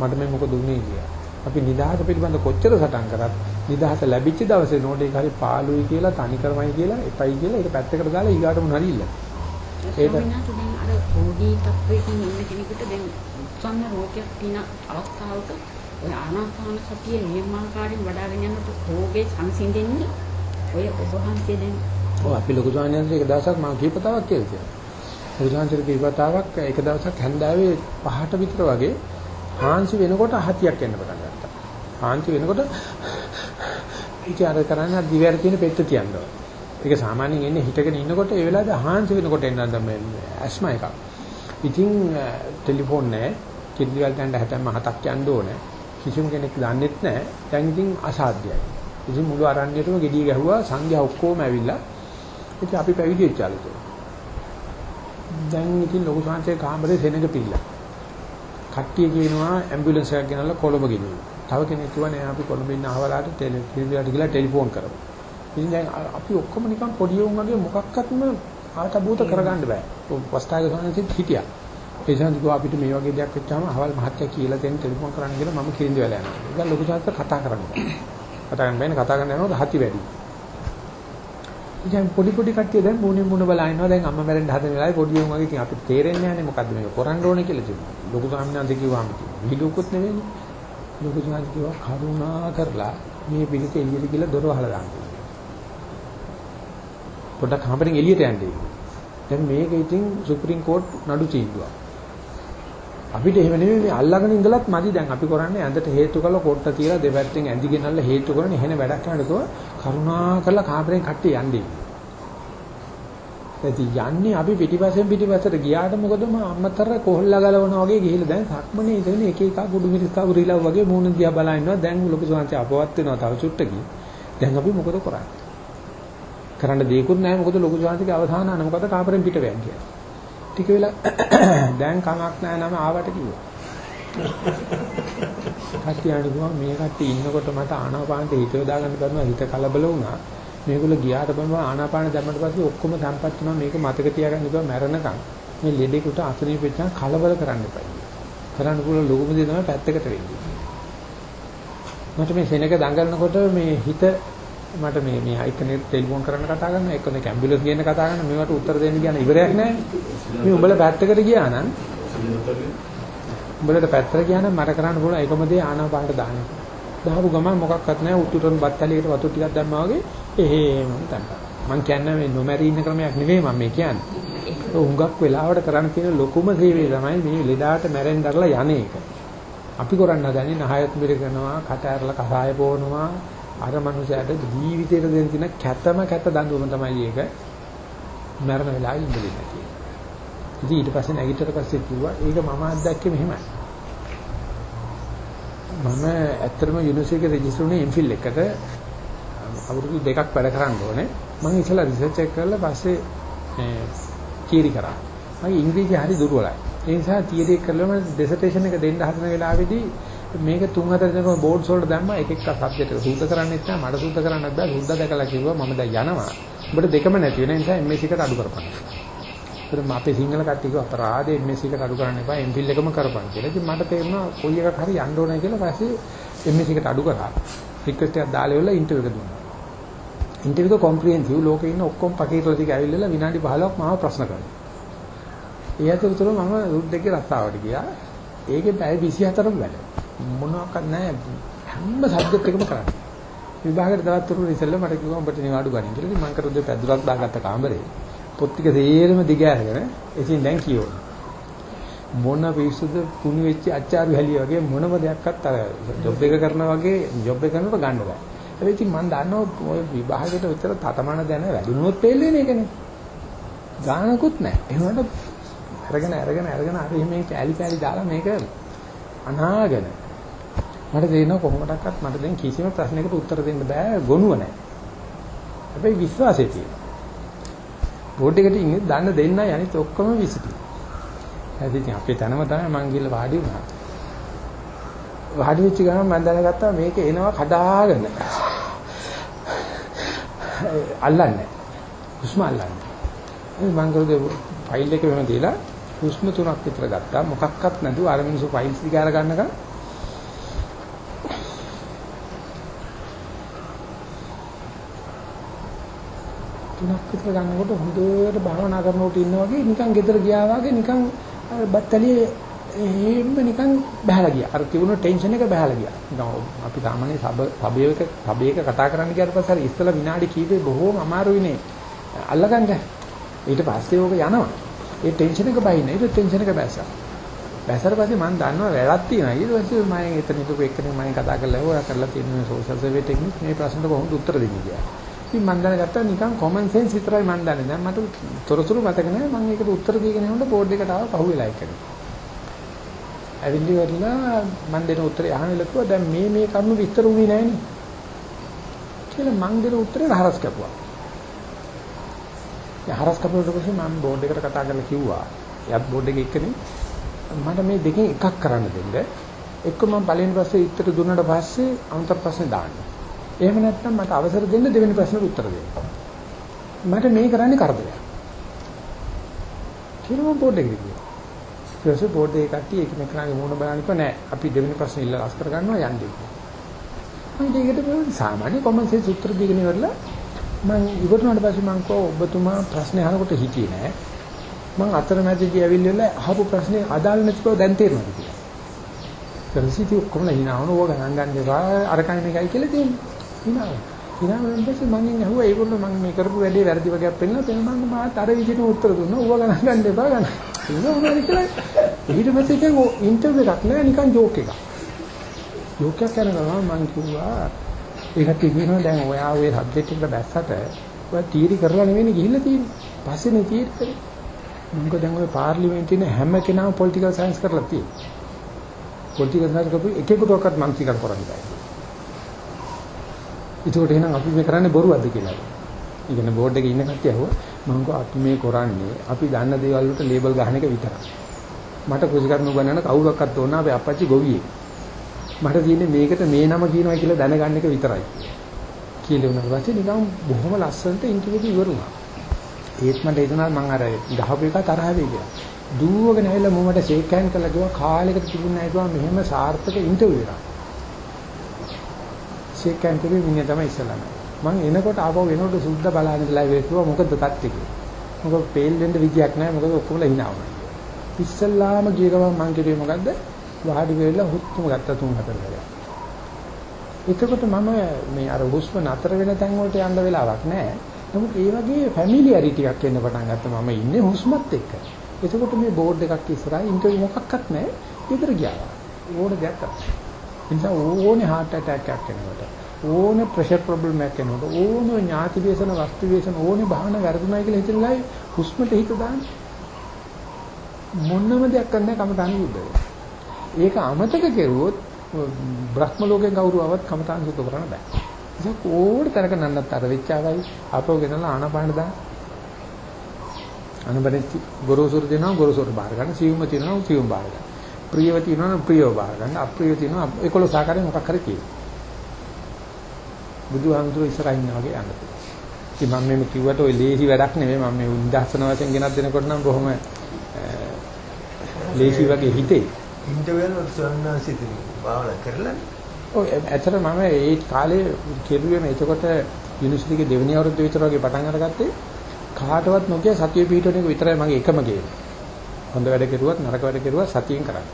S1: මට මේ මොකද උනේ කියලා. අපි නිදහස පිළිබඳ කොච්චර සටන් කරත් නිදහස ලැබිච්ච දවසේ නෝඩේ හරි පාළුයි කියලා තනි කරමයි කියලා එපයි කියලා ඒක පැත්තකට දාලා ඊගාට මොනවාරි ඉල්ල.
S4: ඒක දැන් අර රෝගී තත්වයකින් ඉන්න කෙනෙකුට දැන් උත්සන්න රෝගයක් තියෙන අවස්ථාවක ඔය ආනාපාන සතිය නියමාකාරයෙන් වඩ아가ගෙන යනකොට රෝගේ සංසිඳෙන්නේ ඔය ඔබ වහන්සේ දැන්
S1: ඔව් අපි ලොකු ස්වාමීන් එක දවසක් මම කීපතාවක් කියලා කියනවා. ලොකු ස්වාමීන් එක දවසක් හැන්දාවේ පහට විතර වගේ හාන්සි වෙනකොට හතියක් එන්න පටන් ගත්තා. හාන්සි වෙනකොට ඉතින් අර කරන්නේ දිවැර තියෙන පෙත්ත තියනවා. ඒක සාමාන්‍යයෙන් එන්නේ හිටගෙන ඉන්නකොට ඒ වෙලාවේ හාන්සි වෙනකොට එන්න තමයි ඇස්මා එකක්. ඉතින් ටෙලිෆෝන් නැහැ. කිඩ්නි වලට යන්න හැතැම්ම හතක් යන්න ඕනේ. කිසිම කෙනෙක් දන්නෙත් නැහැ. දැන් ඉතින් අසාධ්‍යයි. ඉතින් මුළු අරණ්‍යයටම gediy ගැහුවා සංඝයා ඔක්කොම ඇවිල්ලා. ඉතින් අපි පැවිදි වෙච්ච අලුතේ. දැන් ඉතින් ලොකු සංසය කාමරේ සෙනඟ පිල්ලා. කට්ටිය කියනවා ඇම්බියුලන්ස් එකක් ගෙනල්ලා කොළඹ ගෙනියනවා. තව කෙනෙක් කිව්වා නෑ අපි කොළඹ ඉන්න අහවලාට ටෙලිෆෝන් ගිහලා ටෙලිෆෝන් කරමු. ඉතින් දැන් අපි ඔක්කොම නිකන් පොඩි උන් වගේ මොකක්වත්ම ආතබූත කරගන්න බෑ. වස්තාවේ සෝනසිට හිටියා. ඒ නිසා කිව්වා අපිට මේ වගේ දෙයක් වෙච්චාම අහවල් මහත්තයා කියලා දෙන්න ටෙලිෆෝන් කරන්න කියලා මම කිරින්ද වෙලා යනවා. ඉතින් ලොකු සාස්ත්‍ර කතා කරන්න. කතා කරන්න බෑනේ කතා කරන්න යනකොට හති වැඩි. ඉතින් පොඩි පොඩි කට්ටිය දැන් මුණින් මුණ බලා ඉන්නවා දැන් අම්මා මැරෙන්න හදන වෙලාවේ පොඩි උන් වගේ ඉතින් අපිට තේරෙන්නේ නැහැ නේ මොකද්ද මේක කරන්න ඕනේ කියලා තිබුණා. ලොකු ස්වාමීන් වහන්සේ කිව්වාම විහිළුකුත් නෙවෙයි. ලොකු ස්වාමීන් කිව්වා කරුණා කරලා මේ පිළිත එළියට කියලා දොර වහලා දාන්න. පොඩක් හැමරෙන් එළියට යන්නේ. දැන් මේක ඉතින් සුප්‍රීම කෝට් නඩු තීන්දුවක්. අපිට එහෙම නෙමෙයි මේ අල්ලගෙන ඉඳලත් මදි දැන් අපි කරන්නේ ඇඳට හේතු කරලා කොට්ට තියලා දෙපැත්තෙන් ඇඳිගෙනල්ල හේතු කරන එහෙන වැඩක් කරනකෝ කරුණා කරලා කාමරෙන් කට්ටිය යන්නේ. ඇති යන්නේ අපි පිටිපස්සෙන් පිටිපස්සට ගියාට මොකද මම අම්මතර කොහොල්ලා ගලවනවා වගේ ගිහිල්ලා දැන් සක්මනේ ඉඳගෙන එක එක කුඩු මිරිස්කා උරිලා වගේ මූණ දිහා බලා ඉන්නවා දැන් ලොකු සංචය අපවත් වෙනවා තව චුට්ටකින්. දැන් අපි මොකද කරන්නේ? කරන්න දෙයක්වත් නැහැ මොකද ලොකු සංචයගේ අවසාන අන මොකද කාමරෙන් පිට වෙන්නේ කියලා. ටික වෙලා දැන් කමක් නැහැ නම ආවට කිව්වා. කට්ටිය අනිගුවා මේ කට්ටිය ඉන්නකොට මට ආනාපානට හිත යොදා ගන්න බැරුණා හිත කලබල වුණා. මේගොල්ලෝ ගියාට බලම ආනාපාන දැම්මට පස්සේ ඔක්කොම සම්පත් වෙනවා මේක මතක තියාගන්න ඉපා මැරෙනකම් මේ ලෙඩේකට අසනීප වෙච්චා කලබල කරන්න එපා. කරන්න පුළුවන් ලොකුම දේ තමයි පැත්තකට වෙන්නේ. මට මේ සෙනක දඟලනකොට මේ හිත මට මේ මේ අයිකනේ ටෙලිෆෝන් කරන්න කතා කරනවා එක්කනේ ඇම්බියුලන්ස් ගේන්න කතා කරනවා මේවට උත්තර දෙන්න කියන ඉවරයක් නැහැ. මේ උඹලා පැත්තකට ගියා නම් උඹලට පැත්තට ගියා නම් මට කරන්න පුළුවන් එකම දේ ආනාපානට දාන්න. දාපු ගමන් මොකක්වත් නැහැ උතුරන් බත්තලියට වතුර ටිකක් දැම්මා වගේ එහෙමම තමයි මං කියන්නේ මේ නොමැරි ඉන්න ක්‍රමයක් නෙවෙයි මම මේ කියන්නේ. හුඟක් වෙලාවට කරන්න තියෙන ලොකුම සේවය තමයි මේ ලෙඩාට මැරෙන්න දරලා යන්නේ එක අපි කරන්න හදන්නේ නහයත් මිර කරනවා කට ඇරලා කසාය පොවනවා අර මනුස්සයාට ජීවිතේට දෙන තියෙන කැතම කැත දඬුවම තමයි ඒක මරණ වෙලාවේ ඉඳලා කියන්නේ. ඉතින් ඊට පස්සේ නැගිටට පස්සේ කිව්වා ඒක මම අත්දැක්කේ මෙහෙමයි. මම ඇත්තටම යුනිවර්සිටි එකේ රෙජිස්ටර් වුණේ MPhil එකට අවුරුදු දෙකක් වැඩ කරන්න ඕනේ. මම ඉතලා රිසර්ච් එක කරලා පස්සේ තියරි කරා. මගේ ඉංග්‍රීසි හරි දුර්වලයි. ඒ නිසා තියරි කරලා මම ඩිසර්ටේෂන් එක දෙන්න හදන වෙලාවේදී මේක තුන් හතර දෙනෙක් බෝඩ්ස් වලට දැම්මා එක එක සබ්ජෙක්ට් එක සූද කරන්නෙත් නැහැ මට සූද කරන්නත් බෑ සූද දැකලා කිව්වා මම දැන් යනවා උඹට දෙකම නැති වෙන නිසා MSc එකට අඩු කරපන්. ඒතර අපේ සිංහල කට්ටිය කිව්වා අපරාධේ MSc එකට අඩු කරන්න එපා MPhil එකම කරපන් කියලා. ඉතින් මට තේරුණා කොයි එකක් හරි යන්න ඕනේ කියලා පස්සේ MSc එකට අඩු කරා. රික්වෙස්ට් එකක් දාලා ඉවරලා ඉන්ටර්විව් එක දුන්නා. ඉන්ටර්විව් එක කොම්ප්‍රිහෙන්සිව් ලෝකේ ඉන්න ඔක්කොම පකීරලා ටික ඇවිල්ලා විනාඩි 15ක් මාව ප්‍රශ්න කරනවා. ඒ අතරතුර මම රුත් දෙකේ රස්සාවට ගියා. ඒකේ පැය 24ක් වැඩ. මොනවාක්වත් නැහැ හැම සබ්ජෙක්ට් එකම කරන්නේ. විභාගයට දවස් තුරු ඉස්සෙල්ලා මට කිව්වා උඹට නිවාඩු ගන්න කියලා. ඉතින් මම කරුදේ පැදුරක් දාගත්ත කාමරේ. පොත් ටික තේරෙම දිග අරගෙන ඉතින් දැන් කියවන. මොන පිස්සුද කුණු වෙච්ච අච්චාරු හැලිය වගේ මොනම දෙයක්වත් අර ජොබ් එක කරනා වගේ ජොබ් එක කරනකොට ගන්න බෑ. හැබැයි ඉතින් මම දන්නවා ඔය විභාගයට විතර තටමන දැන වැඩිමුණොත් තේල්ලේ නේකනේ. ගානකුත් නැහැ. ඒනකොට අරගෙන අරගෙන අරගෙන අර මේ කෑලි කෑලි දාලා මේක අනාගෙන මට තේරෙනවා කොහොමඩක්වත් මට දැන් කිසිම ප්‍රශ්නයකට උත්තර දෙන්න බෑ ගොනුව නැහැ. හැබැයි විශ්වාසය තියෙනවා. බෝඩ් එකට ඉන්නේ දන්න දෙන්නයි අනිත් ඔක්කොම විසිටි. හැබැයි ඉතින් අපේ තනම තමයි මං ගිහලා වාඩි වුණා. වාඩි වෙච්ච ගමන් මම දැනගත්තා මේක එනවා කඩාගෙන. අල්ලන්නේ. හුස්ම අල්ලන්නේ. මං කරුදේ ෆයිල් එක වෙන දීලා හුස්ම තුනක් විතර ගත්තා මොකක්වත් නැතුව අර මිනිස්සු ෆයිල්ස් ටික අර ගන්නකම් තුනක් විතර ගන්නකොට හොඳට භාවනා කරනකොට ඉන්නා වගේ නිකන් ගෙදර ගියා වගේ නිකන් බත්තලියේ එහෙම නිකන් බහලා ගියා. අර තිබුණ ටෙන්ෂන් එක බහලා ගියා. නිකන් අපි සාමාන්‍ය සබ සබයක සබයක කතා කරන්න ගියාට පස්සේ හරි ඉස්සලා විනාඩි කීපේ බොහෝම අමාරුයිනේ. අල්ලගන්න. ඊට පස්සේ ඕක යනවා. ඒ ටෙන්ෂන් එක බයින්න. ඊට ටෙන්ෂන් එක බැස්සා. බැසර පස්සේ මම දන්නවා වැරද්ද තියෙනවා. ඊට පස්සේ මම එතන හිටපු එක්කෙනෙක් මම කතා කරලා ඔයා කරලා තියෙන මේ සෝෂල් සර්වේ ටෙක්නික් මේ ප්‍රශ්නට කොහොමද උත්තර දෙන්නේ කියලා. ඉතින් මම දැනගත්තා නිකන් කොමන් සෙන්ස් විතරයි මම දන්නේ. දැන් මට තොරතුරු මතක නැහැ. මම ඒකට උත්තර දීගෙන යනකොට බෝඩ් එකට ආව පහුවෙලා එක්කෙනෙක්. ඇවිල්ලි වරලා මම දෙන උත්තරය අහන ලකුවා දැන් මේ මේ කරුණු විස්තර වුණේ නැහනේ. කියලා මම දෙන උත්තරේ හරස් කපුවා. ඒ හරස් කපුවට පස්සේ මම බෝඩ් එකට කතා කරලා කිව්වා. එයාත් බෝඩ් එකේ එක්කනේ මට මේ දෙකෙන් එකක් කරන්න දෙන්න. එක්ක මම පළවෙනි ප්‍රශ්නේ උත්තර දුන්නාට පස්සේ අන්තර ප්‍රශ්නේ දාන්න. එහෙම නැත්නම් මට අවසර දෙන්න දෙවෙනි ප්‍රශ්නෙට උත්තර දෙන්න. මට මේ කරන්නේ කරදරයක්. කියලා බෝඩ් එකේ කිව්වා. ඊට පස්සේ බෝඩ් එකේ කට්ටිය එකමෙකාගේ මූණ බලන්න ඉප නෑ. අපි දෙවෙනි ප්‍රශ්නේ ඉල්ල අස්කර ගන්නවා යන්නේ. මම ඒකට සාමාන්‍ය කොමන් සෙන්ස් උත්තර දීගෙන ඉවරලා මම ඉවරනට පස්සේ මම කෝ ඔබතුමා ප්‍රශ්න අහනකොට හිතියේ නෑ. මම අතරමැදදී ඇවිල්ලා අහපු ප්‍රශ්නේ අදාළ නැති බව දැන් තේරෙනවා කියලා. පරිසිතිය ඔක්කොම හිනාවන ඕක ගණන් ගන්න එපා අර කන්නේ මේකයි කියලා තියෙන්නේ. හිනාව. හිනාවෙන් පස්සේ මගෙන් අහුවා ඒගොල්ලෝ මම මේ කරපු වැඩේ වැරදි වගේක් පෙන්නලා තෙම මම මාත් අර විදිහට උත්තර දුන්නා. ඌව ගණන් ගන්න එපා ගන්න. ඒක උනාද කියලා. ඊට පස්සේ ඉතින් ඉන්ටර්විව් එකක් නෑ නිකන් ජෝක් එකක්. ජෝක් එකක් කරනවා මම කිව්වා ඒකට කියනවා දැන් ඔයා ඔය සබ්ජෙක්ට් එකට බැස්සට ඔයා තීරි කරලා නෙවෙයි ගිහිල්ලා තියෙන්නේ. පස්සේනේ තීරි කරේ. මොකද දැන් ඔය පාර්ලිමේන්තුවේ හැම කෙනාම පොලිටිකල් සයන්ස් කරලා තියෙන්නේ. පොලිටිකල් සයන්ස් කරපු එකෙකුටවත් මන්ත්‍රීකම් කරන්න බෑ. ඒකට එහෙනම් අපි මේ කරන්නේ බොරුවක්ද කියලා. ඉගෙන බෝඩ් එකේ ඉන්න කට්ටිය අහුවා මම කිව්වා අපි මේ කරන්නේ අපි දන්න දේවල් වලට ලේබල් ගහන එක විතරයි. මට කුසිකරණු ගණන කවුරක්වත් ඕන අපේ අපච්චි ගොවියෙක්. මට තියෙන්නේ මේකට මේ නම කියනවා කියලා දැනගන්න එක විතරයි. කියලා උනට පස්සේ නිකන් බොහොම ලස්සනට ඉන්ටර්විව් ඉවර වුණා. ඒත් මට හිතුණා මම අර ගහපු එක තරහ වෙයි කියලා. දුවගෙන ඇවිල්ලා මමට ෂේක් හෑන්ඩ් කරලා කිව්වා කාලෙකට තිබුණ නැහැ කිව්වා මෙහෙම සාර්ථක ඉන්ටර්විව් එකක්. ෂේක් හෑන්ඩ් කරේ මිනිහ තමයි ඉස්සලම. මම එනකොට ආපහු එනකොට සුද්ධ බලාගෙන ඉඳලා කිව්වා මොකද තත්ත්වය කියලා. මොකද පේල් වෙන්න විදියක් නැහැ මොකද ඔක්කොම හිනාවනවා. ඉස්සල්ලාම ගිය ගමන් මං කිව්වේ මොකද්ද? වාඩි වෙලා හුස්ම ගත්ත තුන් හතර වෙලා. එතකොට මම මේ අර හුස්ම නතර වෙන තැන් වලට යන්න වෙලාවක් නැහැ. නමුත් ඒ වගේ ෆැමිලියරිටි එකක් එන්න පටන් ගත්තා මම ඉන්නේ හුස්මත් එක්ක. එතකොට මේ බෝඩ් එකක් ඉස්සරහා ඉන්ටර්විව් මොකක්වත් නැහැ. ඊතර ගියා. ඕන දෙයක් කරා. නිසා ඕනේ heart attack එකක් එනකොට ඕනේ pressure problem එකක් එනකොට ඕනේ ඥාති වේසන වස්තු වේසන ඕනේ බහන වැරදුනායි කියලා හිතනලා හුස්මට හිත දාන්න. මොනම දෙයක් කරන්න කමටහන් යුද්ධ වෙනවා. ඒක අමතක කෙරුවොත් බ්‍රහ්ම ලෝකේ කවුරුවවත් කමටහන් සුද්ධ කරන්න බෑ. ඒක ඕඩ තරක නන්නත් අර වෙච්චාවයි අපෝ ගෙනලා ආනපාන දාන්න. අනබරෙත් ගොරෝසුර දෙනවා ගොරෝසුර බාර ගන්න සියුම්ම තියනවා සියුම් බාර ගන්න. ප්‍රියව තියනවා ප්‍රියව බාර ගන්න. අප්‍රියව තියනවා 11 ආකාරයෙන් මොකක් හරි කියනවා. බුදුහාමුදුරුවෝ ඉස්සරහින් ඉන්නා වගේ යන්න පුළුවන්. ඉතින් මම මේ කිව්වට ඔය ලේසි වැඩක් නෙමෙයි මම මේ උදාහරණ වශයෙන් ගෙනත් දෙනකොට නම් බොහොම ලේසි වගේ හිතේ.
S8: ඉන්ටර්වල් වල සන්නාසිතින් භාවනා කරලා
S1: ඔය ඇත්තට මම ඒ කාලේ කෙරුවේම එතකොට යුනිවර්සිටි එකේ දෙවෙනි අවුරුද්ද විතර වගේ පටන් අරගත්තේ කාටවත් නොකිය සතිය පිටවන එක විතරයි මගේ එකම ගේම. හොඳ වැඩ කෙරුවත් නරක වැඩ කෙරුවත් සතියෙන් කරන්න.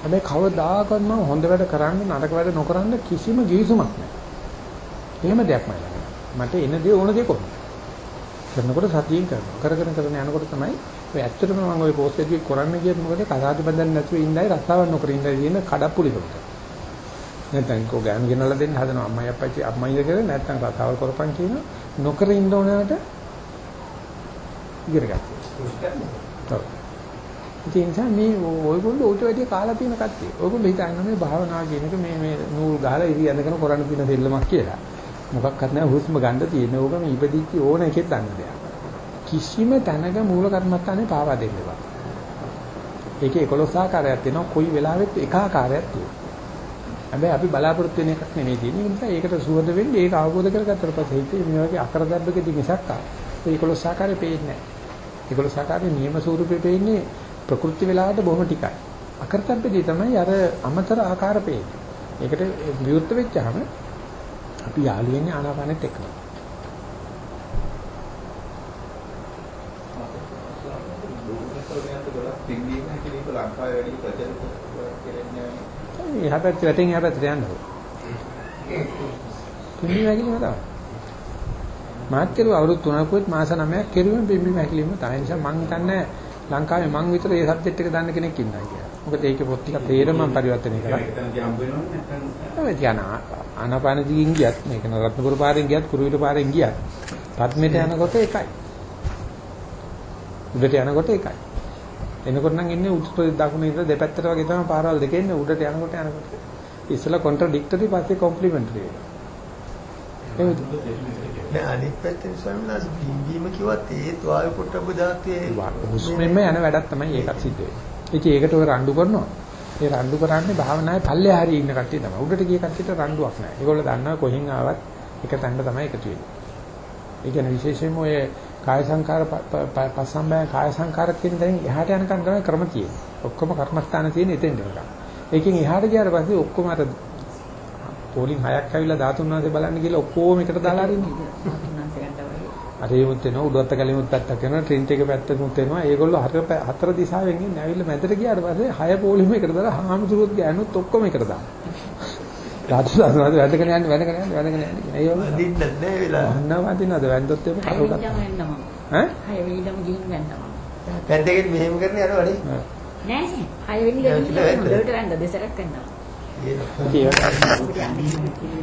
S1: හැබැයි කවදාකවත් මම හොඳ වැඩ කරන්න නරක වැඩ නොකරන්න කිසිම ගිවිසුමක් නැහැ. එහෙම දෙයක් මම. මට එන දේ ඕන දේ කරනවා. කරනකොට සතියෙන් කරනවා. කරගෙන කරගෙන යනකොට තමයි ඔය ඇත්තටම මම ওই පෝස්ට් එකේ කරන්න ගියත් මොකද කසාද බඳන් නැතුව ඉඳයි රස්සාවක් නොකර ඉඳයි කියන කඩප්පුලිකමට. නැත්නම් කෝ ගෑනු ගෙනල්ලා දෙන්න හදනවා අම්මයි අප්පච්චි අම්මයිද කියලා නැත්නම් රස්සාවල් කරපන් කියන නොකර ඉන්න ඕනකට ඉගෙන ගන්න. ඔව්. ඒ නිසා මේ ඔයගොල්ලෝ ඌට වැඩි කාලා තියෙන කට්ටිය. ඔයගොල්ලෝ හිතන්නේ මේ භාවනා කියන එක මේ මේ නූල් ගහලා ඉරි ඇඳගෙන කරන්න තියෙන දෙල්ලමක් කියලා. මොකක්වත් නැහැ හුස්ම ගන්න තියෙන. ඕක මේ ඉපදිච්ච ඕන එකෙක් දන්න දෙයක්. කිසිම තැනක මූල කර්මස්ථානේ පාවා දෙන්න බෑ. ඒකේ 11 ආකාරයක් තියෙනවා. කොයි වෙලාවෙත් එක ආකාරයක් තියෙනවා. හැබැයි අපි බලාපොරොත්තු වෙන එකක් නෙමෙයි තියෙන්නේ. ඒ නිසා ඒකට සුවද වෙන්නේ ඒක අවබෝධ කරගත්තට පස්සේ හිතේ මේ වගේ අකරදැබ්බකදී මිසක් ආ. ඒ 11 ආකාරය පේන්නේ නැහැ. 11 ආකාරයේ නියම ස්වරූපේ පේන්නේ ප්‍රകൃති වෙලාවට බොහොම ටිකයි. අකරතැබ්බදී තමයි අර අමතර ආකාර පේන්නේ. ඒකට විවෘත වෙච්චාම අපි යාළු වෙන්නේ ආනාපානෙත්
S6: කෙරෙන්නේ
S1: එහා පැත්තේ වැටෙන් එහා පැත්තට යන්න ඕන. පිම්බි වැකිලිම තමයි. මාත් කෙරුව අවුරුදු 3කුත් මාස 9ක් කෙරුවෙම පිම්බි වැකිලිම තමයි. නිසා මං හිතන්නේ ලංකාවේ මං විතර මේ සබ්ජෙක්ට් එක දන්න කෙනෙක් ඉන්නවා කියලා. මොකද ඒකේ පොත් ටික තේරෙම පරිවර්තනය කරා.
S6: එතනදී හම්බ වෙනවනේ නැත්නම්
S1: තමයි ආනාපාන දිගින් ගියත් මේක නරත්නපුර පාරෙන් ගියත් කුරුවිල පාරෙන් ගියත් පද්මෙට යනකොට එකයි. උඩට යනකොට එකයි. එනකොට නම් ඉන්නේ උඩට දකුණ ඉඳලා දෙපැත්තට වගේ තමයි පාරවල් දෙකේ ඉන්නේ උඩට යනකොට යනකොට ඉස්සලා කොන්ට්‍රඩික්ටරි පස්සේ කොම්ප්ලිමන්ටරි වෙනවා.
S8: නෑ අනිත් පැත්තෙන් ස්වාමීන් වහන්සේ බිම්බීම කිව්වත් ඒත් වායු පොට්ටබ්බ ධාතුවේ
S1: හුස්මෙන්ම යන වැඩක් තමයි ඒකත් සිද්ධ වෙන්නේ. ඉතින් ඒකට ඔය රණ්ඩු කරනවා. ඒ රණ්ඩු කරන්නේ භාවනාවේ පල්ලේ හරිය ඉන්න කට්ටිය තමයි. උඩට ගිය කට්ටියට රණ්ඩුවක් නැහැ. ඒගොල්ලෝ දන්නවා කොහෙන් ආවත් එක තැනට තමයි එකතු වෙන්නේ. ඒ කියන්නේ විශේෂයෙන්ම ඔය කාය සංකාර පස්සම්බය කාය සංකාර කියන දේ එහාට යනකම් තමයි ක්‍රම තියෙන්නේ. ඔක්කොම කර්මස්ථාන තියෙන එතෙන් දෙනකම්. ඒකෙන් එහාට ගියාට පස්සේ ඔක්කොම අර පොලින් හයක් ඇවිල්ලා ධාතුන් වහන්සේ බලන්න කියලා ඔක්කොම එකට දාලා අරින්නේ. අරේමුත් වෙනවා උඩුවත්ත කැලෙමුත් පැත්තක් වෙනවා ට්‍රින්ට් එක පැත්තකුත් වෙනවා ඒගොල්ලෝ හතර හතර දිශාවෙන් ඉන්නේ ඇවිල්ලා මැදට ගියාට පස්සේ හය පොලිම එකට දාලා හාමුදුරුවෝත් ගෑනුත් ඔක්කොම එකට දානවා. රාජු සාසනවාද වැදගෙන යන්නේ වැදගෙන යන්නේ වැදගෙන යන්නේ කියන. ඒ වගේ
S8: අදින්න නැහැ වෙලා.
S1: අහන්න වදිනවද වැන්දොත්.
S4: වෙනිදම වෙන්නම.
S1: ඈ?
S4: හය වෙනිදම ගිහින් වෙන්නම.
S8: පැන්ටගෙන මෙහෙම කරන යනවනේ.
S4: නෑ නෑ. හය වෙනිදම
S8: නෑ,
S4: ගිහින්
S8: වැන්න.
S4: හොඳට වැන්න දෙසරක් වෙන්නම.
S1: ඉතින් ඒක
S4: අපිට යන්නේ.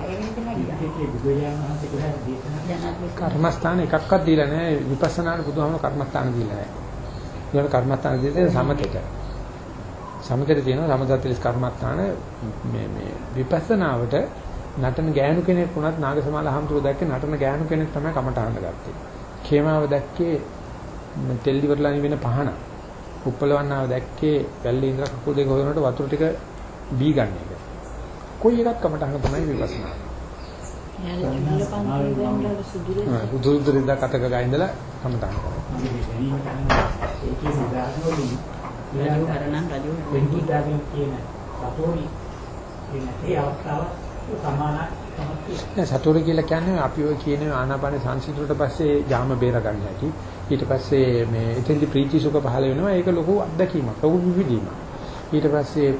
S4: හය වෙනිදම ගියා.
S7: ඒකේ බුදුරජාණන් වහන්සේ කොහොමද දේශනා
S4: ජනාධිපති
S1: කර්මස්ථාන එකක්වත් දීලා නැහැ විපස්සනාට බුදුහාමුදුරුවෝ කර්මස්ථාන දීලා නැහැ. ඒකට කර්මස්ථාන දීලා සමතේට. සමතේට තියෙනවා සමතතිලිස් කර්මස්ථාන මේ මේ විපස්සනාවට නටන ගෑනු කෙනෙක් වුණත් නාගසමාල හම්තුරු දැක්කේ නටන ගෑනු කෙනෙක් තමයි කමටහන්න ගත්තේ. khemaව දැක්කේ තෙල් ඉවරලා නිවෙන පහන. උප්පලවන්නාව දැක්කේ වැල්ලේ ඉඳලා කකුල් දෙක හොදනකොට වතුර ටික බී ගන්න එක. කොයි එකක් කමටහන තමයි විපස්සනා.
S2: යාළුවා ඉන්න පන්ති වෙන්න සුදුලේ
S1: බුදු දුරින්දා කටක ගා ඉඳලා කමටහන
S7: කරනවා සතෝරි කියන ඒ අවස්ථාව සමානයි තමයි
S1: නෑ සතෝර කියලා කියන්නේ අපි ඔය කියන ආනාපාන සංසිඳුවට පස්සේ යාම බේර ගන්න හැටි. ඊට පස්සේ මේ එතෙන්දි ප්‍රීති සුඛ පහළ වෙනවා. ඒක ලොකු අත්දැකීමක්. ලොකු විවිධීමක්. ඊට පස්සේ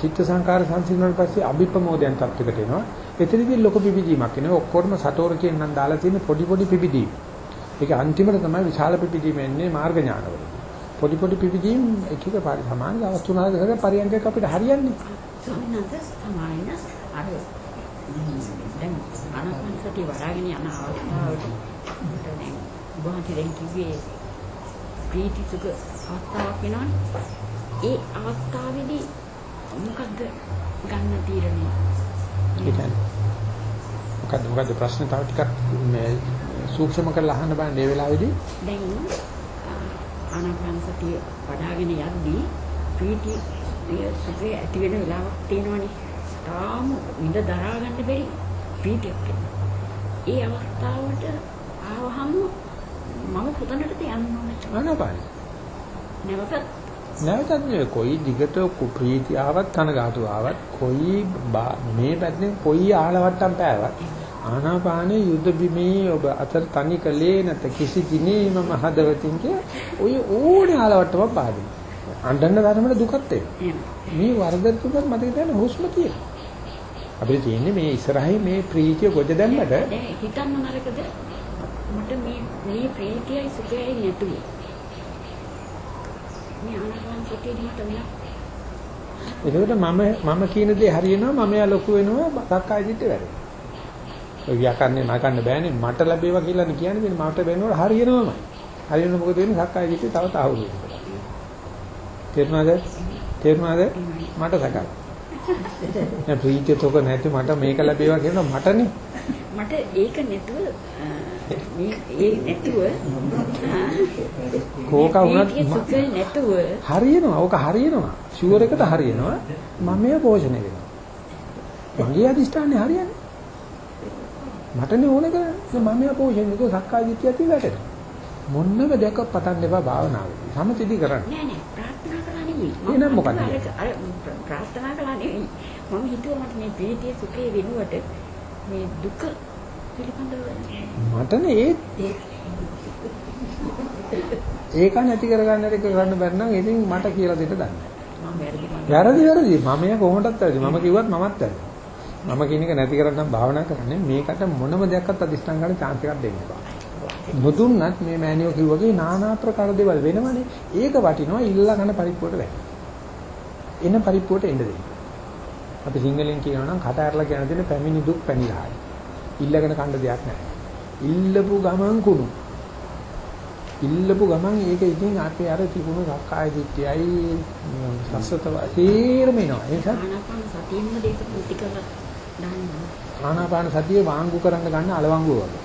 S1: චිත්ත සංකාර සංසිඳුණාට පස්සේ අභිප්‍රමෝදයන් තත්ත්වයකට එනවා. එතනදී ලොකු පිපිදීමක් එනවා. ඔක්කොම සතෝර කියන නම් දාලා තියෙන පොඩි පොඩි පිපිදීම්. ඒක අන්තිමට තමයි විශාල පිපිදීම එන්නේ මාර්ග ඥානවල. පොඩි පොඩි පිපිදීම් එක එක පරි සමාන දවස් තුනකට කරලා පරියන්කයක් අපිට හරියන්නේ.
S4: ස්වාමීන් වහන්සේ සමායන අර දැන් ආනාපාන සතිය වඩාගෙන යන අවස්ථාවට මට දැන් වහන්සේ දැන් කිව්වේ ප්‍රීති සුඛ අවස්ථාවක් වෙනවනේ. ඒ අවස්ථාවේදී මොකද්ද ගන්න තීරණය?
S1: ඒ කියන්නේ මොකද්ද මොකද්ද ප්‍රශ්නේ තව ටිකක් මේ සූක්ෂම කරලා අහන්න බලන්න මේ වෙලාවේදී
S4: දැන් ආනාපාන සතිය වඩාගෙන යද්දී ප්‍රීති සුඛය ඇති වෙන වෙලාවක් තියෙනවනේ. තාම ඉඳ දරා ගන්න බැරි ප්‍රීතියක් එනවා. ඒ අවස්ථාවට ආවහම මම පුතනට යන්න ඕනේ.
S1: ආනාපාන
S4: නැවත
S1: නැවතත් නෙවෙයි කොයි දිගට කු- ප්‍රීති ආවත් කනගාටු ආවත් කොයි බා- මේ පැත්තෙන් කොයි ආලවට්ටම් පෑවත් ආනාපානේ යුද බිමේ ඔබ අතර තනි කලේ නැත කිසි දිනේ මම හදවතින් කිය ඔය ඕනේ ආලවට්ටම පාදින අඬන්න ධර්මවල දුකත් එනවා.
S4: එහෙම.
S1: මේ වර්ධන තුනත් මතක තියාගන්න හුස්ම තියෙනවා. අපිට තියෙන්නේ මේ ඉස්සරහින් මේ ප්‍රීතිය ගොඩ දැම්මට
S4: දැන් හිතන්න නරකද? මට මේ මේ ප්‍රීතියයි සුඛයයි නැතුව. මේ ආනාපාන සතියේදී වෙන
S1: එතකොට මම මම කියන දේ හරියනවා මම යා ලොකු වෙනවා සක්කාය දිට්ඨිය වැඩෙනවා. ඔය ව්‍යාකරණේ නගන්න බෑනේ මට ලැබේවා කියලා නේ කියන්නේ මට වෙනකොට හරියනවමයි. හරියන මොකද වෙන්නේ සක්කාය දිට්ඨිය තව තහවුරු වෙනවා. තේරුණාද? තේරුණාද? මට සකල්. දැන් ප්‍රීතිය තොක නැති මට මේක ලැබේවා කියනවා මටනේ.
S4: මට ඒක නැතුව ඒ නැතුව
S1: කෝක වුණත්
S4: නැතුව
S1: හරියනවා. ඕක හරියනවා. ෂුවර් එකට හරියනවා. මම මේ පෝෂණය වෙනවා. මගේ අදිෂ්ඨානේ හරියන්නේ. මටනේ ඕනේ කරන්නේ. මම මේ පෝෂණය කරන සක්කාය දිට්ඨිය ඇති වැටෙනවා. මොන්නම දෙයක් පතන්න එපා භාවනාවේදී. සමතිදි කරන්න.
S4: නෑ නෑ ප්‍රාර්ථනා කළා නෙමෙයි
S1: එහෙනම් මොකක්ද?
S4: අර ප්‍රාර්ථනා කළා නෙමෙයි මම හිතුවා මට මේ ප්‍රීතිය සුඛය වෙනුවට මේ දුක පිළිබඳව
S1: මටනේ ඒ ඒක නැති කරගන්න එක කරන්න බැරි නම් ඉතින් මට කියලා දෙන්න දන්නේ.
S4: මම වැරදි මම
S1: වැරදි වැරදි. මම යා කොහොමදත් වැරදි. මම කිව්වත් මමත් වැරදි. මම කියන එක නැති කරන්න භාවනා කරන්නේ මේකට මොනම දෙයක්වත් අදිස්ථාන ගන්න chance එකක් දෙන්න එපා. නොදුන්නත් මේ මෑනියෝ කිව්වගේ নানা ආකාර දේවල් වෙනවනේ. ඒක වටිනවා ඉල්ලගෙන පරිප්පුවට වැටෙන. එන පරිප්පුවට එන්න දෙන්න. අපි සිංහලෙන් කියනවා නම් කට ඇරලා කියන දේ පැමිණි දුක් පැනිරහයි. ඉල්ලගෙන කන්න දෙයක් නැහැ. ඉල්ලපු ගමන් කුණු. ඉල්ලපු ගමන් ඒක ඉතින් අපේ අර තිබුණු සක්කාය දිට්ඨියයි සස්සත වශයෙන්ම එනවා. ඒ නිසා
S4: ආනාපාන
S1: සතිය වාංගු කරන්න ගන්න අලවංගු වගේ.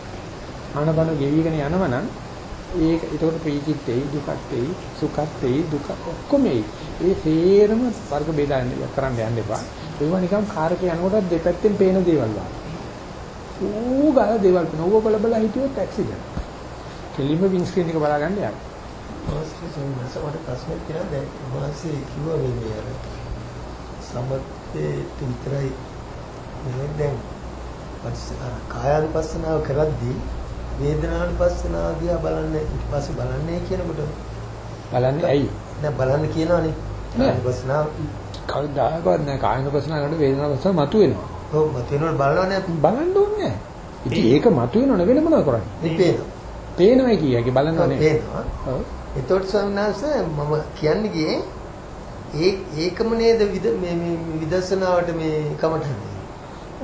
S1: ආනාපාන ගෙවිගෙන යනවනම් ඒක ඒකට ප්‍රීතිත් එයි දුකත් එයි සුඛත් එයි දුක ඔක්කොම. ඒ තේරම වර්ග බෙදන්න කරන්න යන්න එපා. ඒවා නිකන් කාර්ක යනකොට දෙපැත්තෙන් පේන දේවල් වගේ. ඌ ගාල දේවල් පේන. ඌව බල බල හිටියොත් ඇක්සිඩන්ට්. කෙලින්ම වින් ස්ක්‍රීන් එක බලා ගන්න යන්න.
S8: මාස්ටර් සම්මත මට ප්‍රශ්නයක් තියෙනවා දැන් වාසේ කිව්වා මේ අර සමත්තේ විතරයි මේ දැන් පස්ස කායානුපස්සනාව කරද්දී වේදනානුපස්සනාව දිහා බලන්න ඊට පස්සේ බලන්නේ කියනකොට
S1: බලන්නේ ඇයි?
S8: දැන් බලන්න කියනවනේ. කායානුපස්සනාව
S1: කවදාකවත් නෑ කායනුපස්සනාවට වේදනාවස්ස මතුවෙනවා.
S8: ඔව් මතිනවල බලනවනේ
S1: බලන්න ඕනේ. ඉතින් ඒක මතුවෙනවනේ වෙන මොනවද කරන්නේ?
S8: මේ පේනවා
S1: පේනවයි කියයි බලන්නනේ.
S8: පේනවා
S1: ඔව්.
S8: එතකොට ස්වාමීනාස මම කියන්නේ ගියේ ඒ ඒකම නේද විද මේ මේ විදර්ශනාවට මේ කමටහනේ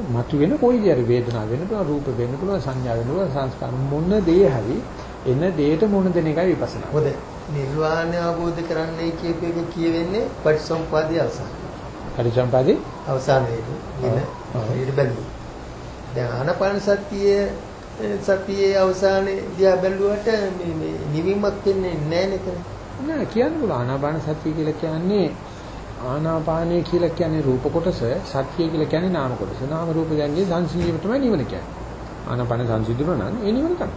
S1: මතුවෙන කොයි දේ වේදනාව වෙන්න පුළුවන් රූප වෙන්න පුළුවන් සංඥා වෙන්න පුළුවන් සංස්කාර මොන දේ හරි එන දේට මොන දෙන එකයි විපස්සනා.
S8: මොකද නිර්වාණය අවබෝධ කරන්නේ කියපු එක කියවෙන්නේ පටිසම්පාදයේ අවසාන.
S1: පරිසම්පාදේ
S8: අවසානයේදී වෙන
S1: ඔව්.
S8: ඊට බැලුවා. දැන් ආනාපාන සතියේ සතියේ අවසානයේ දිහා බැලුවට මේ මේ නිවීමක් වෙන්නේ නැහැ නේද?
S1: නෑ කියන්න පුළුවන් ආනාපාන සතිය කියලා කියන්නේ ආනාපානය කියලා කියන්නේ රූප කොටස සතිය කියලා කියන්නේ නාම කොටස. නාම රූප දැන්නේ සංසිඳීම තමයි නිවන කියන්නේ. ආනාපාන සංසිඳුණා නම් ඒ නිවන තමයි.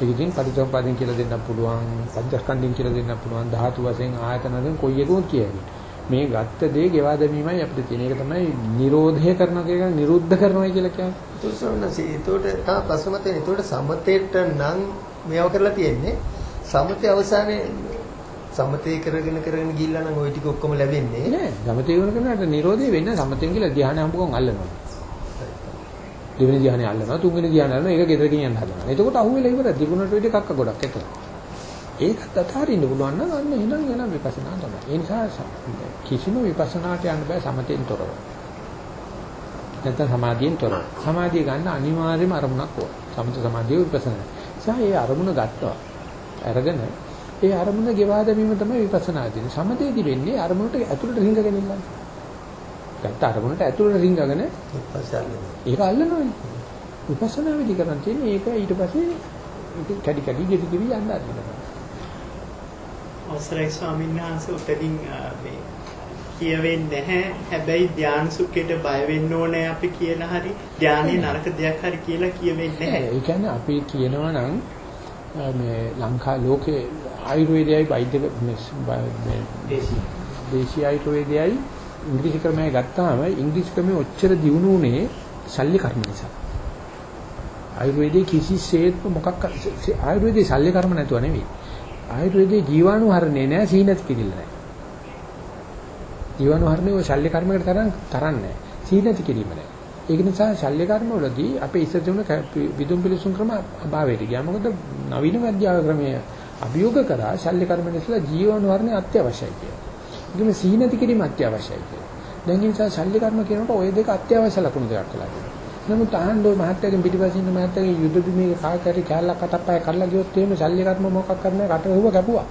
S1: ඒක ඉතින් පරිසම්පාදයෙන් කියලා දෙන්න පුළුවන්, පංචස්කන්ධයෙන් කියලා දෙන්න පුළුවන්, ධාතු වශයෙන් ආයතන වශයෙන් කොයි එකකෝ කියන්නේ. මේ ගත්ත දේ ගෙවා දැමීමයි අපිට තියෙන. ඒක තමයි නිරෝධය කරනවා කියලා නිරුද්ධ කරනවා කියලා කියන්නේ.
S8: ඒක සෝනසී ඒතකොට තා පසමතේ ඒතකොට සමතේට නම් මේව කරලා තියෙන්නේ සමතේ අවසානයේ සමතේ කරගෙන කරගෙන ගිහිල්ලා නම් ওই ටික ඔක්කොම ලැබෙන්නේ
S1: නෑ. සමතේ වුණ කෙනාට නිරෝධය වෙන්නේ සමතෙන් කියලා ධ්‍යාන හම්බුකම් අල්ලනවා. දෙවෙනි ධ්‍යානෙ අල්ලනවා, තුන්වෙනි ධ්‍යානෙ අල්ලනවා, ඒක ගෙදර ගෙනියන්න හදනවා. එතකොට අහුවෙලා ඉවරයි. තිබුණට වෙඩි කක්ක ගොඩක් එතන. ඒකත් අතාරින්න පුළුවන් නම් අන්න එහෙනම් එන විපස්සනා තමයි. ඒ නිසා කිසිම විපස්සනාට යන්න බෑ සමතෙන් තොරව. නැත්නම් සමාධියෙන් තොරව. සමාධිය ගන්න අනිවාර්යයෙන්ම අරමුණක් ඕන. සමත සමාධිය විපස්සනා. නිසා ඒ අරමුණ ගත්තා. අරගෙන ඒ අරමුණ ගෙවා දැමීම තමයි විපස්සනා කියන්නේ. සමතේදී වෙන්නේ අරමුණට ඇතුළට රිංගගෙන ඉන්නයි. ගත්ත අරමුණට ඇතුළට රිංගගෙන
S8: පස්සල්ලේ
S1: ඒක අල්ලනවනේ. විපස්සනා වෙදි කරන් තියෙන්නේ ඒක ඊට පස්සේ ඒක කැඩි කැඩි ගෙඩි ගෙඩි යන්න ආරම්භ
S9: අවසරයි ස්වාමීන් වහන්සේ උතලින් අ, මේ කියවෙන්නේ නැහැ හැබැයි ධාන සුඛයට බය වෙන්න ඕනේ අපි කියලා හරි ධානයේ නරක දෙයක් හරි කියලා කියවෙන්නේ නැහැ
S1: ඒ කියන්නේ අපි කියනවා නම් මේ ලංකා ලෝකේ ආයුර්වේදයයි වෛද්‍ය මේ දේශීය ආයුර්වේදයයි ඉංග්‍රීසි ක්‍රමය ගත්තාම ඉංග්‍රීසි ක්‍රමය ඔච්චර දියුණු උනේ ශල්‍ය කර්ම නිසා. ආයුර්වේදයේ කිසිසේත්ම මොකක් ආයුර්වේදයේ ශල්‍ය කර්ම නැතුව නෙවෙයි. ආයුර්වේදයේ ජීවාණුහරණේ නෑ සීනත් කිරිල්ල නෑ. ජීවාණුහරණේ ඔය ශල්‍ය කර්මයකට තරම් තරන්නේ නෑ. සීනත් කිරීම නෑ. ඒක නිසා ශල්‍ය කර්ම වලදී අපේ ඉස්සර තිබුණ ක- විදුම් පිළිසුම් ක්‍රම අභාවයට ගියා. මොකද නවීන විද්‍යාව ක්‍රමය අභියෝග කරා ශල්‍ය කර්ම නිසා ජීවාණුහරණේ අත්‍යවශ්‍යයි කියලා. ඒකම සීනති කිරීම අත්‍යවශ්‍යයි කියලා. දැන් ඒ නිසා ශල්‍ය කර්ම කියනකොට ওই දෙක අත්‍යවශ්‍ය ලක්ෂණ දෙකක් කියලා කියනවා. නමුත් ආහන්දෝ මහත්තයාගෙන් පිටිපස්සින් ඉන්න මහත්තයාගේ යුද බිමේ කාකාරී කැලලක් අතප්පය කරලා ගියොත් එහෙම ශල්‍ය කර්ම මොකක් කරන්නේ කට හුව කැපුවා.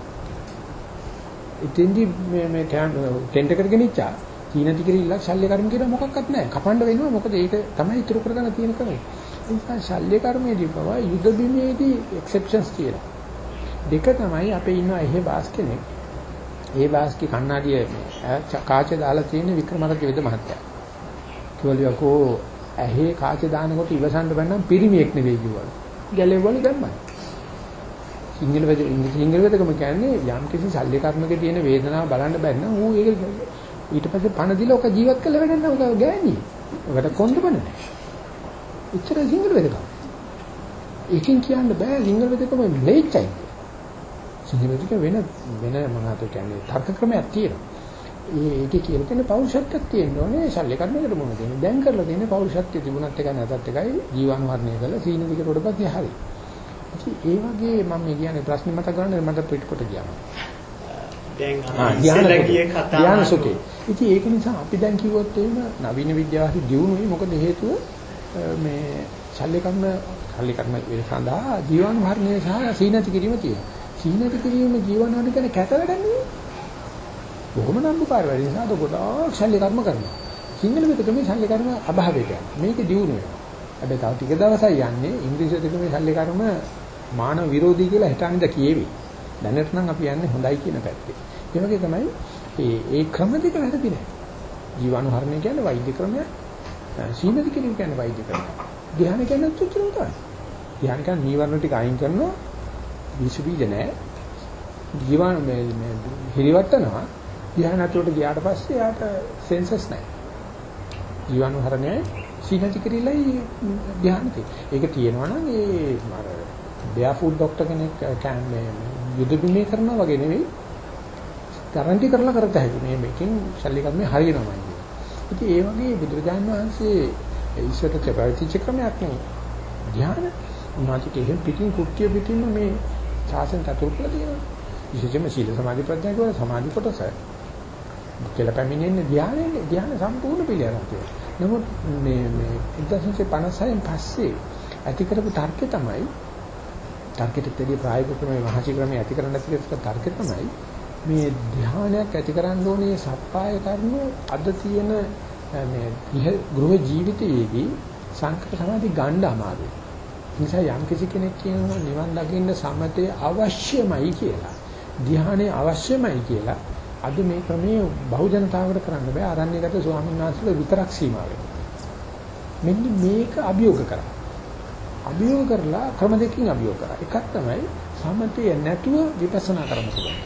S1: ඉතින්දි මේ මේ ටෙන්ට් එකට ගෙනිච්චා. සීනති කිරීම ශල්‍ය කර්ම කියන මොකක්වත් නැහැ. කපන්න වෙනවා මොකද ඒක තමයි ඉතුරු කරගන්න තියෙන ක්‍රමය. ඒ නිසා ශල්‍ය කර්මයේදී පවා යුද බිමේදී එක්සෙප්ෂන්ස් තියෙනවා. දෙක තමයි අපේ ඉන්න එහෙ බාස් කෙනෙක් ඒ වාස්කි කණ්ණාඩිය කාච දාලා තියෙන වික්‍රමරජ වේද මහත්තයා. කිව්වලු ඇහි කාච දානකොට ඉවසන්න බැන්නම් පිරිමියෙක් නෙවෙයි කිව්වලු. ගැලෙවලු දැම්මයි. සිංහල වේද සිංහල වේදකම කියන්නේ යම් කිසි ශල්‍ය කර්මක තියෙන වේදනාව බලන්න බැන්න ඌ ඒක ඊට පස්සේ පණ දීලා ඔක ජීවත් කළ වැඩ නැහැ ඔක ගෑණි. ඔකට කොන්ද බන. ඉච්චර සිංහල වේදකම. ඒකෙන් කියන්න බෑ සිංහල වේදකම ලේච්චයි. සිංහලෙදික වෙන වෙන මොනවද කියන්නේ තර්ක ක්‍රමයක් තියෙනවා. ඒ ඒකේ කියලා තියෙන පෞරුෂත්වයක් තියෙන්න ඕනේ ශල්‍ය කර්මයකට මොන දෙන්නේ. දැන් කරලා තියෙන පෞරුෂත්වය තිබුණත් එකයි නැතත් එකයි ජීවාණුහරණය කරලා සීන දිකට උඩපත් යහරි. ඒ වගේ මම මේ කියන්නේ ප්‍රශ්නේ මත ගන්න මට පිටකොට ගියා.
S9: දැන්
S1: ධ්‍යාන
S9: ගිය. කතාව
S1: ධ්‍යාන සුඛේ. ඉතින් ඒක නිසා අපි දැන් කිව්වොත් එහෙම නවීන විද්‍යාව හරි දියුණුවයි මොකද හේතුව මේ ශල්‍ය කර්ම ශල්‍ය කර්ම ඒ සඳහා ජීවාණුහරණය සහ සීනති කිරීම තියෙනවා. සීනති කිරීම ජීවනවල කියන කැත වැඩක් නෙවෙයි. බොහොම නම්බුකාර වැඩ නිසා අද ගොඩාක් ශල්‍ය කර්ම කරනවා. සිංහල විදිහට මේ ශල්‍ය කර්ම අභාවයට යනවා. මේක දියුණු වෙනවා. හැබැයි තව ටික දවසක් යන්නේ ඉංග්‍රීසියට මේ ශල්‍ය කර්ම මානව විරෝධී කියලා හිතානින්ද කියෙවි. දැනට නම් අපි යන්නේ හොඳයි කියන පැත්තේ. ඒ වගේ තමයි ඒ ඒ ක්‍රම දෙක වැරදි නෑ. ජීවාණුහරණය කියන්නේ වෛද්‍ය ක්‍රමයක්. සීනති කිරීම කියන්නේ වෛද්‍ය ක්‍රමයක්. ධ්‍යාන කියන්නේ තුච්චරම තමයි. ධ්‍යාන කියන්නේ නීවරණ ටික අයින් කරනවා විස බීජ නැහැ. ජීවන මේ මේ හිරිවට්ටනවා. ධ්‍යාන ඇතුළට ගියාට පස්සේ යාට සෙන්සස් නැහැ. ජීවනුහරණයයි සීනති කිරිලයි ධ්‍යානති. ඒක තියෙනවා නම් ඒ අර බෙයා ෆුඩ් ડોක්ටර් කෙනෙක් uh, කැන්නේ යුද බිමේ කරනවා වගේ නෙවෙයි. ගැරන්ටි කරලා කරත හැකි. මේ මේකෙන් ශල්‍ය කර්මය හරියනවා කියන්නේ. ඉතින් ඒ වගේ බුදුරජාණන් වහන්සේ ඉස්සරට පැවතිච්ච ක්‍රමයක් නෙවෙයි. ධ්‍යාන උනාට කෙහෙල් පිටින් කුට්ටිය පිටින්ම මේ ශාසන තතුරුලා තියෙනවා. විශේෂයෙන්ම සීල සමාධි ප්‍රඥා කියන සමාධි කොටස. කියලා පැමිණෙන්නේ ධ්‍යානෙන්නේ ධ්‍යාන සම්පූර්ණ පිළියරක් නමුත් මේ මේ 1956න් පස්සේ ඇති කරපු තර්කය තමයි තර්කයට දෙවිය ප්‍රායෝගික ක්‍රමයේ මහසි ක්‍රමයේ ඇති කරන්න ඇති කරපු තර්කය තමයි මේ ධ්‍යානයක් ඇති කරන්න ඕනේ සප්පාය කර්ම අද තියෙන මේ ගෘහ ජීවිතයේදී සංකල්ප සමාධි ගන්න අමාරුයි. නිසා යම් කිසි කෙනෙක් කියනවා නිවන් දකින්න සමතේ අවශ්‍යමයි කියලා. ධ්‍යානෙ අවශ්‍යමයි කියලා. අද මේ ක්‍රමයේ බහු ජනතාවට කරන්න බෑ. ආරණ්‍යගත ස්වාමීන් වහන්සේලා විතරක් සීමා මෙන්න මේක අභියෝග කරා. අභියෝග කරලා ක්‍රම දෙකකින් අභියෝග කරා. එකක් තමයි සමතේ නැතුව විපස්සනා කරන්න පුළුවන්.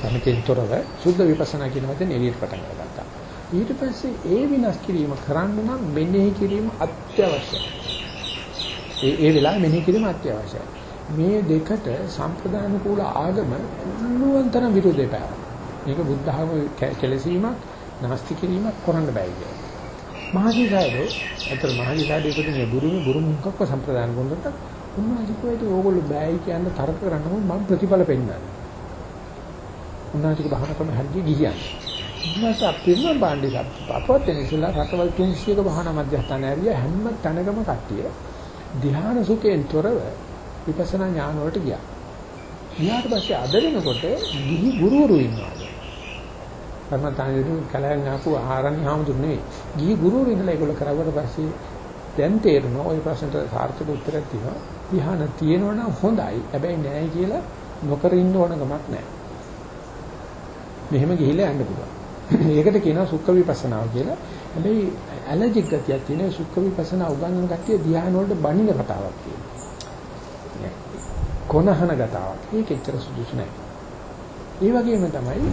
S1: සමතෙන් තොරව සුද්ධ විපස්සනා කියන වචනේ එළියට පටන් ගත්තා. ඊට පස්සේ ඒ විනාශ කිරීම කරන්න නම් මෙනෙහි කිරීම අත්‍යවශ්‍යයි. ඒ ඒ වෙලාවේ මෙනෙහි කිරීම අත්‍යවශ්‍යයි. මේ දෙකට සම්ප්‍රදාන කූල ආගම පුළුවන් තරම් විරෝධය පැවැත්. මේක බුද්ධ ධර්ම කෙලසීමක්, නාස්ති කිරීමක් කරන්න බෑ කියලා. මහජී සායදෝ අතර මහජී සායදෝ ඉපදුනේ බුරුම බුරුම මොකක්ක සම්ප්‍රදාන කොන්දට උන්වහන්සේ කියයිද ඕගොල්ලෝ බෑයි කියන තරක කරන්න මම ප්‍රතිඵල පෙන්නන්නේ. උන්වහන්සේගේ බහන ක්‍රම හැදී ගිහියන්. උන්වහන්සේ අපිම බාණ්ඩි අපවත් එනිසලා රටවල් 300ක බහන මධ්‍යස්ථාන ඇරිය හැම තැනකම කට්ටිය ධ්‍යාන සුඛයෙන් තොරව විපස්සනා ඥාන වලට ගියා. ඊට පස්සේ අද වෙනකොට ගිහි ගුරුවරු ඉන්නවා. කර්මතාවේදී කලයන් ආපු ආරණ්‍ය හාමුදුරු නෙවෙයි. ගිහි ගුරුවරු ඉඳලා ඒගොල්ලෝ කරවට පස්සේ දැන් තේරෙනවා ওই ප්‍රශ්නට සාර්ථක උත්තරයක් තියෙනවා. ධ්‍යාන තියෙනවනම් හොඳයි. හැබැයි නෑ කියලා නොකර ඉන්න ඕන ගමක් නෑ. මෙහෙම ගිහිල්ලා යන්න පුළුවන්. ඒකට කියනවා සුඛ විපස්සනාව කියලා. හැබැයි ඇලර්ජික් ගතියක් තියෙන සුඛ විපස්සනා උගන්වන කට්ටිය ධ්‍යාන වලට බණින කතාවක් තියෙනවා. කොනහන ගතාවක්. ඒක එච්චර සුදුසු නෑ. ඒ වගේම තමයි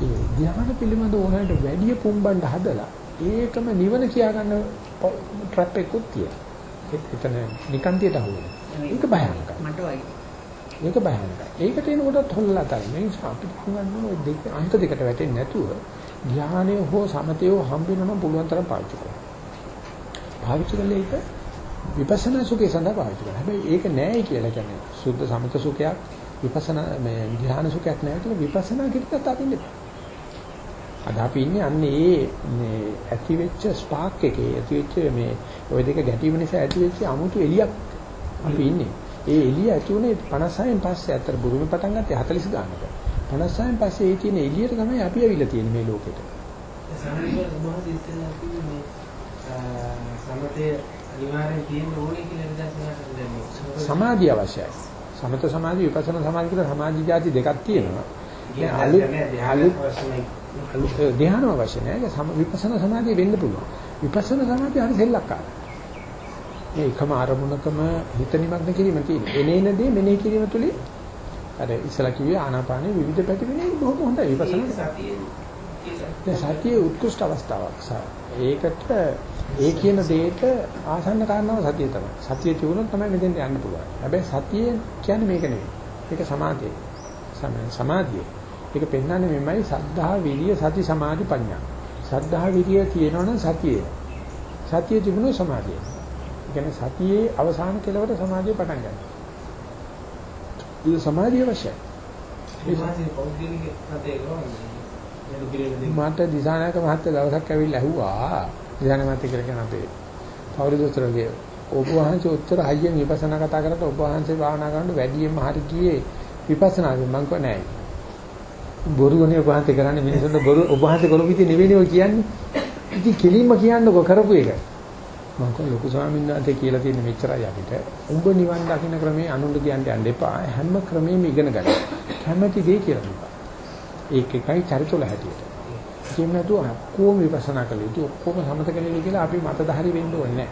S1: ඒ ධ්‍යාන පිළිබඳ ඕනෑමට වැඩි පුම්බන්න හදලා ඒකම නිවන කියා ගන්න ට්‍රැප් එකකුත් තියෙනවා. එතන නිකාන්තියට අහුවෙනවා. ඒක භයානකයි.
S4: මට වයි.
S1: ඒක භයානකයි. ඒකට එනකොටත් හොල්ලලා තමයි. අපිට හංගන්න ඕන දෙක අන්ත දෙකට වැටෙන්නේ නැතුව ධානය හෝ සමතය හෝ හම්බ වෙනවනම් පුළුවන් තරම් පාවිච්චි කරන්න. පාවිච්චි කළේ ඒක විපස්සනා සුඛය සඳහා පාවිච්චි කරන්න. හැබැයි ඒක නෑයි කියලා කියන්නේ සුද්ධ සමත සුඛයක් විපස්සනා මේ ධාන සුඛයක් නෑ කියලා විපස්සනා කිරිතත් අදින්න එපා. අද අපි ඉන්නේ අන්නේ ඒ මේ ඇති වෙච්ච ස්පාක් එකේ ඇති වෙච්ච මේ ওই දෙක ගැටීම නිසා ඇති වෙච්ච 아무තු එළියක් අපි ඉන්නේ. ඒ එළිය ඇති උනේ 56න් පස්සේ අතර බුරුමේ පටන් ගත්තේ 40 ගානකට. 56න් පස්සේ ඒ තියෙන එළියට තමයි අපි ඇවිල්ලා තියෙන්නේ මේ ලෝකෙට. සමාධිය අවශ්‍යයි. සමත සමාධි විපස්සනා සමාධි කියලා සමාධි જાති දෙකක් තියෙනවා. දැන් අලුත් අලුත් අලුත් ධ්‍යාන අවශ්‍ය නැහැ. විපස්සනා සමාධිය වෙන්න පුළුවන්. විපස්සනා සමාධිය හරි සෙල්ලක්කාරයි. මේ එකම අරමුණකම හිත නිමග්න කිරීම තියෙනවා. එනේන දේ මෙනෙහි කිරීම තුලින් අර ඉස්සලා කිව්වේ ආනාපානේ විවිධ පැති වෙනේ බොහොම හොඳයි විපස්සනා. සතියේ උත්කෘෂ්ඨ අවස්ථාවක්. ඒකට ඒ කියන දෙයට ආසන්න කාරණාව සතිය තමයි. සතිය තියුණොත් තමයි මෙතෙන් යන්න පුළුවන්. හැබැයි සතිය කියන්නේ මේක නෙවෙයි. ඒක සමාධිය. සමාධිය. ඒක පෙන්වන්නේ මෙමය සද්ධා විරිය සති සමාධි ප්‍රඥා. සද්ධා විරිය තියෙනවනම් සතියේ. සතිය තිබුණොත් සමාධිය. ඒ කියන්නේ සතියේ අවසාන කෙලවර සමාධිය පටන් ගන්නවා. ඒක සමාධිය අවශ්‍යයි.
S5: ඒ.
S1: මට දිසානායක මහත්තයා දවසක් ඇවිල්ලා ඇහුවා දිසානායක මහත්තයා කියලා කියන අපේ පෞරුදෝත්තරගේ ඔබ වහන්සේ උත්තර හයියෙන් විපස්සනා කතා කරලා ඔබ වහන්සේ භාවනා කරනකොට වැඩියෙන්ම හරි ගියේ විපස්සනාවෙන් මං කිව්වා නෑ බොරුවනේ ඔබ වහන්සේ කරන්නේ මිනිස්සුන්ට බොරු ඔබ වහන්සේ කරපු විදිහ නෙවෙයි ඔය කියන්නේ? ඉතින් කෙලින්ම කියන්නකෝ කරපු එක. මම කිව්වා ලොකු ස්වාමීන් වහන්සේ කියලා තියෙන මෙච්චරයි අපිට. උඹ නිවන් දකින්න ක්‍රමේ අනුන්ට කියන්න යන්න එපා. හැම ක්‍රමෙම ඉගෙන ගන්න. කැමැති දේ කියලා දුන්නා ඒක එකයි චරිතවල හැටියට. කියන්න නැතුව ඔක්කොම විපස්සනා කළ යුතු ඔක්කොම සමත කෙනෙක් කියලා අපි මතධාරී වෙන්න ඕනේ නැහැ.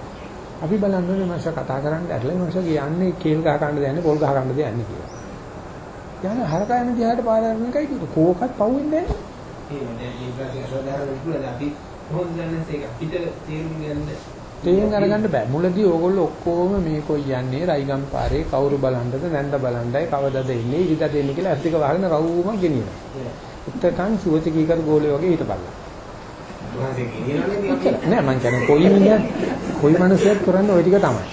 S1: අපි බලන්න ඕනේ මාස කතා කරන්න ඇරලා මාස කියන්නේ කේල් ගහ ගන්න දෙන්නේ පොල් ගහ ගන්න දෙන්නේ කියලා. යන හරකයන් දිහාට පාර යන එකයි කිව්ව. කෝකත් පවුන්නේ නැහැ.
S5: තේරුම් ගන්න
S1: තේරුම් අරගන්න බෑ. මුලදී ඕගොල්ලෝ ඔක්කොම මේ කොයි යන්නේ රයිගම් පාරේ කවුරු බලන්නද නැන්ද බලන්නයි කවදද එන්නේ ඉරිදට එන්නේ කියලා ඇස් දෙක වහගෙන රවුම ගෙනියනවා. උත්තකන් සුවචකීකර ගෝලේ වගේ
S5: ඉතින් අපි
S1: නෑ මං කියන්නේ කොයි මිනිහා කොයි මිනිහෙක් කරන්නේ ওই ටික තමයි.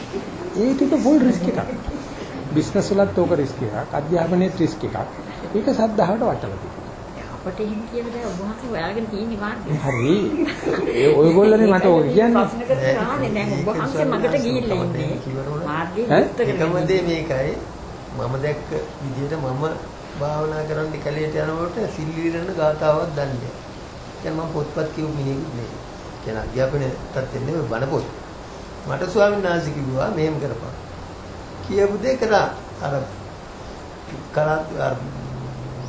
S1: ඒ ටික ෆුල් රිස්ක් එකක්. බිස්නස් වලත් ඕක රිස්ක් එකක්. අධ්‍යාපනයේත් රිස්ක් එකක්. ඒක සද්ධාවට වටලා තියෙනවා.
S4: අපට එහෙම කියන දේ ඔබ වහන්සේ හොයාගෙන තියෙන්නේ මාර්ගය.
S1: හරි. ඒ ඔයගොල්ලෝනේ මට ඕක කියන්නේ.
S4: ප්‍රශ්නකට ගානේ දැන් ඔබ වහන්සේ මගට ගිහිල්ලා ඉන්නේ. මාර්ගයේ
S8: එකම දේ මේකයි මම දැක්ක විදිහට මම භාවනා කරන්න කැලේට යනකොට සිල්ලිරන ගාතාවක් දන්නේ. දැන් මම පොත්පත් කියු මිනිහෙකුත් නෙවෙයි. කියන අධ්‍යාපනයටත් එන්නේ ඔය බණ පොත්. මට ස්වාමීන් වහන්සේ කිව්වා මෙහෙම කරපන්. කියපු දේ කරා අර කරත් අර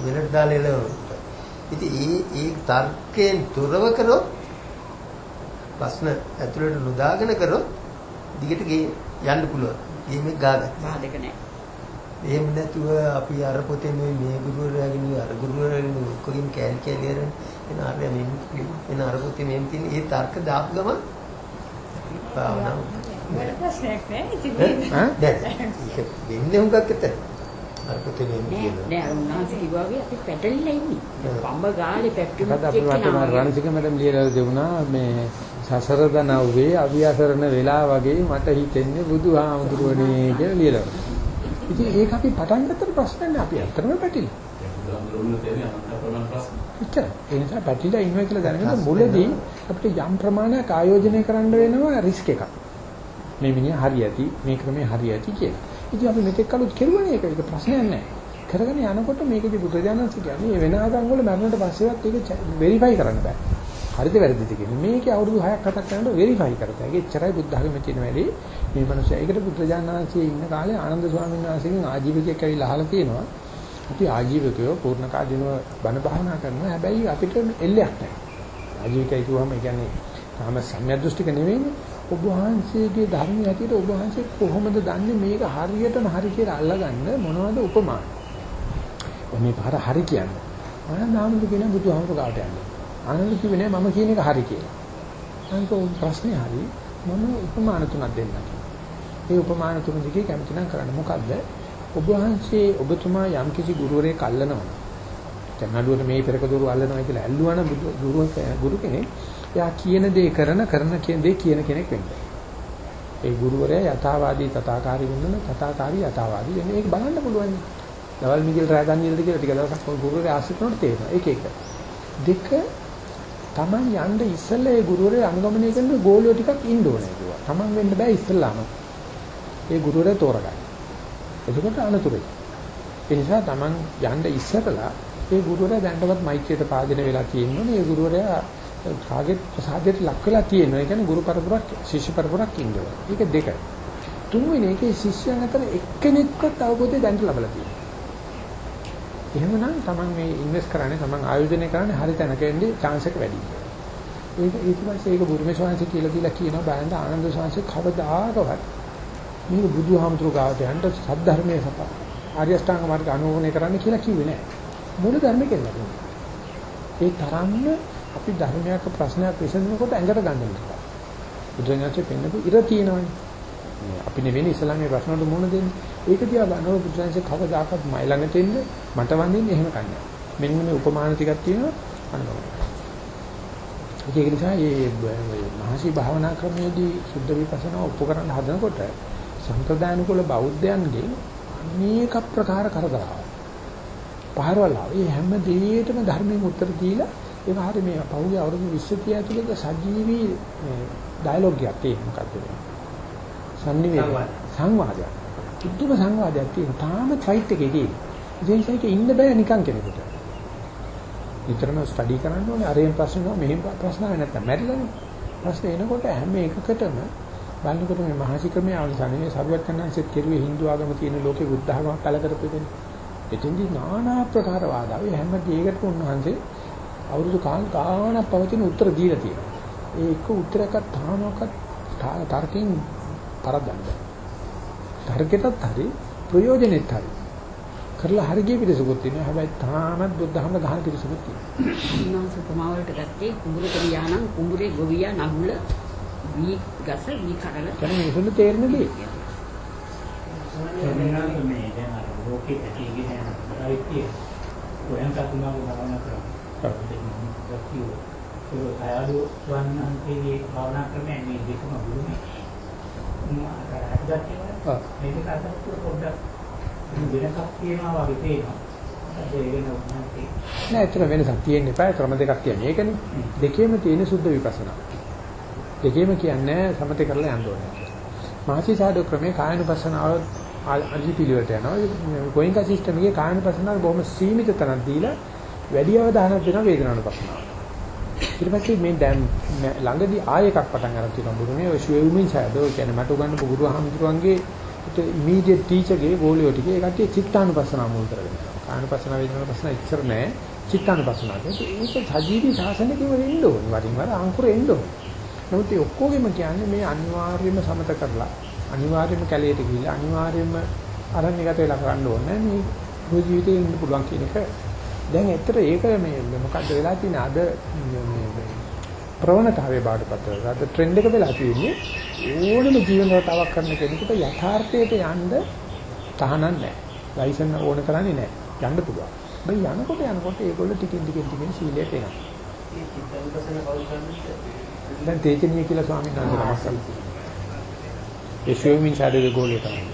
S8: වෙලට දාලා එළවනවා. ඉතින් ඒ ඒ තර්කයෙන් තොරව කරොත් ප්‍රශ්න ඇතුළට නොදාගෙන කරොත් දිගට යන්න පුළුවන්. ගේමේ ගාගන්න.
S4: බාධක නැහැ.
S8: එහෙම නැතුව අපි අර පොතේ මේ මේ ගුරුවරයාගෙන අර ගුරුවරයාගෙන ඔක්කොගෙන් කෑලි කෑලි අරන් එන අර මෙන්න එන අර පොතේ මෙන්න තියෙන ඒ තර්ක දාපු ගමන් භාවනාව
S3: වැඩ ප්‍රශ්නයක් නෑ ඉතින්
S1: ඈ?
S8: දැන් ඒක වෙන්නේ හුඟක් එතන. අර පොතේ මෙන්න
S4: නෑ
S8: තියෙනවා.
S4: නෑ අර උන්වහන්සේ කිව්වා වගේ අපි පැටලිලා ඉන්නේ. පඹ ගාලේ පැට්ටුමක්
S1: මොකද අපි මට මම රණසික මැඩම් ලියලා දෙවුණා මේ සසර දනව්වේ අවියසරණ වෙලා වගේ මට හිතෙන්නේ බුදුහාමුදුරුවනේ කියලා ලියලා. ඉතින් ඒක අපි පටන් ගත්තට ප්‍රශ්න නැහැ අපි ඇත්තටම පැටිලා.
S6: බුදුහාමුදුරුවෝ තියෙන අනන්ත ප්‍රමාණ ප්‍රශ්න.
S1: එච්චර. ඒ නිසා පැටිලා ඉන්නවා කියලා දැනගෙන මුලදී අපිට යම් ප්‍රමාණයක් ආයෝජනය කරන්න වෙනවා රිස්ක් එකක්. මේ මිනිහා හරි ඇති මේ ක්‍රමේ හරි ඇති කියලා. ඉතින් අපි මෙතෙක් කලුත් කෙරුවනේ ඒක ඒක ප්‍රශ්නයක් නැහැ. කරගෙන යනකොට මේකදී බුදුරජාණන්සේ කියන්නේ මේ වෙන ආගම් වල මරණයට පස්සෙවත් ඒක වෙරිෆයි කරන්න බෑ. හරිද වැරදිද කියන්නේ. මේකේ අවුරුදු 6ක් 7ක් යනකොට වෙරිෆයි කරතයි. ඒක එච්චරයි බුද්ධ ධර්මයේ තියෙන වැඩි. මේ මිනිස්සු ඒකට බුදුරජාණන්සේ ඉන්න කාලේ ආනන්ද ස්වාමීන් වහන්සේගෙන් ආජීවකයෙක් ඇවිල්ලා අහලා තියෙනවා. අපි ආජීවකයෝ පූර්ණ කාදිනව බණ භාවනා කරනවා. හැබැයි අපිට එල්ලයක් නැහැ. ආජීවකයි කිව්වම ඒ කියන්නේ තාම සම්‍යදෘෂ්ටික නෙවෙයිනේ. ඔබ වහන්සේගේ ධර්මයේ හැටියට ඔබ වහන්සේ කොහොමද දන්නේ මේක හරියටම හරි කියලා අල්ලගන්න මොනවද උපමාන? මේ පාර හරි කියන්නේ. ආනන්ද ආනන්ද කියන බුදුහාමුදුර ගාට යන්නේ. ආනන්ද කිව්වේ නෑ මම කියන එක හරි කියලා. අන්ත ප්‍රශ්නේ හරි මම උපමාන තුනක් දෙන්නම්. ඒ උපමාන තුන දිගේ කැමති නම් කරන්න. මොකද්ද? ඔබ වහන්සේ ඔබතුමා යම් කිසි ගුරුවරයෙක් අල්ලනවා. දැන් නඩුවට මේ පෙරක දොරු අල්ලනවා කියලා ඇල්ලුවා නම් ගුරු ගුරු කෙනෙක් එයා කියන දේ කරන කරන කියන දේ කියන කෙනෙක් වෙන්න. ඒ ගුරුවරයා යථාවාදී තථාකාරී වෙන්න තථාකාරී යථාවාදී වෙන ඒක බලන්න පුළුවන්. දවල් මිගිල් රෑ දන්නේ කියලා ටික දවසක් ඔය ගුරුවරයා ආශ්‍රිත කරනකොට තේරෙනවා. ඒක එක. දෙක Taman යන්න ඉස්සෙල්ලා ඒ ගුරුවරයා අනුගමනය කරන ගෝලියෝ ටිකක් ඉන්න ඕනේ කිව්වා. Taman වෙන්න බෑ ඉස්සෙල්ලාම. ඒ ගුරුවරයා තෝරගන්න. එතකොට අනතුරුයි. ඒ නිසා Taman යන්න ඉස්සරලා ඒ ගුරුවරයා දැනටවත් මෛත්‍රියට පාදින වෙලා තියෙනවා. මේ ගුරුවරයා කාගේ ප්‍රසාදයට ලක් වෙලා තියෙනවා. ඒ කියන්නේ ගුරු පරපුරක් ශිෂ්‍ය පරපුරක් ඉන්නවා. ඒක දෙක. තුන්වෙනි එකේ ශිෂ්‍යයන් අතර එක්කෙනෙක්වත් අවබෝධය දැනට ලැබලා තියෙනවා. එහෙමනම් Taman මේ ඉන්වෙස්ට් කරන්නේ Taman ආයෝජනය කරන්නේ හරි තැනක එන්නේ chance එක වැඩි. ඒක ඊට පස්සේ ඒක බුරුමේ ශාන්ති කියලා දීලා කියනවා බෑන්ද ආනන්ද ශාන්ති කවදාකවත් මේක බුදුහාමුදුරු ගාවට යන්න සද්ධර්මයේ සප ආර්ය අෂ්ටාංග මාර්ග අනුගමනය කරන්න කියලා කිව්වේ නෑ. මූල ධර්ම කියලා. ඒ තරම්ම අපි ධර්මයක ප්‍රශ්නයක් විසඳනකොට ඇඟට ගන්න නිසා. බුදුරජාණන්සේ පෙන්නපු ඉර තියෙනවනේ. අපි නෙවෙයි ඉස්ලාමයේ ප්‍රශ්නවලට මුහුණ දෙන්නේ. ඒක දිහා බලනකොට බුදුරජාණන්සේ කවදාකවත් මයි ළඟට එන්න මට වඳින්නේ එහෙම කන්නේ. මෙන්න මේ උපමාන ටිකක් තියෙනවා අනුගමනය. ඒක නිසා මේ මහසි භාවනා ක්‍රමයේදී සුද්ධ විපස්සනා ඔප්පු කරන්න හදනකොට සම්ප්‍රදායනුකූල බෞද්ධයන්ගේ අනේක ප්‍රකාර කරදරාව. පහරවල් ආව. මේ හැම දෙයකටම ධර්මයෙන් උත්තර දීලා ඒක හරි මේ පහුගිය අවුරුදු 20 ඇතුළත සජීවී ඩයලොග් එකක් තියෙනවා මොකක්ද මේ? සංනිවේද? සංවාදයක්. පුදුම සංවාදයක් තියෙනවා තාම ෆයිට් එකේ තියෙනවා ඒ නිසා ඒක ඉන්න බෑ නිකන් කෙනෙකුට. විතරම ස්ටඩි කරන්න ඕනේ. අරෙන් ප්‍රශ්න නෝ මෙහෙම ප්‍රශ්න ආවේ නැත්තම් මැරිලානේ ප්‍රශ්න එනකොට හැම එකකටම බලනකොට මේ මහසි ක්‍රමයේ අවසානයේ මේ සරුවචනන්සෙත් කෙරුවේ Hindu ආගම තියෙන ලෝකේ බුද්ධ ආගම පළ කරපෙන්නේ එතෙන්දී নানা ආකාර වාදාවේ හැම දෙයකටම උන්වහන්සේ අවුරුදු කාල ගාණක් පවතින උත්තර දීලා තියෙනවා. ඒ එක උත්තරයක්වත් තාමකත් කරලා හරි ගිය පිරිසකුත් තියෙනවා. හැබැයි තාමත් බුද්ධ ධර්ම ගහන පිරිසකුත් තියෙනවා.
S4: උන්වහන්සේ උපමාවලට ගත්තේ කුඹුරක ගියානම් කුඹුරේ ගොවියා නගුල වී ගස වී කඩල
S1: කියන්නේ මිනිසුන්ට තේරෙන දේ.
S7: සමහරවිට මේ දැන් අර ලෝකේ ඇතිගෙන යන ප්‍රයිතිය ඔයන් කතුමාගේ භාවනා කරනවා. ඒක අයලු වන්නන්ගේ භාවනා ක්‍රමය මේ දෙකම බුදුනේ.
S1: ඔව්.
S7: මේක අතට පොඩ්ඩක් වෙනසක් තියෙනවා වගේ පේනවා. ඒ වෙන උන්වහන්සේ
S1: නෑ ඇත්තට වෙනසක් තියෙන්න එපා. ක්‍රම දෙකක් කියන්නේ ඒකනේ. දෙකේම තියෙන සුද්ධ විපස්සනා. දෙකේම කියන්නේ සමතේ කරලා යන්න ඕනේ. මහසි සාධු ක්‍රමේ කායනුපස්සනාව අලි පිළිවෙලට යනවා. ගෝයින්කා සිස්ටම් එකේ කායනුපස්සනාව බොහොම සීමිත තැනක් දීලා වැඩි අවධානයක් දෙනවා වේදනානුපස්සනාව. ඊට පස්සේ මේ දැන් ළඟදී ආයෙ එකක් පටන් අරන් තියෙනවා බුරුනේ ඔය ෂුවෙව්මින් ෂැඩෝ කියන්නේ මට උගන්වපු ගුරුහාමුදුරුවන්ගේ ඉමීඩියට් ටීචර්ගේ ගෝලියෝ ටිකේ ඒ කට්ටිය චිත්තානුපස්සනාව මුල් කරගෙන යනවා. කායනුපස්සනාව වේදනානුපස්සනාව ඉච්චර නෑ චිත්තානුපස්සනාව. ඒක සජීවී ශාසනයකින් වෙන්න ඕනේ. වරින් වර අංකුර එන්න ඕනේ. නමුත් ඒ ඔක්කොගෙම කියන්නේ මේ අනිවාර්යයෙන්ම සමත කරලා අනිවාර්යයෙන්ම කැලේට ගිහිල්ලා අනිවාර්යයෙන්ම අරණ්‍යගත වෙලා කරන්න ඕනේ. මේ මුළු ජීවිතේ ඉන්න පුළුවන් කියන එක දැන් ඇත්තට ඒක මේ මොකද්ද වෙලා තියෙන්නේ අද මේ ප්‍රවණතාවයේ බාටපත් වෙලා අද ට්‍රෙන්ඩ් එක වෙලා තියෙන්නේ ඕනම ජීවන රටාවක් කරන කෙනෙකුට යථාර්ථයට යන්න තහනම් නැහැ. ලයිසන් ඕන කරන්නේ නැහැ. යන්න පුළුවන්. බයි යනකොට යනකොට ඒගොල්ලෝ ටිකින් ටිකින් ටිකින් සීලයට එනවා.
S5: ඒ චිත්තනුපසන කවුරු කරන්නේ?
S1: දැන් තේජනීය කියලා ස්වාමීන් වහන්සේ නමක් කරලා. ඒ ෂෙවිමින් ෂැඩෝගේ ගෝලිය තමයි.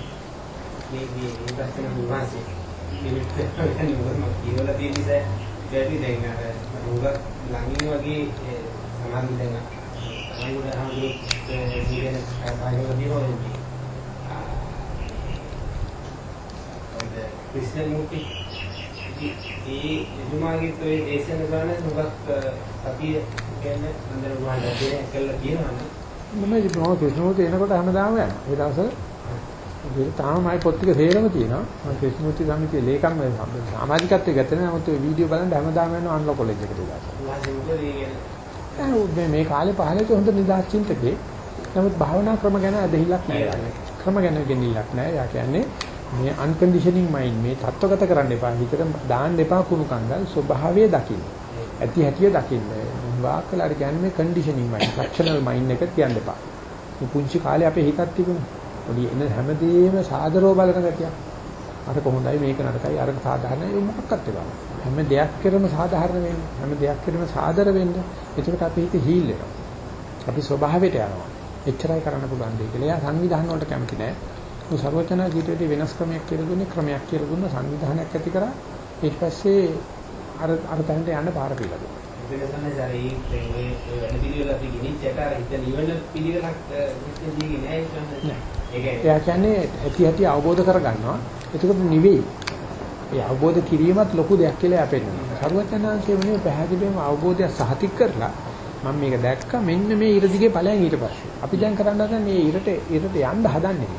S5: මේ මේ ඉන්පස්සේ මුවාසේ මිනිත් වෙනි මොකක්ම කියවලා තියෙන නිසා වැඩි දැන් අර රෝග ළඟින් වගේ සමාධි දැන් අයිගොඩ හම්බු කියන ආයෝග දිනවලදී ආ ක්‍රිස්තියානි මුක්ති ඒ එතුමාගේ ඔය දේශන කරන මොකක් සතිය කියන්නේ අnder උනාට දෙයක් කළා කියනවනේ
S1: මම ඉතින් ක්‍රිෂ්ණමූර්ති එනකොට හැමදාම යනවා. ඒ දවස්වල ඒක තාම මයි පොත් ටික තේරෙම තියෙනවා. මම ක්‍රිෂ්ණමූර්ති සමිතියේ ලේකම් සමාජිකත්වයේ ගත නැහැ. නමුත් ඒ වීඩියෝ බලන් හැමදාම යනවා අන්ලෝ කොලෙජ් එකට
S5: කියන්නේ
S1: මේ කාලේ පහලට හොඳ නිදාස් චින්තකේ. නමුත් භාවනා ක්‍රම ගැන අදහිලක් නැහැ. ක්‍රම ගැන ගෙනිල්ලක් නැහැ. යා කියන්නේ මේ අන්කන්ඩිෂනින් මයින්ඩ් මේ தත්වගත කරන්න එපා. හිතට දාන්න එපා කුණු කන්දල් ස්වභාවය දකින්න. ඇති හැටිය දකින්න. වාක්කලාට කියන්නේ මේ කන්ඩිෂනින් මයින්ඩ්, ෆ්‍රැක්ෂනල් මයින්ඩ් එක කියන්න එපා. පුංචි කාලේ අපේ හිතක් තිබුණා. පොඩි එන හැමදේම සාදරව බලන ගතියක්. අර කොහොඳයි මේක නරකයි අර සාධාරණයි ඒ මොකක්වත් එපා. හැම දෙයක් කෙරෙම සාධාරණ වෙන්න. හැම දෙයක් කෙරෙම සාදර වෙන්න. එතකොට අපේ හිත හීල් වෙනවා. අපි ස්වභාවයට යනවා. එච්චරයි කරන්න පුළුවන් දෙය කියලා. එයා සංවිධාන වලට කැමති නෑ. ඒ සර්වචනා ජීවිතයේ වෙනස් ක්‍රමයක් කියලා දුන්නේ ක්‍රමයක් කියලා දුන්න සංවිධානයක් ඇති කරා. ඊට පස්සේ අර අර තැනට යන්න පාර පිළිලා දුන්නා.
S5: වෙනසන්නේ සර ඒ මේ වැඩ පිළිවෙල අපි ගිනිච්ච එක අර හිත නිවන පිළිවෙලක් හිතේ දීගේ නෑ
S1: එයා කියන්නේ ඇති ඇති අවබෝධ කරගන්නවා. එතකොට නිවෙයි. ඒ අවබෝධ කිරීමත් ලොකු දෙයක් කියලා අපෙන්නවා. සර්වඥාන්සේ මේ පැහැදිලිවම අවබෝධය සහතික කරලා මම මේක දැක්ක මෙන්න මේ ඉර දිගේ ඵලයන් ඊට පස්සේ. අපි දැන් කරන්න හදන්නේ මේ ඉරට ඉරට යන්න හදන්නේ.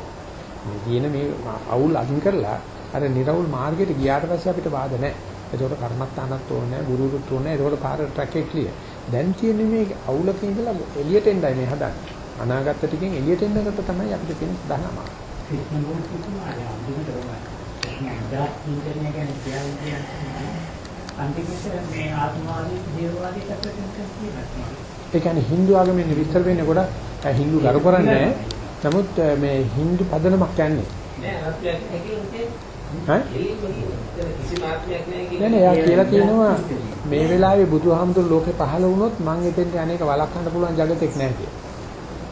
S1: මේ කියන මේ අවුල් අදින් කරලා අර නිර්වුල් මාර්ගයට ගියාට පස්සේ අපිට බාධා නැහැ. ඒකට කර්මස්ථානත් ඕනේ නැහැ, ගුරුතුත් ඕනේ නැහැ. ඒකට පාර ට්‍රැක් එක ක්ලියර්. දැන් තියෙන්නේ මේ අවුලක ඉඳලා එළියට එන්නයි මේ හදන්නේ. අනාගත ටිකෙන් එළියට එන්නකට තමයි අපිට තියෙන දහනම.
S7: ක්‍රිස්තියානි තුමාගේ අන්තිමට තමයි. අදාත් ඉන්ටර්නෙට් ගැන කියන්නේ අන්තිමට මේ ආත්මවාදී දේවවාදී පැත්තෙන් කියනවා.
S1: ඒ කියන්නේ Hindu ආගමෙන් විස්තර වෙන්නේ කොට Hindu කරු කරන්නේ නමුත් මේ Hindu පදනමක් යන්නේ.
S5: නෑ ආත්මයක් නැහැ
S1: ඈ?
S5: කිසිම ආත්මයක් නැහැ
S1: නෑ නෑ එයා කියලා තියෙනවා මේ වෙලාවේ බුදුහාමුදුරු ලෝකේ පහළ වුණොත් මං එතෙන්ට අනේක වළක්වන්න පුළුවන් జగතෙක් නැහැ කියලා.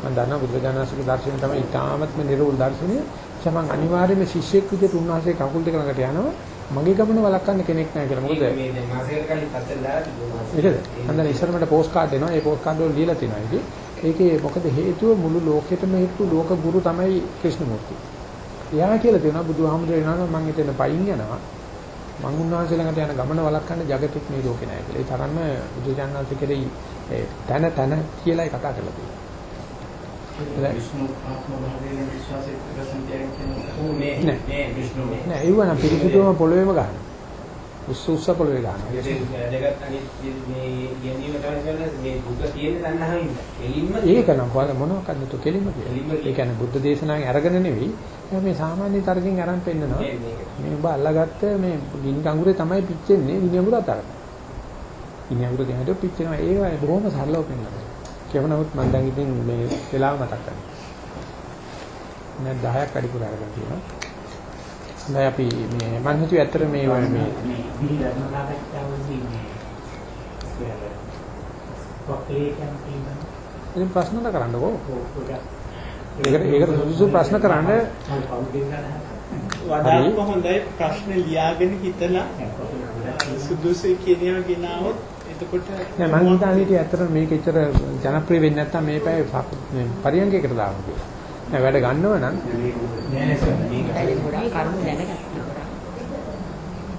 S1: මම දන්නවා බුදුජානනාථගේ දර්ශනය තමයි ඊටාමත්ම නිර්වුල් දර්ශනය. සමන් අනිවාර්යයෙන්ම ශිෂ්‍යෙක් විදිහට උන්වහන්සේ කකුල් දෙක ළඟට යනවා. මගේ ගමන වළක්වන්න කෙනෙක් නැහැ කියලා. මොකද
S5: මේ දැන් මාසයකට කලින් දාලා තිබුණා.
S1: ඒකද? හන්දන ඉස්සරමට පෝස්ට් කාඩ් එනවා. ඒ පෝස්ට් කාඩ් වල ලියලා තියෙනවා ඒකේ. ඒකේ මොකද හේතුව මුළු ලෝකෙටම හේතු ලෝක ගුරු තමයි ක්‍රිෂ්ණමූර්ති. එයා කියලා තියෙනවා බුදුහාමුදුරේ නම මම එතන පයින් යනවා. මං උන්වහන්සේ ළඟට යන ගමන වළක්වන්න ජගතුත් මේ ලෝකේ නැහැ කියලා. ඒ තරම්ම බුදුජානනාථ කෙරෙහි තන තන කියලා කතා කරලා තියෙනවා.
S6: විෂ්ණු ආත්ම භාවයෙන් විශ්වාසයෙන් ප්‍රසන්තියෙන් කියන
S5: ඌ මේ
S1: නෑ. ඒව නම් පිළිසුදුම පොළොවේම ගන්න. උස්ස උස්ස පොළවේ ගන්නවා.
S5: ඒක
S1: නම් බල මොනවක්ද නේද කෙලින්ම කියන්නේ. ඒ කියන්නේ බුද්ධ දේශනාවෙන් අරගෙන නෙවෙයි. මේ සාමාන්‍ය තර්කයෙන් අරන් පෙන්නනවා.
S5: මේ-
S1: ඔබ අල්ලගත්ත මේ ගිනි කඟුරේ තමයි පිච්චෙන්නේ විනි අඟුර අතරට. විනි අඟුර ගෙනද පිච්චෙනවා. ඒ වගේ බොහොම සරලව පෙන්නනවා. කියව නමුත් මම දැන් ඉතින් මේ වෙලාව මතක් කරගන්න. මම 10ක් අඩිපුර අරගෙන තියෙනවා. හොඳයි අපි මේ මම හිතුවේ ඇත්තට මේ මේ
S7: මේ
S1: ප්‍රශ්න කරන්නකෝ. ඒකට ඒකට සුදුසු ප්‍රශ්න කරන්න
S9: වඩාත්ම හොඳයි ප්‍රශ්න ලියාගෙන හිතලා සුදුසු කියන ඒවා ගෙනාවොත් එතකොට
S1: නෑ මම හිතන්නේ හිටියේ ඇත්තට මේක එච්චර ජනප්‍රිය වෙන්නේ නැත්තම් මේ පැය මේ පරියන්කයකට දාමු කියලා. නෑ වැඩ ගන්නව නම්.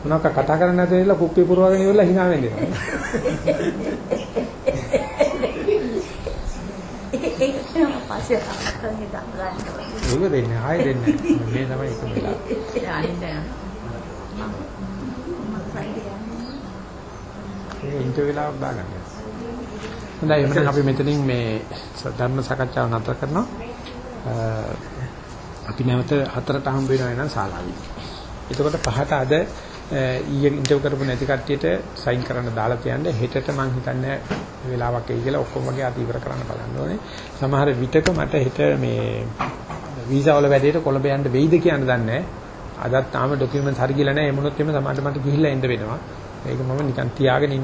S1: මොනවාක කතා කරන්න නැතුව ඉන්න කුප්පි පුරවගෙන ඉවරලා hina වෙන්නේ.
S2: ඒක
S1: දෙන්නේ ආයෙ දෙන්නේ. මේ තමයි එක වෙලාව.
S4: යන්නේ
S1: මේ ඉන්ට වෙලාවක් දාගන්න. හොඳයි එහෙනම් අපි මෙතනින් මේ ධර්ම සාකච්ඡාව නතර කරනවා. අ, අපි නැවත හතරට හම්බ වෙනවා නම් ශාලාවේ. එතකොට පහට අද අ, ඊයේ ඉන්ටර්වයුව කරපු නැති කට්ටියට සයින් කරන්න දාලා තියන්න හෙටට මම හිතන්නේ වෙලාවක් එයි කියලා ඔක්කොම වගේ අත ඉවර කරන්න බලන්න ඕනේ. සමහර විටක මට හෙට මේ වීසා වල වැඩේට කොළඹ යන්න වෙයිද කියන්න දන්නේ නැහැ. අදත් තාම ડોකියුමන්ට්ස් හරි ගිහලා නැහැ. ඒ මොනොත් එimhe සමහරට මට ගිහිල්ලා එන්න වෙනවා. ඒක මම නිකන් තියාගෙන ඉන්න